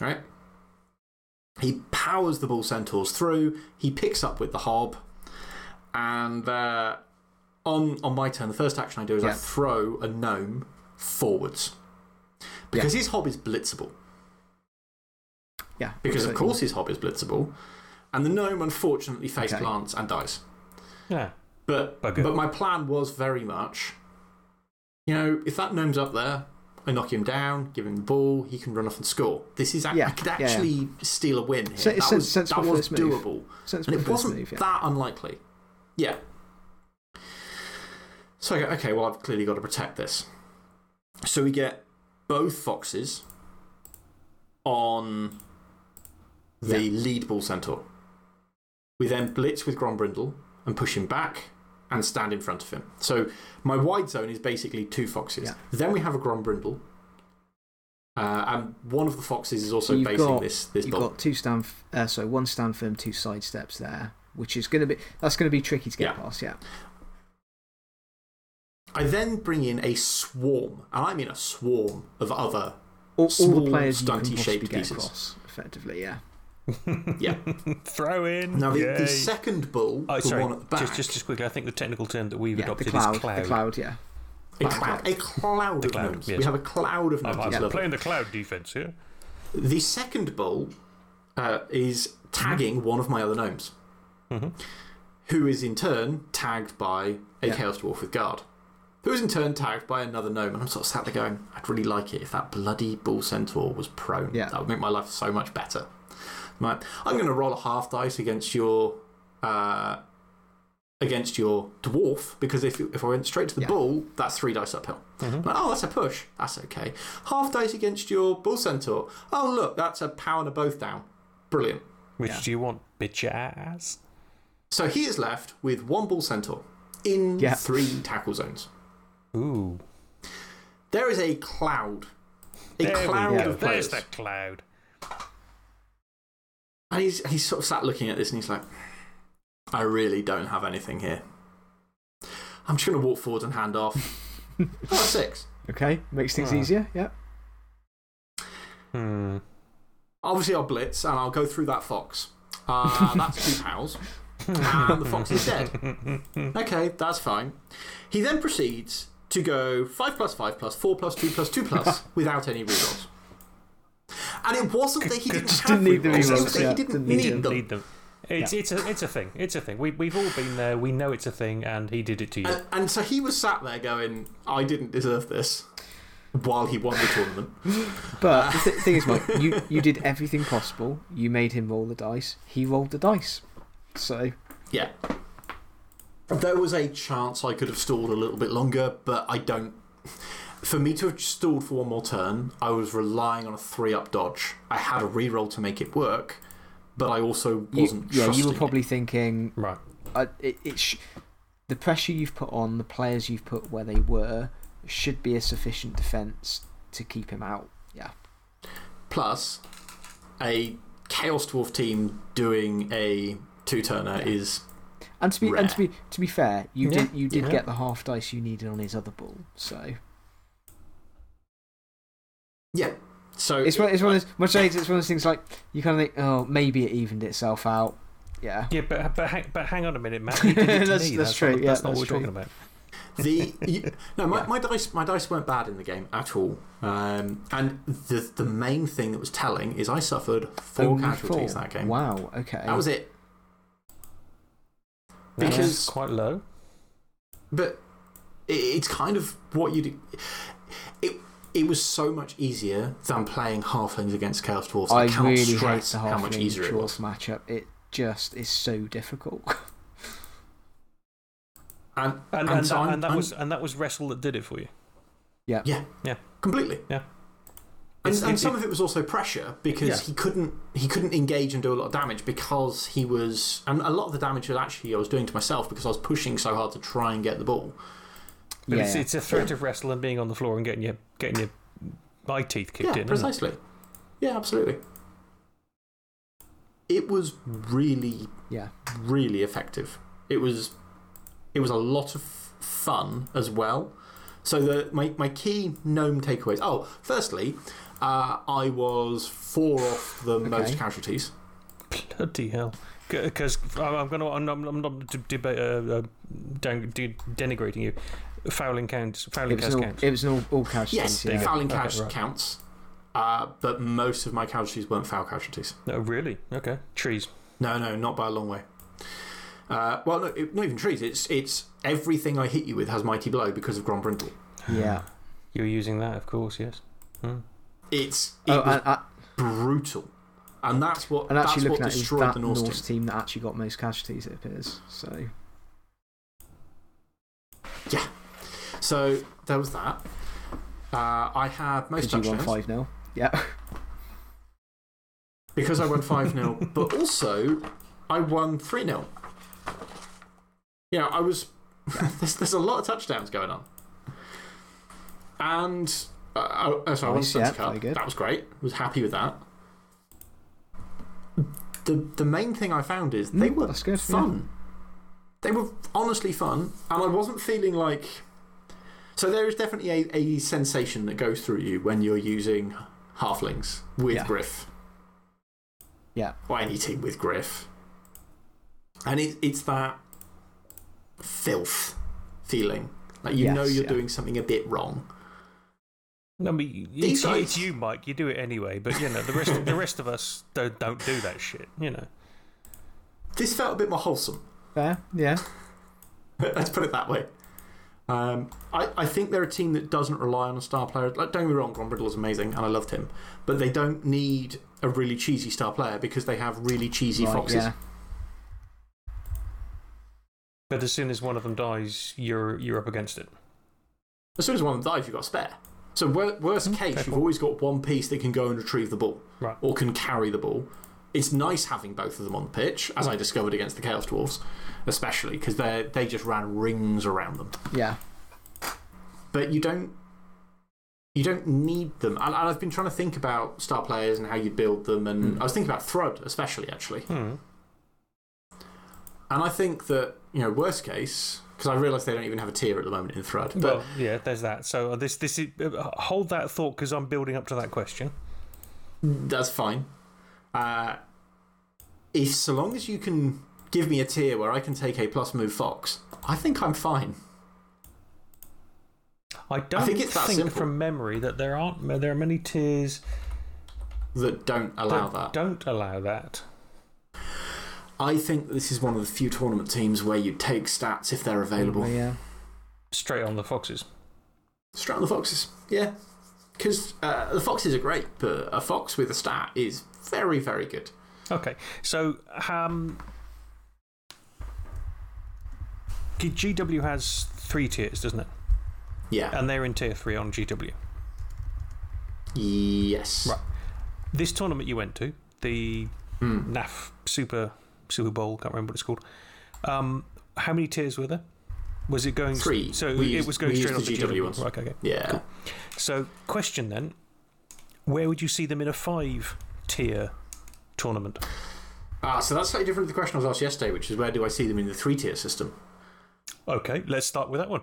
Right? He powers the bull centaurs through. He picks up with the hob. And uh, on, on my turn, the first action I do is I throw a gnome forwards. Because his hob is blitzable. Yeah. Because, of course, his hob is blitzable. And the gnome, unfortunately, face Okay. plants and dies. Yeah. But, Bugger. but my plan was very much you know, if that gnome's up there, I knock him down, give him the ball, he can run off and score. This is, ac- Yeah, I could yeah, yeah. actually steal a win here. So- that sen- was, that was doable. Sensible And it wasn't move, that unlikely. Yeah. So I go, okay, well, I've clearly got to protect this. So we get both foxes on the lead bull centaur. We then blitz with Grombrindle and push him back and stand in front of him. So my wide zone is basically two foxes. Yeah. Then we have a Grombrindle. Uh, and one of the foxes is also So basing got- this, this You've got two stand, uh, sorry, one stand firm, two side steps there, which is going to be, that's going to be tricky to get Yeah. past, yeah. I then bring in a swarm, and I mean a swarm of other. All, all Small, the players stunty shaped get pieces. across, effectively, yeah. Yeah. Throw in. Now, the, the second bull, Oh, the sorry. one at the back, Just, just, just quickly, I think the technical term that we've Yeah, adopted the cloud, is cloud. the cloud, yeah. a, cloud, cloud, a cloud of cloud, gnomes. yes. We have a cloud of I'm. I'm It's lovely. playing the cloud defense here. The second bull uh, is tagging one of my other gnomes, Mhm. who is in turn tagged by a Yeah. Chaos Dwarf with Guard, who is in turn tagged by another gnome. And I'm sort of sat there going, I'd really like it if that bloody bull centaur was prone. Yeah. That would make my life so much better. Right. I'm going to roll a half dice against your. Uh, against your dwarf because if, if I went straight to the Yeah. bull, that's three dice uphill. Mhm. Like, oh, that's a push. That's okay. Half dice against your bull centaur. Oh, look, that's a power to both down. Brilliant. Which Yeah. do you want, bitch ass? So he is left with one bull centaur in Yeah. three tackle zones. Ooh. There is a cloud. A There we cloud go. of There's players. that cloud. And he's, he's sort of sat looking at this and he's like, I really don't have anything here. I'm just going to walk forward and hand off. oh, six. Okay, makes things Ah. easier, yeah. Hmm. Obviously, I'll blitz and I'll go through that fox. Uh, that's two pals. And the fox is dead. Okay, that's fine. He then proceeds to go 5 plus 5 plus 4 plus 2 plus 2 plus without any rerolls. And it wasn't that he didn't Just have didn't need the rerolls, it rerolls, was that yeah, he didn't didn't need need them. them. Need them. It's, it's, a, it's a thing. It's a thing. We, we've all been there. We know it's a thing, and he did it to you. And, and so he was sat there going, I didn't deserve this while he won the tournament. But the th thing is, Mike, you, you did everything possible. You made him roll the dice. He rolled the dice. So, Yeah. There was a chance I could have stalled a little bit longer, but I don't. For me to have stalled for one more turn, I was relying on a three up dodge. I had a reroll to make it work, but I also wasn't yeah, you trusting were it. probably thinking, right. uh, it, it sh the pressure you've put on, the players you've put where they were, should be a sufficient defence to keep him out. Yeah. Plus, a Chaos Dwarf team doing a two turner Yeah. is. And to be, and to be, to be fair, you Yeah, did, you did yeah. get the half dice you needed on his other ball. So, Yeah. So it's one, it's one of those, much like it's one of those things like, you kind of think, oh, maybe it evened itself out. Yeah. Yeah, but, but, hang, but hang on a minute, Matt. He did it to That's- me. that's true, Not, yeah, that's not that's what true. we're talking about. the you, no, my, Yeah. my dice my dice weren't bad in the game at all. Um, and the the main thing that was telling is I suffered four Only casualties four. that game. Wow, okay. That was it. That's Because- quite low. But it, it's kind of what you do. It it was so much easier than playing halflings against chaos dwarfs. I, I cannot really hate stress the how much easier it was. matchup. It just is so difficult. And And, and, and, so that, and, that was, and that was Wrestle that did it for you. yeah Yeah. Yeah. Completely Yeah. And, and some of it was also pressure because Yeah. he couldn't he couldn't engage and do a lot of damage because he was and a lot of the damage was actually I was doing to myself because I was pushing so hard to try and get the ball. But yeah. it's, it's a threat of wrestling being on the floor and getting your, getting your eye teeth kicked yeah, in. isn't precisely. Yeah, absolutely. It was really, yeah. really effective. It was, it was a lot of fun as well. So the my my key gnome takeaways. Oh, firstly, uh, I was four off the most casualties. Bloody hell. Because I'm going to. I'm, I'm not deba- uh, uh, denigrating you. Fouling counts. Fouling it was an all, counts. It was an all, all casualties. Yes, yeah. fouling Okay, cash right. counts. Uh, but most of my casualties weren't foul casualties. Oh, really? Okay. Trees. No, no, not by a long way. Uh, well, no, it, not even trees. It's, it's everything I hit you with has Mighty Blow because of Grombrindle. Yeah. You're using that, of course, yes. Hmm. It's it Oh, was and, uh, brutal. And that's what, and actually that's what looking at it, it was destroyed that the Norse, Norse team. team that actually got most casualties, it appears. So, So there was that. Uh, I had most because you won 5 0. Yeah. because I won 5 0, but also I won 3 0. Yeah, I was. there's, there's a lot of touchdowns going on. And. Uh, uh, so I won the yeah, Cup. That was great. Was happy with that. The, the main thing I found is they Mm, were good, yeah. fun. They were honestly fun, and I wasn't feeling like. So there is definitely a, a sensation that goes through you when you're using halflings with Yeah. Griff, Yeah. or any team with Griff. And it, it's that filth feeling. Like you Yes, know you're yeah. doing something a bit wrong. I mean, These it's, guys- it's you, Mike. You do it anyway, but you know the rest. the rest of us don't don't do that shit. You know. This felt a bit more wholesome. Fair. Yeah. Let's put it that way. Um, I, I think they're a team that doesn't rely on a star player. Like, don't get me wrong, Grombrindle is amazing and I loved him. But they don't need a really cheesy star player because they have really cheesy Right, foxes. Yeah. But as soon as one of them dies, you're you're up against it. As soon as one of them dies, you've got a spare. So, wor worst case, fair you've always got one piece that can go and retrieve the ball Right. or can carry the ball. It's nice having both of them on the pitch, as I discovered against the Chaos Dwarfs, especially because they just ran rings around them. Yeah. but you don't you don't need them. And, and I've been trying to think about star players and how you build them, and I was thinking about Thrud especially actually. Hmm. And I think that you know worst case because I realise they don't even have a tier at the moment in Thrud. But Well, yeah, there's that. So uh, this this is uh, hold that thought because I'm building up to that question. that's fine. Uh, if so long as you can give me a tier where I can take a plus move fox, I think I'm fine. I don't think it's that simple. from memory that there aren't there are many tiers That don't allow that that. don't allow that. I think this is one of the few tournament teams where you take stats if they're available. Yeah. Straight on the foxes. Straight on the foxes, yeah. Because uh, the foxes are great, but a fox with a stat is very, very good. Okay, so um, GW has three tiers, doesn't it? Yeah. And they're in tier three on GW. yes. Right. This tournament you went to, the Hmm. NAF Super Super Bowl, can't remember what it's called. Um, how many tiers were there? Was it going Three. So We it used- was going straight on the GW ones. Right, okay, okay. Yeah. So, question then where would you see them in a five tier tournament? Ah, so that's slightly different to the question I was asked yesterday, which is where do I see them in the three tier system? Okay, let's start with that one.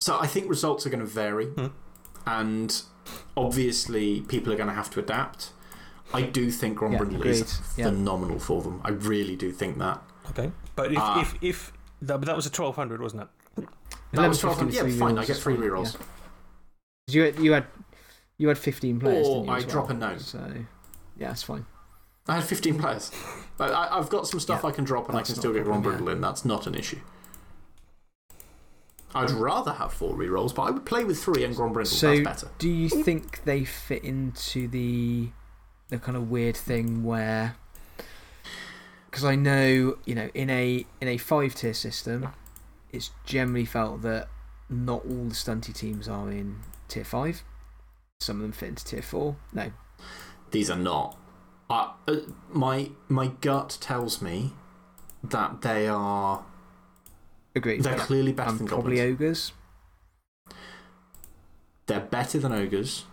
So I think results are going to vary, Hmm. and obviously people are going to have to adapt. I do think Yeah, Grombrindle is agreed. Yeah. phenomenal for them. I really do think that. Okay. But if, Ah. if, if that, that was a 1200, wasn't it? That was 11, 1200. Yeah, fine. I get three fine, rerolls. yeah. 'Cause You, had- you, had, you had 15 players. Or didn't you, I as drop well? a gnome. So, yeah, it's fine. I had 15 players. But I, I've got some stuff Yeah, I can drop and I can still get problem, Grombrindle in. That's not an issue. I'd um, rather have four rerolls, but I would play with three and Grombrindle. So, That's better. do you think they fit into the, the kind of weird thing where. Because I know, you know, in a, in a five tier system, it's generally felt that not all the stunty teams are in tier five. Some of them fit into tier four. No. These are not. Uh, uh, my, my gut tells me that they are. Agreed. They're clearly better and than probably goblins. ogres. They're better than ogres.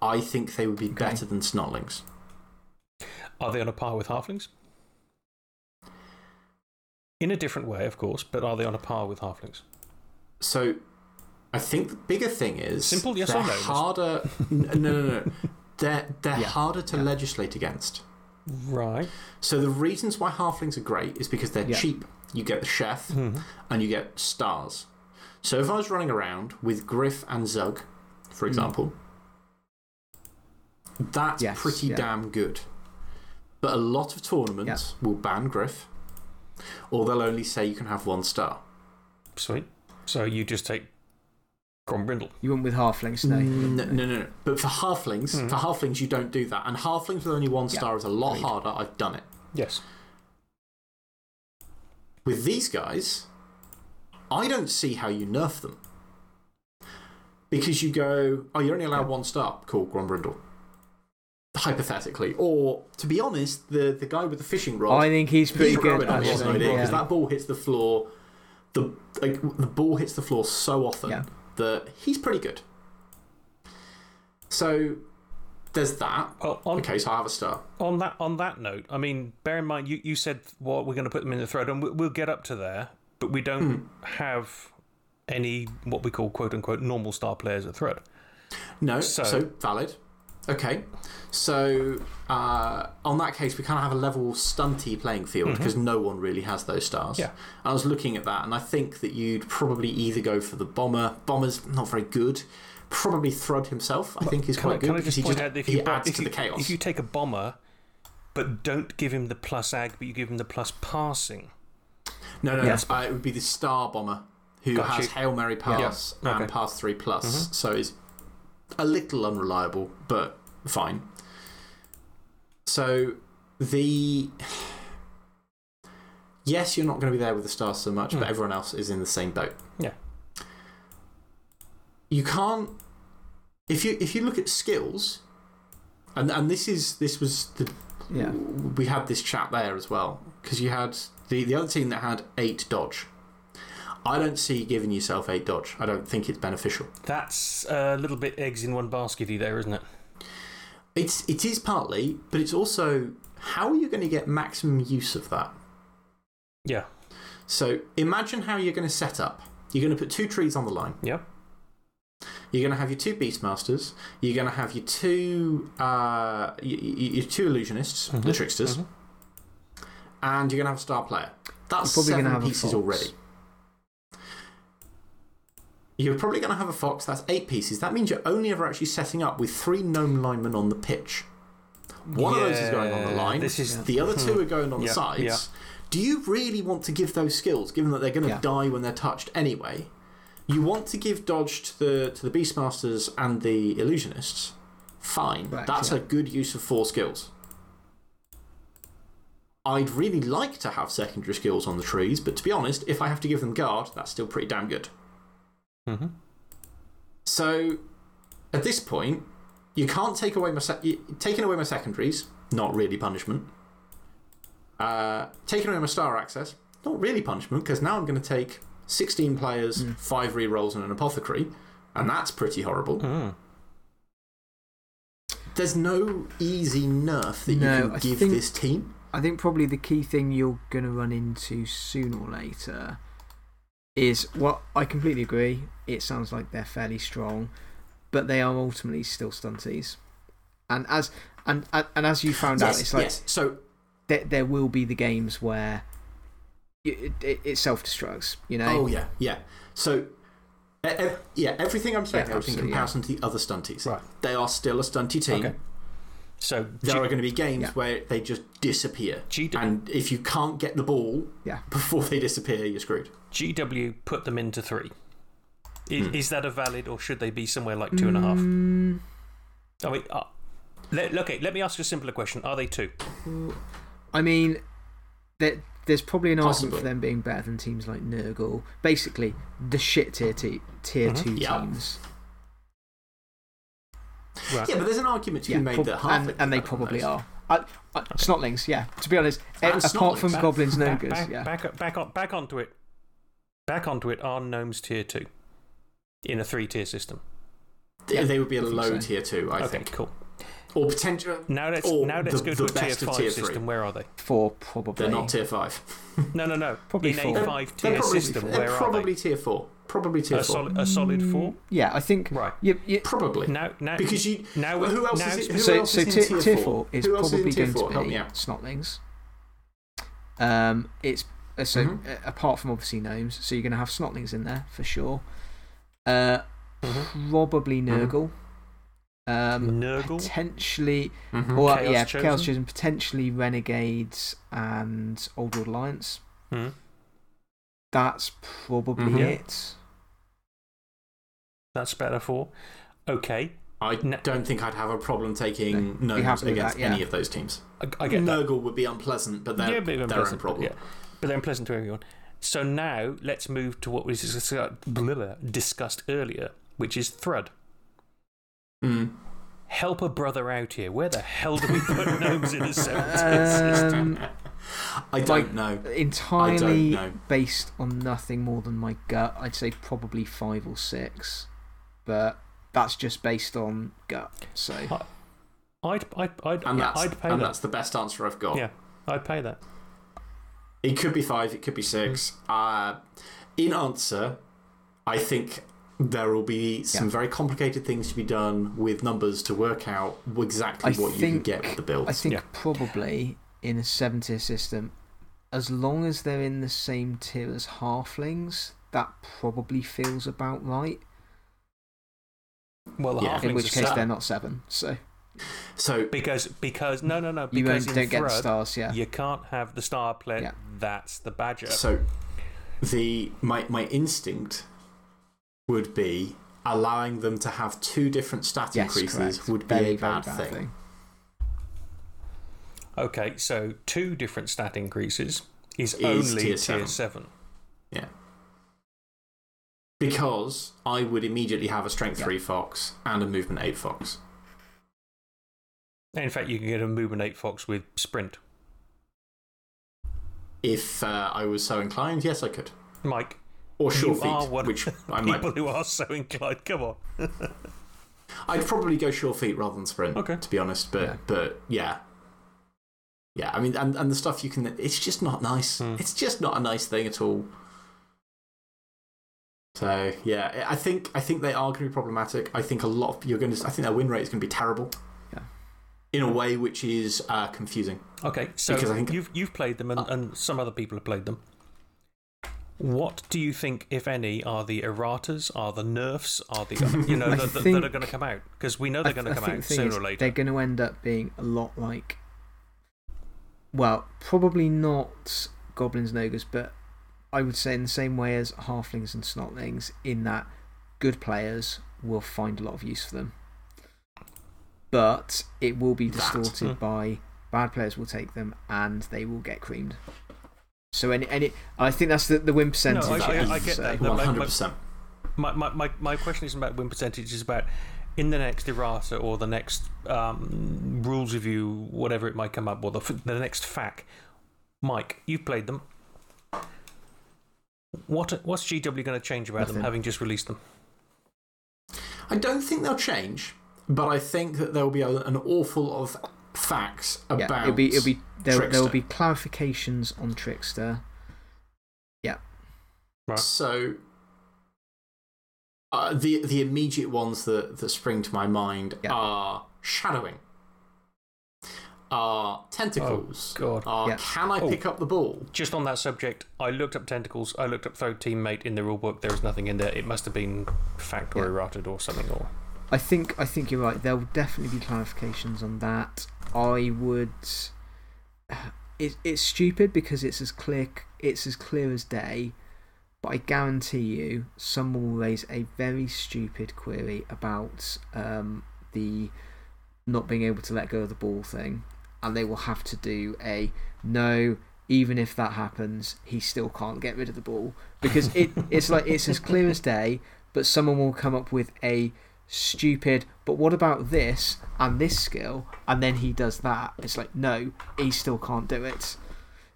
I think they would be Okay. better than snotlings. Are they on a par with halflings? In a different way, of course, but are they on a par with halflings? So, I think the bigger thing is. Simple yes or no? harder. no, no, no. they're, they're Yeah, harder to yeah. legislate against. Right. So the reasons why halflings are great is because they're Yeah. cheap. You get the chef Mhm. and you get stars. So if I was running around with Griff and Zug, for example, that's Yes, pretty yeah. damn good. But a lot of tournaments will ban Griff, or they'll only say you can have one star. Sweet. So you just take Grombrindle. You went with halflings, no? No, no, no. no. But for halflings, Mhm. for halflings, you don't do that. And halflings with only one Yeah, star is a lot agreed. harder. I've done it. Yes. With these guys, I don't see how you nerf them. Because you go, oh, you're only allowed one star. Cool, Grombrindle. Hypothetically. Or, to be honest, the, the guy with the fishing rod. I think he's pretty he's good, good actually. actually. Because Yeah. that ball hits the floor. The, like, the ball hits the floor so often Yeah. That he's pretty good. So, there's that. Well, on, Okay, so I have a star. on that on that note, I mean, bear in mind you, you said well, we're going to put them in the thread, and we- we'll get up to there, but we don't hmm. have any what we call quote unquote normal star players at thread. No, So- so, valid. Okay, so uh, on that case, we kind of have a level stunty playing field because no one really has those stars. Yeah. I was looking at that, and I think that you'd probably either go for the bomber. Bomber's not very good. Probably Thrud himself, I think, is Can I, quite good. because just he that if he you, bo- adds if, to you, the chaos. if you take a bomber, but don't give him the plus ag, but you give him the plus passing. No, no, uh, it would be the star bomber who Got has you. Hail Mary pass Yeah. and pass 3 plus. So it's a little unreliable, but fine. So the. Yes, you're not going to be there with the stars so much, but hmm. everyone else is in the same boat. Yeah. You can't. If you, if you look at skills, and, and this, is, this was the Yeah. we had this chat there as well because you had the, the other team that had eight dodge. I don't see giving yourself eight dodge. I don't think it's beneficial. That's a little bit eggs in one baskety there, isn't it? It's, it is partly, but it's also how are you going to get maximum use of that? Yeah. So imagine how you're going to set up. You're going to put two trees on the line. Yeah. You're going to have your two Beastmasters. You're going to have your two, uh, your, your two illusionists, the tricksters, and you're going to have a star player. That's probably seven gonna have pieces fox. already. You're probably going to have a fox. That's eight pieces. That means you're only ever actually setting up with three gnome linemen on the pitch. One of those is going on the line. this is- the other two are going on the Yeah, sides. yeah. Do you really want to give those skills, given that they're going to die when they're touched anyway? You want to give dodge to the to the Beastmasters and the Illusionists. Fine, Right, that's a good use of four skills. I'd really like to have secondary skills on the trees, but to be honest, if I have to give them guard, that's still pretty damn good. Mm-hmm. So, at this point, you can't take away my sec- taking away my secondaries. Not really punishment. Uh, taking away my star access. Not really punishment because now I'm going to take 16 players, five rerolls, and an apothecary, and that's pretty horrible. Mm. There's no easy nerf that No, you can I give think- this team. I think probably the key thing you're going to run into sooner or later is what I completely agree. It sounds like they're fairly strong, but they are ultimately still stunties. And as, and, and, and as you found out, it's like yes. So there, there will be the games where it, it, it self destructs, you know? Oh yeah, yeah. So, yeah, everything I'm saying Yeah, there is in absolutely, comparison to the other stunties. Right. They are still a stunty team. Okay. So, There G- are going to be games Yeah. where they just disappear. G- and if you can't get the ball Yeah. before they disappear, you're screwed. GW put them into three. Is, Hmm. is that a valid, or should they be somewhere like two and a half? Mm, I mean, uh, let, okay, let me ask you a simpler question. Are they two? I mean, there's probably an argument for them being better than teams like Nurgle. Basically, the shit tier, te tier Mhm. 2 Yeah. teams. Right. Yeah, but there's an argument to Yeah, made that half and, and they probably are. I, I, Snotlings, yeah. To be honest, ah, And a- apart from Snotlings. Goblins and back, Ogres, back, yeah. back, back, on, back onto it. Back onto it are gnomes tier two in a three tier system. They, they would be a think low so. tier two, I okay, think. cool. Or potential. Now let's, Or now let's the- go to the a tier best five tier three. system. Where are they? Four, probably. They're not tier five. No, no, no. Probably in four. a five They're tier probably, system, they're where are probably they? tier four. Probably tier A, four. solid, a solid four? Yeah, I think. Right. You, you, Probably. Now, now, Because you. now, well, who else now is it? Who so else so is in tier, tier tier four? 4 is Who else is probably going four? to be me. Snotlings. Um, it's, uh, so, uh, apart from obviously gnomes, so you're going to have Snotlings in there for sure. Uh, Mhm. Probably Mhm. Nurgle. Um, Nurgle? Potentially. Mhm. Or, Chaos yeah, Chosen? Chaos Chosen. Potentially Renegades and Old World Alliance. Mhm. That's probably it. That's better for. Okay, I No. don't think I'd have a problem taking No, gnomes against that, yeah. any of those teams. I, I get that. Would be unpleasant, but they're, yeah, but they're unpleasant, own but problem. Yeah. But they're unpleasant to everyone. So now let's move to what we discussed, discussed earlier, which is Thrud. Mm. Help a brother out here. Where the hell do we put gnomes in a seven tier system? Um, I don't like, know. entirely know. based on nothing more than my gut, I'd say probably five or six. But that's just based on gut. So, I'd, I'd, I'd, And, yeah, that's, I'd pay and that. that's the best answer I've got. Yeah, I'd pay that. It could be five, it could be six. Uh, in answer, I think there will be some Yeah. very complicated things to be done with numbers to work out exactly I what you can get with the builds. I think Yeah. probably in a seven tier system, as long as they're in the same tier as halflings, that probably feels about right. Well, the Yeah. halflings In which case, set. they're not seven. So, so, Because, because, no, no, no. you Because won't, don't get the Thrud, stars, yeah. you can't have the star plate. Yeah. That's the badger. so the, my, my instinct would be allowing them to have two different stat Yes, increases correct. would be Very, a very bad, thing. Okay, so two different stat increases is, Is only tier tier seven. seven. Yeah. Because I would immediately have a strength Yeah. 3 fox and a movement 8 fox. In fact, you can get a movement eight fox with sprint. If uh, I was so inclined, yes, I could. Mike, Or you sure are feet, one which I the might. people who are so inclined. Come on. I'd probably go sure feet rather than sprint, Okay. to be honest. But Yeah. but yeah. Yeah, I mean, and, and the stuff you can. It's just not nice. Hmm. It's just not a nice thing at all. So, yeah, I think, I think they are going to be problematic. I think a lot of. You're going to, I think their win rate is going to be terrible. Yeah. In a way which is uh, confusing. Okay, so Because I think- you've, you've played them and, and some other people have played them. What do you think, if any, are the erratas, are the nerfs, are the, you know, I that, that, think- that are going to come out? Because we know they're going to come out the sooner or later. They're going to end up being a lot like. Well, probably not goblins and ogres, but I would say in the same way as halflings and snotlings, in that good players will find a lot of use for them. But it will be distorted Hmm. by bad players will take them and they will get creamed. So, any, any, I think that's the, the win percentage. I- I- I get that, my- hundred percent. My, my, my, my question isn't about win percentage, it's about in the next errata or the next um, rules review, whatever it might come up, or the, the next FAQ. Mike, you've played them. What, what's GW going to change about them having just released them? I don't think they'll change, but I think that there will be a, an awful lot of facts about. Yeah, it'll be, it'll be, there, there will be clarifications on Trickster. Right. So, uh, the the immediate ones that, that spring to my mind Yeah. are shadowing, are tentacles, God. are Yeah. can I Oh. pick up the ball? Just on that subject, I looked up tentacles, I looked up throw teammate in the rulebook, there is nothing in there. It must have been fact or Yeah. errated or something. Or I think I think you're right. There will definitely be clarifications on that. I would. It, it's stupid because it's as clear it's as clear as day, but I guarantee you someone will raise a very stupid query about um, the not being able to let go of the ball thing, and they will have to do a no. Even if that happens, he still can't get rid of the ball because it, it's like it's as clear as day. But someone will come up with a stupid, but what about this and this skill? And then he does that. It's like, no, he still can't do it.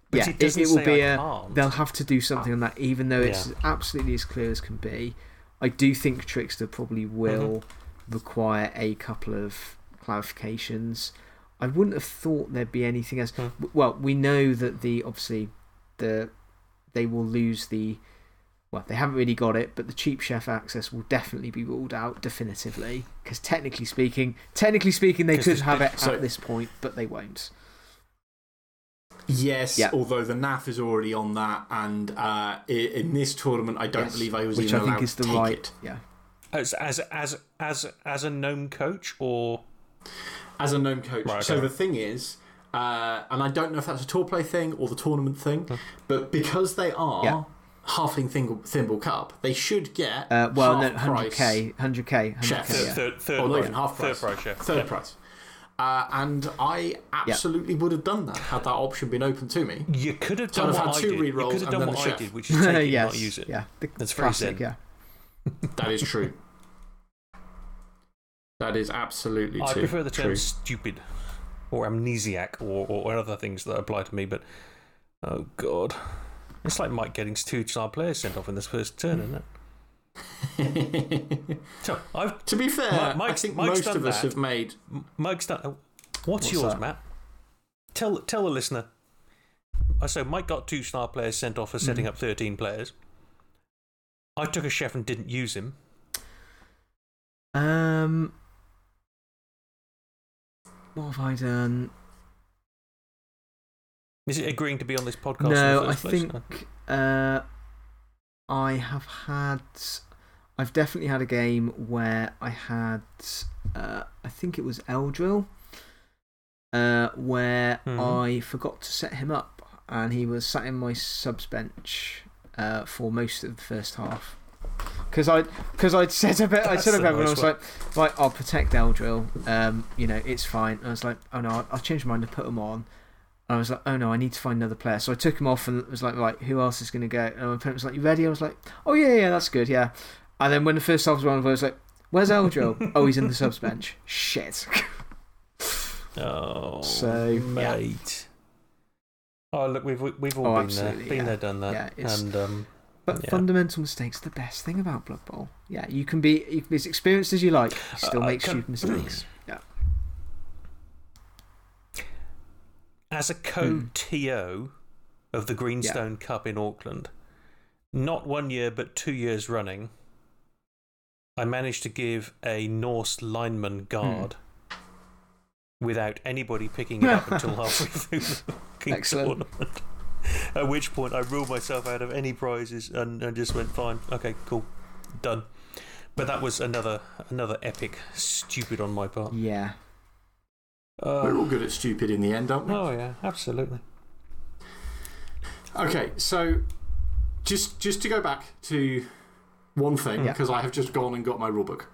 But yeah, it it, will be a. can't. They'll have to do something on that, even though it's Yeah. absolutely as clear as can be. I do think Trickster probably will Mm-hmm. require a couple of clarifications. I wouldn't have thought there'd be anything else. Hmm. Well, we know that the obviously the they will lose the well, they haven't really got it, but the cheap chef access will definitely be ruled out definitively. Because technically speaking, technically speaking, they could have it so- at this point, but they won't. Yes, Yeah. although the NAF is already on that, and uh, in this tournament, I don't Yes, believe I was which even I think allowed is the to take right. it. Yeah. As, as, as, as, as a gnome coach or. As a gnome coach. Right, So the thing is, uh, and I don't know if that's a Tourplay thing or the tournament thing, but because they are Yeah. halfling thimble, thimble cup, they should get Uh, well, no, half price 100k, 100k, 100k. Chef. Third, Yeah. third, third, or not price- even half price, Third price chef. third Yeah. price. Uh, and I absolutely would have done that had that option been open to me. You could have done I've what had I two did. You could have done what I chef. did, which is take it and yes. not use it. Yeah. The That's very classic, zen. yeah. That is true. That is absolutely true. I prefer the term true. stupid or amnesiac or, or other things that apply to me, but oh god. It's like Mike getting two star players sent off in this first turn, isn't it? So, I've, to be fair, Mi- I Mike's- think Mike's most of us that. have made. Mike's done. What's, What's yours, that? Matt? Tell, tell the listener. So, Mike got two star players sent off for setting Mhm. up 13 players. I took a chef and didn't use him. Um, what have I done? Is it agreeing to be on this podcast? No, I place? think uh, I have had. I've definitely had a game where I had. Uh, I think it was Eldril, uh, where Mhm. I forgot to set him up and he was sat in my subs bench uh, for most of the first half. Because I'd, cause I'd set up, I said That's set up a everyone. I nice was like, right, I'll protect Eldril. Um, you know, it's fine. And I was like, oh no, I'll, I'll change my mind and put him on. And I was like, oh no, I need to find another player. So I took him off and was like, right, who else is going to go? And my opponent was like, you ready? I was like, oh yeah, yeah, that's good, yeah. And then when the first half was on, I was like, where's Eldril? oh, he's in the subs bench. Shit. Oh, So, yeah. mate. Oh, look, we've, we've all Oh, been there. Been yeah. there, done that. Yeah, it's- and um, But Yeah. fundamental mistakes are the best thing about Blood Bowl. Yeah, you can be, you can be as experienced as you like, you uh, still Uh, make stupid mistakes. Yeah. as a hmm. co TO of the Greenstone Cup in Auckland, not one year but two years running, I managed to give a Norse lineman guard hmm. without anybody picking it up until halfway through the Excellent. tournament. At which point I ruled myself out of any prizes and, and just went, fine, okay, cool, done. But that was another another epic stupid on my part. Yeah. We're Uh, all good at stupid in the end, aren't we? oh, yeah, absolutely. Okay, so just just to go back to one thing, Yeah. because I have just gone and got my rulebook.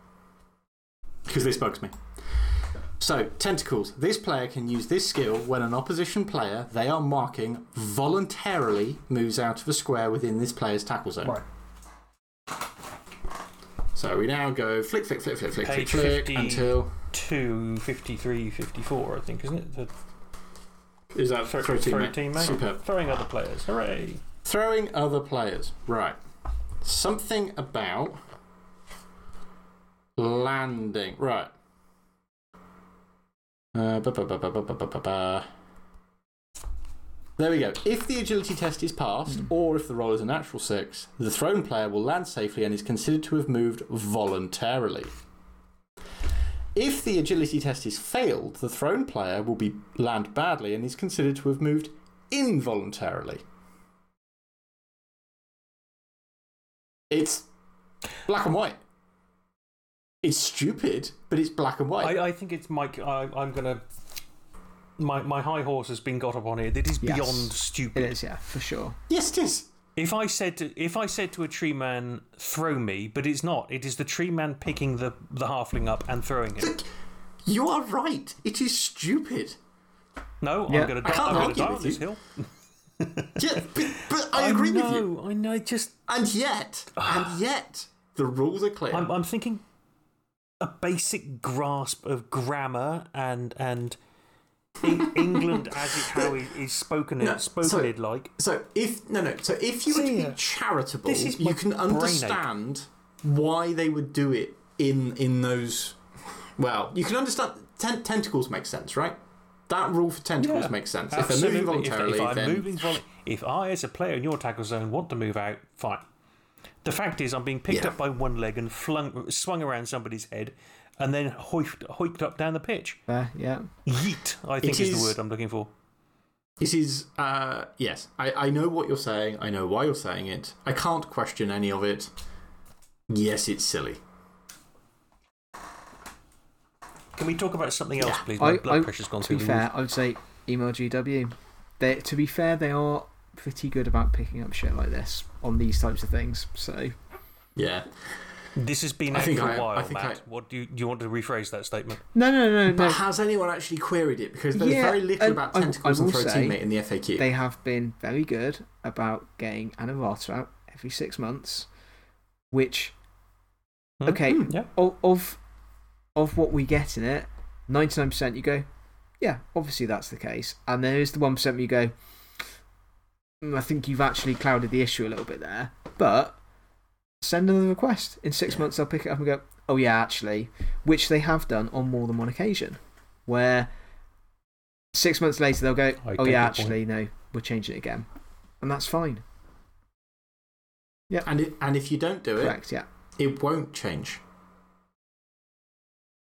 Because this bugs me. So, tentacles. This player can use this skill when an opposition player they are marking voluntarily moves out of a square within this player's tackle zone. Right. So we now go flick, flick, flick, flick, flick, flick, Page flick 50. until. 2, 53, 54, I think, isn't it? The Is that throw, throw team, throw mate? team, mate. Superb. Throwing other players. Hooray. Throwing other players. Right. Something about landing. Right. There we go. If the agility test is passed, hmm. or if the roll is a natural six, the thrown player will land safely and is considered to have moved voluntarily. If the agility test is failed, the thrown player will be land badly and is considered to have moved involuntarily. It's black and white. It's stupid, but it's black and white. I, I think it's Mike. I, I'm going to. My, my high horse has been got up on here. It is Yes. beyond stupid. is, yeah, for sure. yes, it is. If I said to if I said to a tree man, throw me, but it's not. It is the tree man picking the, the halfling up and throwing him. You are right. It is stupid. No, Yeah. I'm going to I die, can't I'm gonna argue die with on this you. hill. Yeah, but, but I agree know, with you. I know. Just And yet, and yet, the rules are clear. I'm, I'm thinking a basic grasp of grammar and and England as it how it is spoken No, spoken so- it like. So if no no, so if you were to be charitable, you can understand why they would do it in in those. Well, you can understand ten- tentacles makes sense, right? That rule for tentacles Yeah, makes sense. If they're moving Absolutely. If- voluntarily, if, I'm then moving if I, as a player in your tackle zone, want to move out, fine. The fact is, I'm being picked Yeah. up by one leg and flung, swung around somebody's head and then hoiked, hoiked up down the pitch. There, yeah. Yeet, I think is, is- the word I'm looking for. This is, uh, yes, I, I know what you're saying. I know why you're saying it. I can't question any of it. Yes, it's silly. Can we talk about something else, Yeah. please? My I, blood I, pressure's gone to through be the fair. I would say email GW. They, to be fair, they are pretty good about picking up shit like this on these types of things. So, Yeah. This has been I out for I- a while, I think Matt. I- What do you, do you want to rephrase that statement? no, no, no, But no. has anyone actually queried it? Because there's Yeah, very little and about I- I tentacles and throw say teammate in the FAQ. They have been very good about getting an errata out every six months, which, Hmm? okay, Yeah. of, of, of what we get in it, 99% you go, yeah, obviously that's the case. And there is the 1% where you go, "Mm, Mm, I think you've actually clouded the issue a little bit there. But send another request. In six Yeah. months, they'll pick it up and go, oh, yeah, actually, which they have done on more than one occasion. Where six months later, they'll go, I oh, yeah, your point. actually, no, we're changing it again. And that's fine. Yeah. And, it, and if you don't do it, Correct, yeah. it won't change.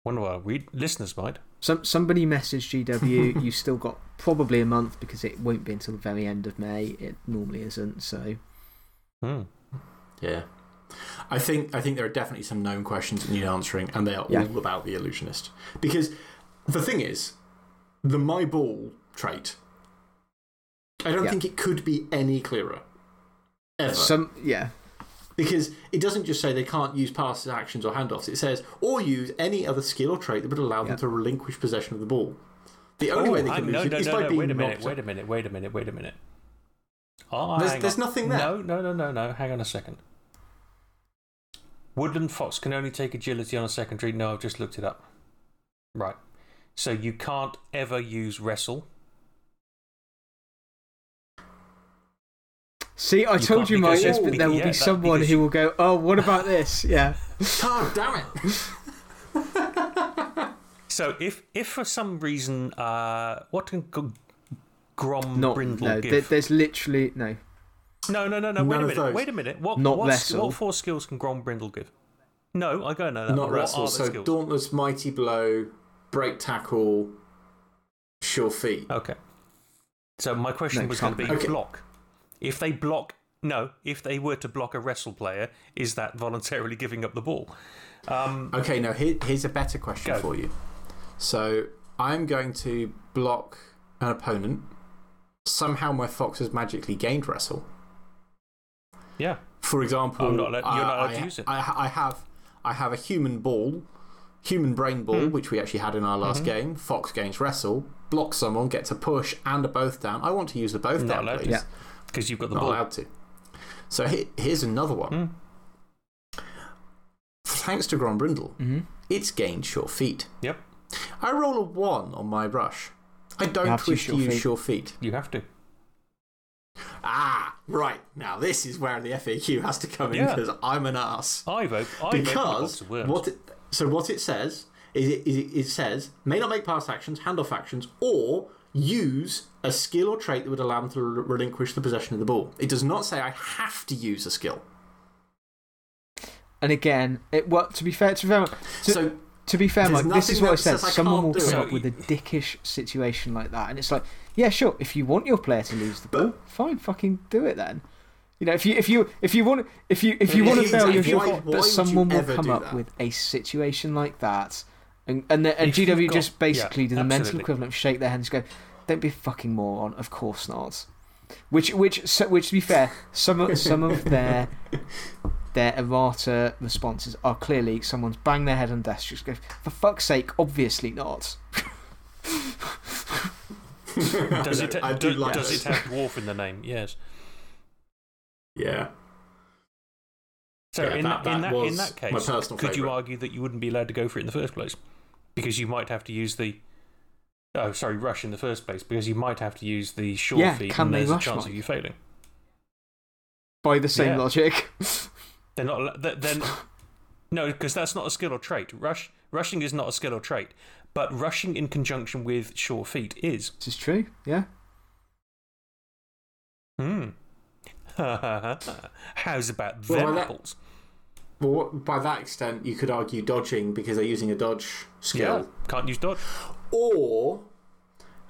One of our listeners might. Some, somebody messaged GW, you still got probably a month because it won't be until the very end of May. It normally isn't, so. Hmm. Yeah. I think, I think there are definitely some known questions that need answering, and they are Yeah. all about the illusionist. Because the thing is, the My Ball trait, I don't Yeah. think it could be any clearer. Ever. Some, yeah. Because it doesn't just say they can't use passes, actions, or handoffs. It says, or use any other skill or trait that would allow Yeah. them to relinquish possession of the ball. The only Oh, way they hang- can no, lose it no, is no, by no, being wait a minute, wait a minute, wait a minute, wait a minute. Oh, There's- there's nothing there. No, no, no, no, no. Hang on a second. Woodland Fox can only take agility on a secondary. No, I've just looked it up. Right. So you can't ever use wrestle. See, I You told you, because Mike, but there will yeah, be that- someone who will go, oh, what about this? Yeah. oh, damn it! So if if for some reason, uh, what can Grom Not, Brindle no, give? there, there's literally, no. No, no, no, no. None Wait a minute. Wait a minute. What, Not what, wrestle. what four skills can Grombrindle give? No, I go know that. Not what wrestle. So skills? dauntless, mighty blow, break tackle, sure feet. Okay. So my question No, was going to be be. Okay. block. If they block, no. If they were to block a wrestle player, is that voluntarily giving up the ball? Um, Okay, now here, here's a better question Go. for you. So I'm going to block an opponent. Somehow my fox has magically gained wrestle. yeah. For example, I'm not allowed- you're not allowed to use it. I, I have, I have a human ball, human brain ball, Hmm. which we actually had in our last Mm-hmm. game. Fox gains wrestle, blocks someone, gets a push and a both down. I want to use the both Not down, allowed please. Yeah. Because you've got the Not ball. allowed to. So he, here's another one. Hmm. Thanks to Grombrindle, hmm it's gained sure feet. Yep. I roll a one on my brush. I don't have to wish to use use sure sure feet. You have to. Ah, right. Now this is where the FAQ has to come in because I'm an ass. I vote. I vote Because box of worms. what it, so what it says is it, is it, it says may not make pass actions, handoff actions, or use a skill or trait that would allow them to relinquish the possession of the ball. It does not say I have to use a skill. And again, it, well, to be fair, to them. fair, to, so to be fair, there's Mike, this is what I said. says I Someone will come up with a dickish situation like that. And it's like, yeah, sure, if you want your player to lose the ball, fine, fucking do it then. You know, if you, if you, if you want, if you, if you want to fail your Why- shot, but someone will come up that? with a situation like that. And, and, the, and GW got- just basically yeah, do the mental equivalent of shake their hands and go, don't be a fucking moron, of course not. Which, which, so, which to be fair, some of, some of their their errata responses are clearly someone's banged their head on desk, just go, for fuck's sake, obviously not. Does it, I do do- like does this. it have dwarf in the name? Yes. yeah. So Yeah, in, that- that, in, that that, in that case, personal could you argue that you wouldn't be allowed to go for it in the first place? Because you might have to use the. Oh, sorry, rush in the first place. Because you might have to use the short Yeah, feet, and there's a chance Mike? of you failing. By the same Yeah. logic. They're not. Then no, because that's not a skill or trait. Rush rushing is not a skill or trait, but rushing in conjunction with sure feet is. this is true, yeah. Hmm. How's about Well, them that- apples? Well, by that extent, you could argue dodging because they're using a dodge skill. Yeah, can't use dodge. Or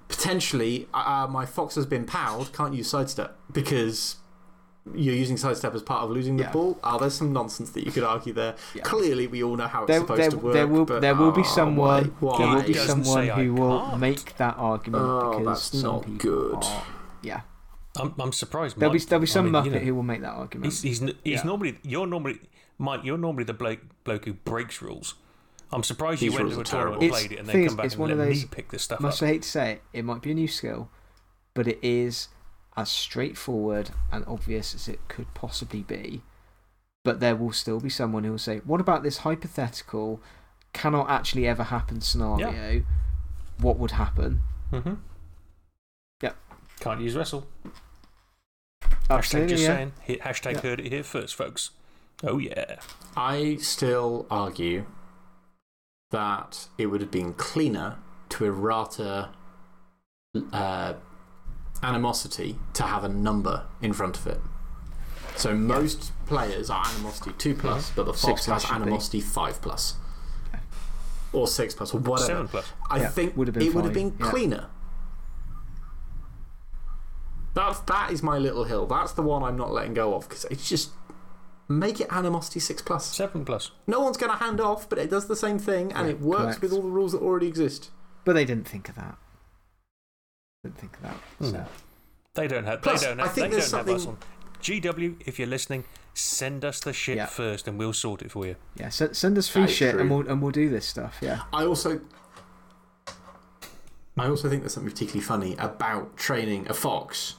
potentially, uh, my fox has been powed, can't use sidestep because you're using sidestep as part of losing the Yeah. ball. Oh, there's some nonsense that you could argue there. Yeah. Clearly, we all know how it's There, supposed there, to work. there will, but, there will be oh, someone, why? there will be It doesn't someone who will make that argument Oh, because that's some not people good. are- yeah. I'm, I'm surprised. There'll be, there'll be some I mean, muppet you know, who will make that argument. He's, he's, n- he's Yeah. normally, you're normally, Mike, you're normally the bloke, bloke who breaks rules. I'm surprised you went to a are tournament terrible. and played it and then come back and let of me pick this stuff Much up. I hate to say it, it might be a new skill, but it is as straightforward and obvious as it could possibly be. But there will still be someone who will say, What about this hypothetical, cannot actually ever happen scenario? What would happen? Mm-hmm. Yep. Can't use wrestle. Hashtag Absolutely, just yeah. saying. Hit, hashtag Yeah. heard it here first, folks. Oh, yeah. I still argue that it would have been cleaner to errata uh, animosity to have a number in front of it. So most players are animosity 2 mm-hmm. plus, but the Six Fox plus has should be. animosity 5 plus. Or 6 plus, or whatever. Seven plus. I Yeah, think would have been it would have fine, been yeah. cleaner. That's, that is my little hill. That's the one I'm not letting go of because it's just make it animosity 6 plus. Seven plus. No one's going to hand off, but it does the same thing and it works correct. with all the rules that already exist. But they didn't think of that. Didn't think of that. Hmm. So. No. They don't have, Plus, they don't I have, think they there's don't have us on. GW, if you're listening, send us the shit Yeah. first and we'll sort it for you. Yeah, send, send us free That is shit and we'll, and we'll do this stuff. Yeah. I also. I also think there's something particularly funny about training a fox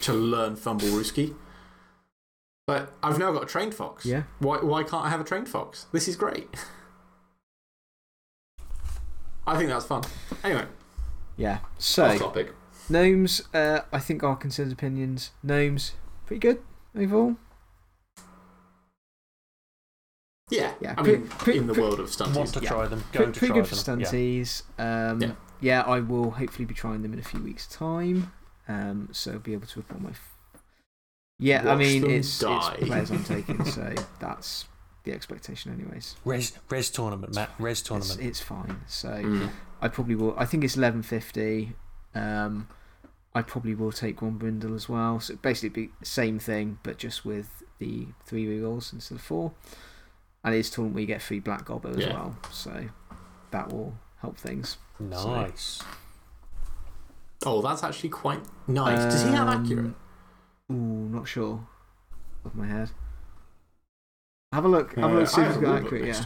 to learn Fumblerooski. But I've now got a trained fox. Yeah. Why, why can't I have a trained fox? This is great. I think that's fun. Anyway, Yeah. off So, topic. gnomes, uh, I think are considered opinions. Gnomes, pretty good overall. Yeah, Yeah, I pre- mean, pre- in the pre- world of stunts. Want stunties. to Yeah. try them, Pre- going to pretty try good for them. Yeah. stunties. Um, Yeah. yeah, I will hopefully be trying them in a few weeks' time. Um, so be able to report my. F- yeah, I mean, them it's, it's die. players I'm taking, so that's the expectation, anyways. Res, res tournament, Matt. Res It's, tournament. it's fine. So Mm. I probably will. I think it's 1150. Um, I probably will take Grombrindle as well. So basically, be same thing, but just with the three rerolls instead of four. And it's tournament where you get free black gobbo as Yeah. well. So that will help things. Nice. Oh, that's actually quite nice. Does he have Um, accurate? Ooh, not sure. Off my head. Have a look. Have a look. See I if have it's a got accurate. Yeah.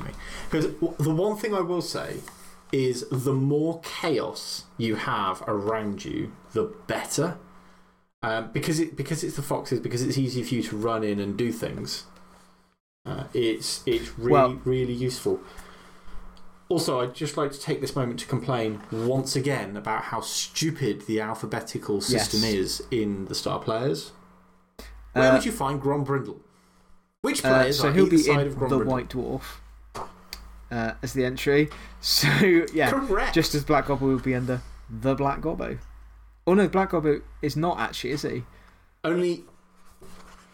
Because the one thing I will say is the more chaos you have around you, the better. Um, because, it, because it's the foxes, because it's easy for you to run in and do things, uh, it's, it's really, Well- really useful. Also, I'd just like to take this moment to complain once again about how stupid the alphabetical system Yes. is in the star players. Where Uh, would you find Grombrindle? Which Uh, players so he'll be in of Grom the Brindle? White Dwarf uh, as the entry. So, yeah. Correct. Just as Black Gobbo will be under the Black Gobbo. Oh no, Black Gobbo is not actually, is he? Only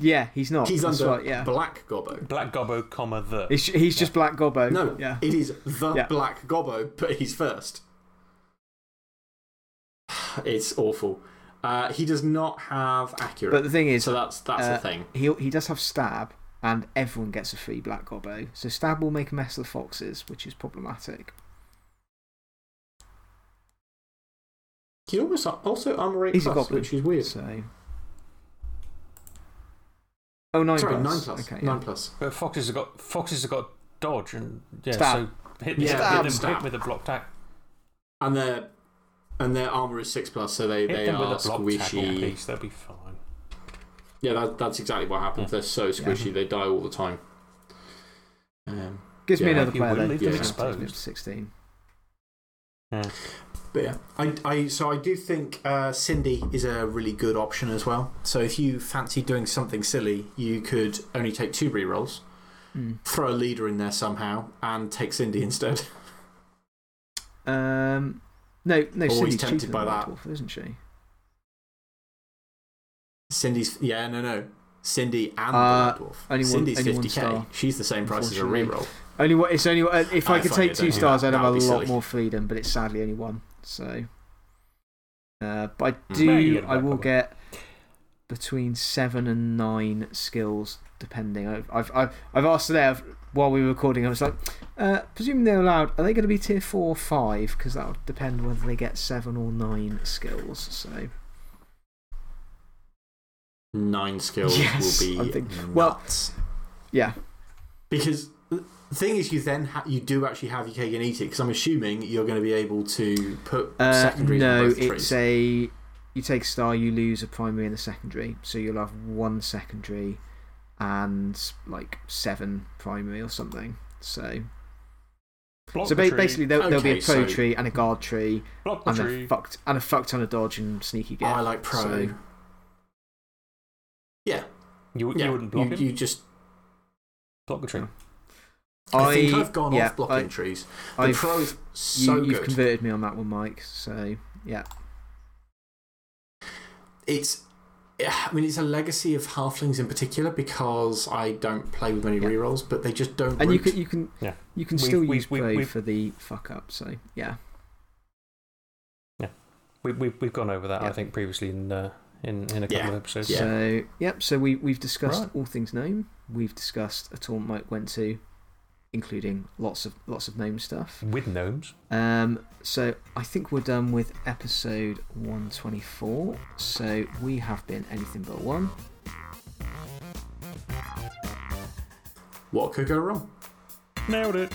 Yeah, he's not. he's That's under right, yeah. Black Gobbo. Black Gobbo, comma, the. He's, he's just Black Gobbo. No, Yeah. it is the Yeah. Black Gobbo, but he's first. It's awful. Uh, he does not have accurate. But the thing is, so that's, that's uh, the thing. he, he does have Stab, and everyone gets a free Black Gobbo. So Stab will make a mess of the Foxes, which is problematic. He almost also armor 8 He's plus, goblin. which is weird. So. Oh, 9 Sorry, plus. 9 plus. Okay, 9 yeah. plus. But foxes have got foxes have got dodge and yeah. Stab. So hit, Yeah, hit, them, stab. hit with a block tack. And their, and their armor is 6 plus, so they, Hit they are a block tackle squishy. piece. They'll be fine. Yeah, that, that's exactly what happens. Yeah. They're so squishy, they die all the time. Um, Gives me another player then. leave them So it takes me up exposed. 16. Yeah. But yeah, I, I, so I do think uh, Cindy is a really good option as well. So if you fancy doing something silly, you could only take two rerolls, Hmm. throw a leader in there somehow, and take Cindy instead. Um, no, no, Always Cindy's tempted cheaper by than White that. Dwarf, isn't she? Cindy's. Yeah, no, no. Cindy and Uh, Dwarf. only one- Cindy's only 50k. star, She's the same price as a reroll. Only one, it's only uh, if I I could take two stars, I'd have a lot silly. more freedom, but it's sadly only one. So, uh, but I Mm. do, Yeah, you get a I will get between seven and nine skills, depending. I've, I've, I've, I've asked today while we were recording, I was like, uh, presuming they're allowed, are they going to be tier four or five? Because that would depend whether they get seven or nine skills. So, Nine skills Yes, will I'm be thinking- well, yeah. Because the thing is, you then ha you do actually have your cake and eat it. Because I'm assuming you're going to be able to put Uh, secondaries on no, both it's trees. a. You take a star, you lose a primary and a secondary. So you'll have one secondary and like seven primary or something. So, Block so ba tree. basically, there'll, there'll be a pro so- tree and a guard tree block the and tree. a, fucked, and a fuck ton of dodge and sneaky git. I like pro. So, yeah, You, yeah. you wouldn't block you, him? you just. block the tree. I, think I've gone yeah, off blocking I- trees. The I've- pro is so you, you've good. converted me on that one, Mike. So, yeah. it's yeah, I mean, it's a legacy of halflings in particular because I don't play with many Yeah. rerolls, but they just don't. And you can, you can, Yeah. you can We've- still we've- use we've- pro for the fuck up. So, yeah. Yeah. We, we, we've gone over that, I think, previously in, uh, in, in a couple Yeah. of episodes. Yeah. So, yep. So we we've discussed Right. all things gnome. We've discussed a tour Mike went to, including lots of lots of gnome stuff. With gnomes. Um, so I think we're done with episode one twenty four. So we have been anything but one. What could go wrong? Nailed it.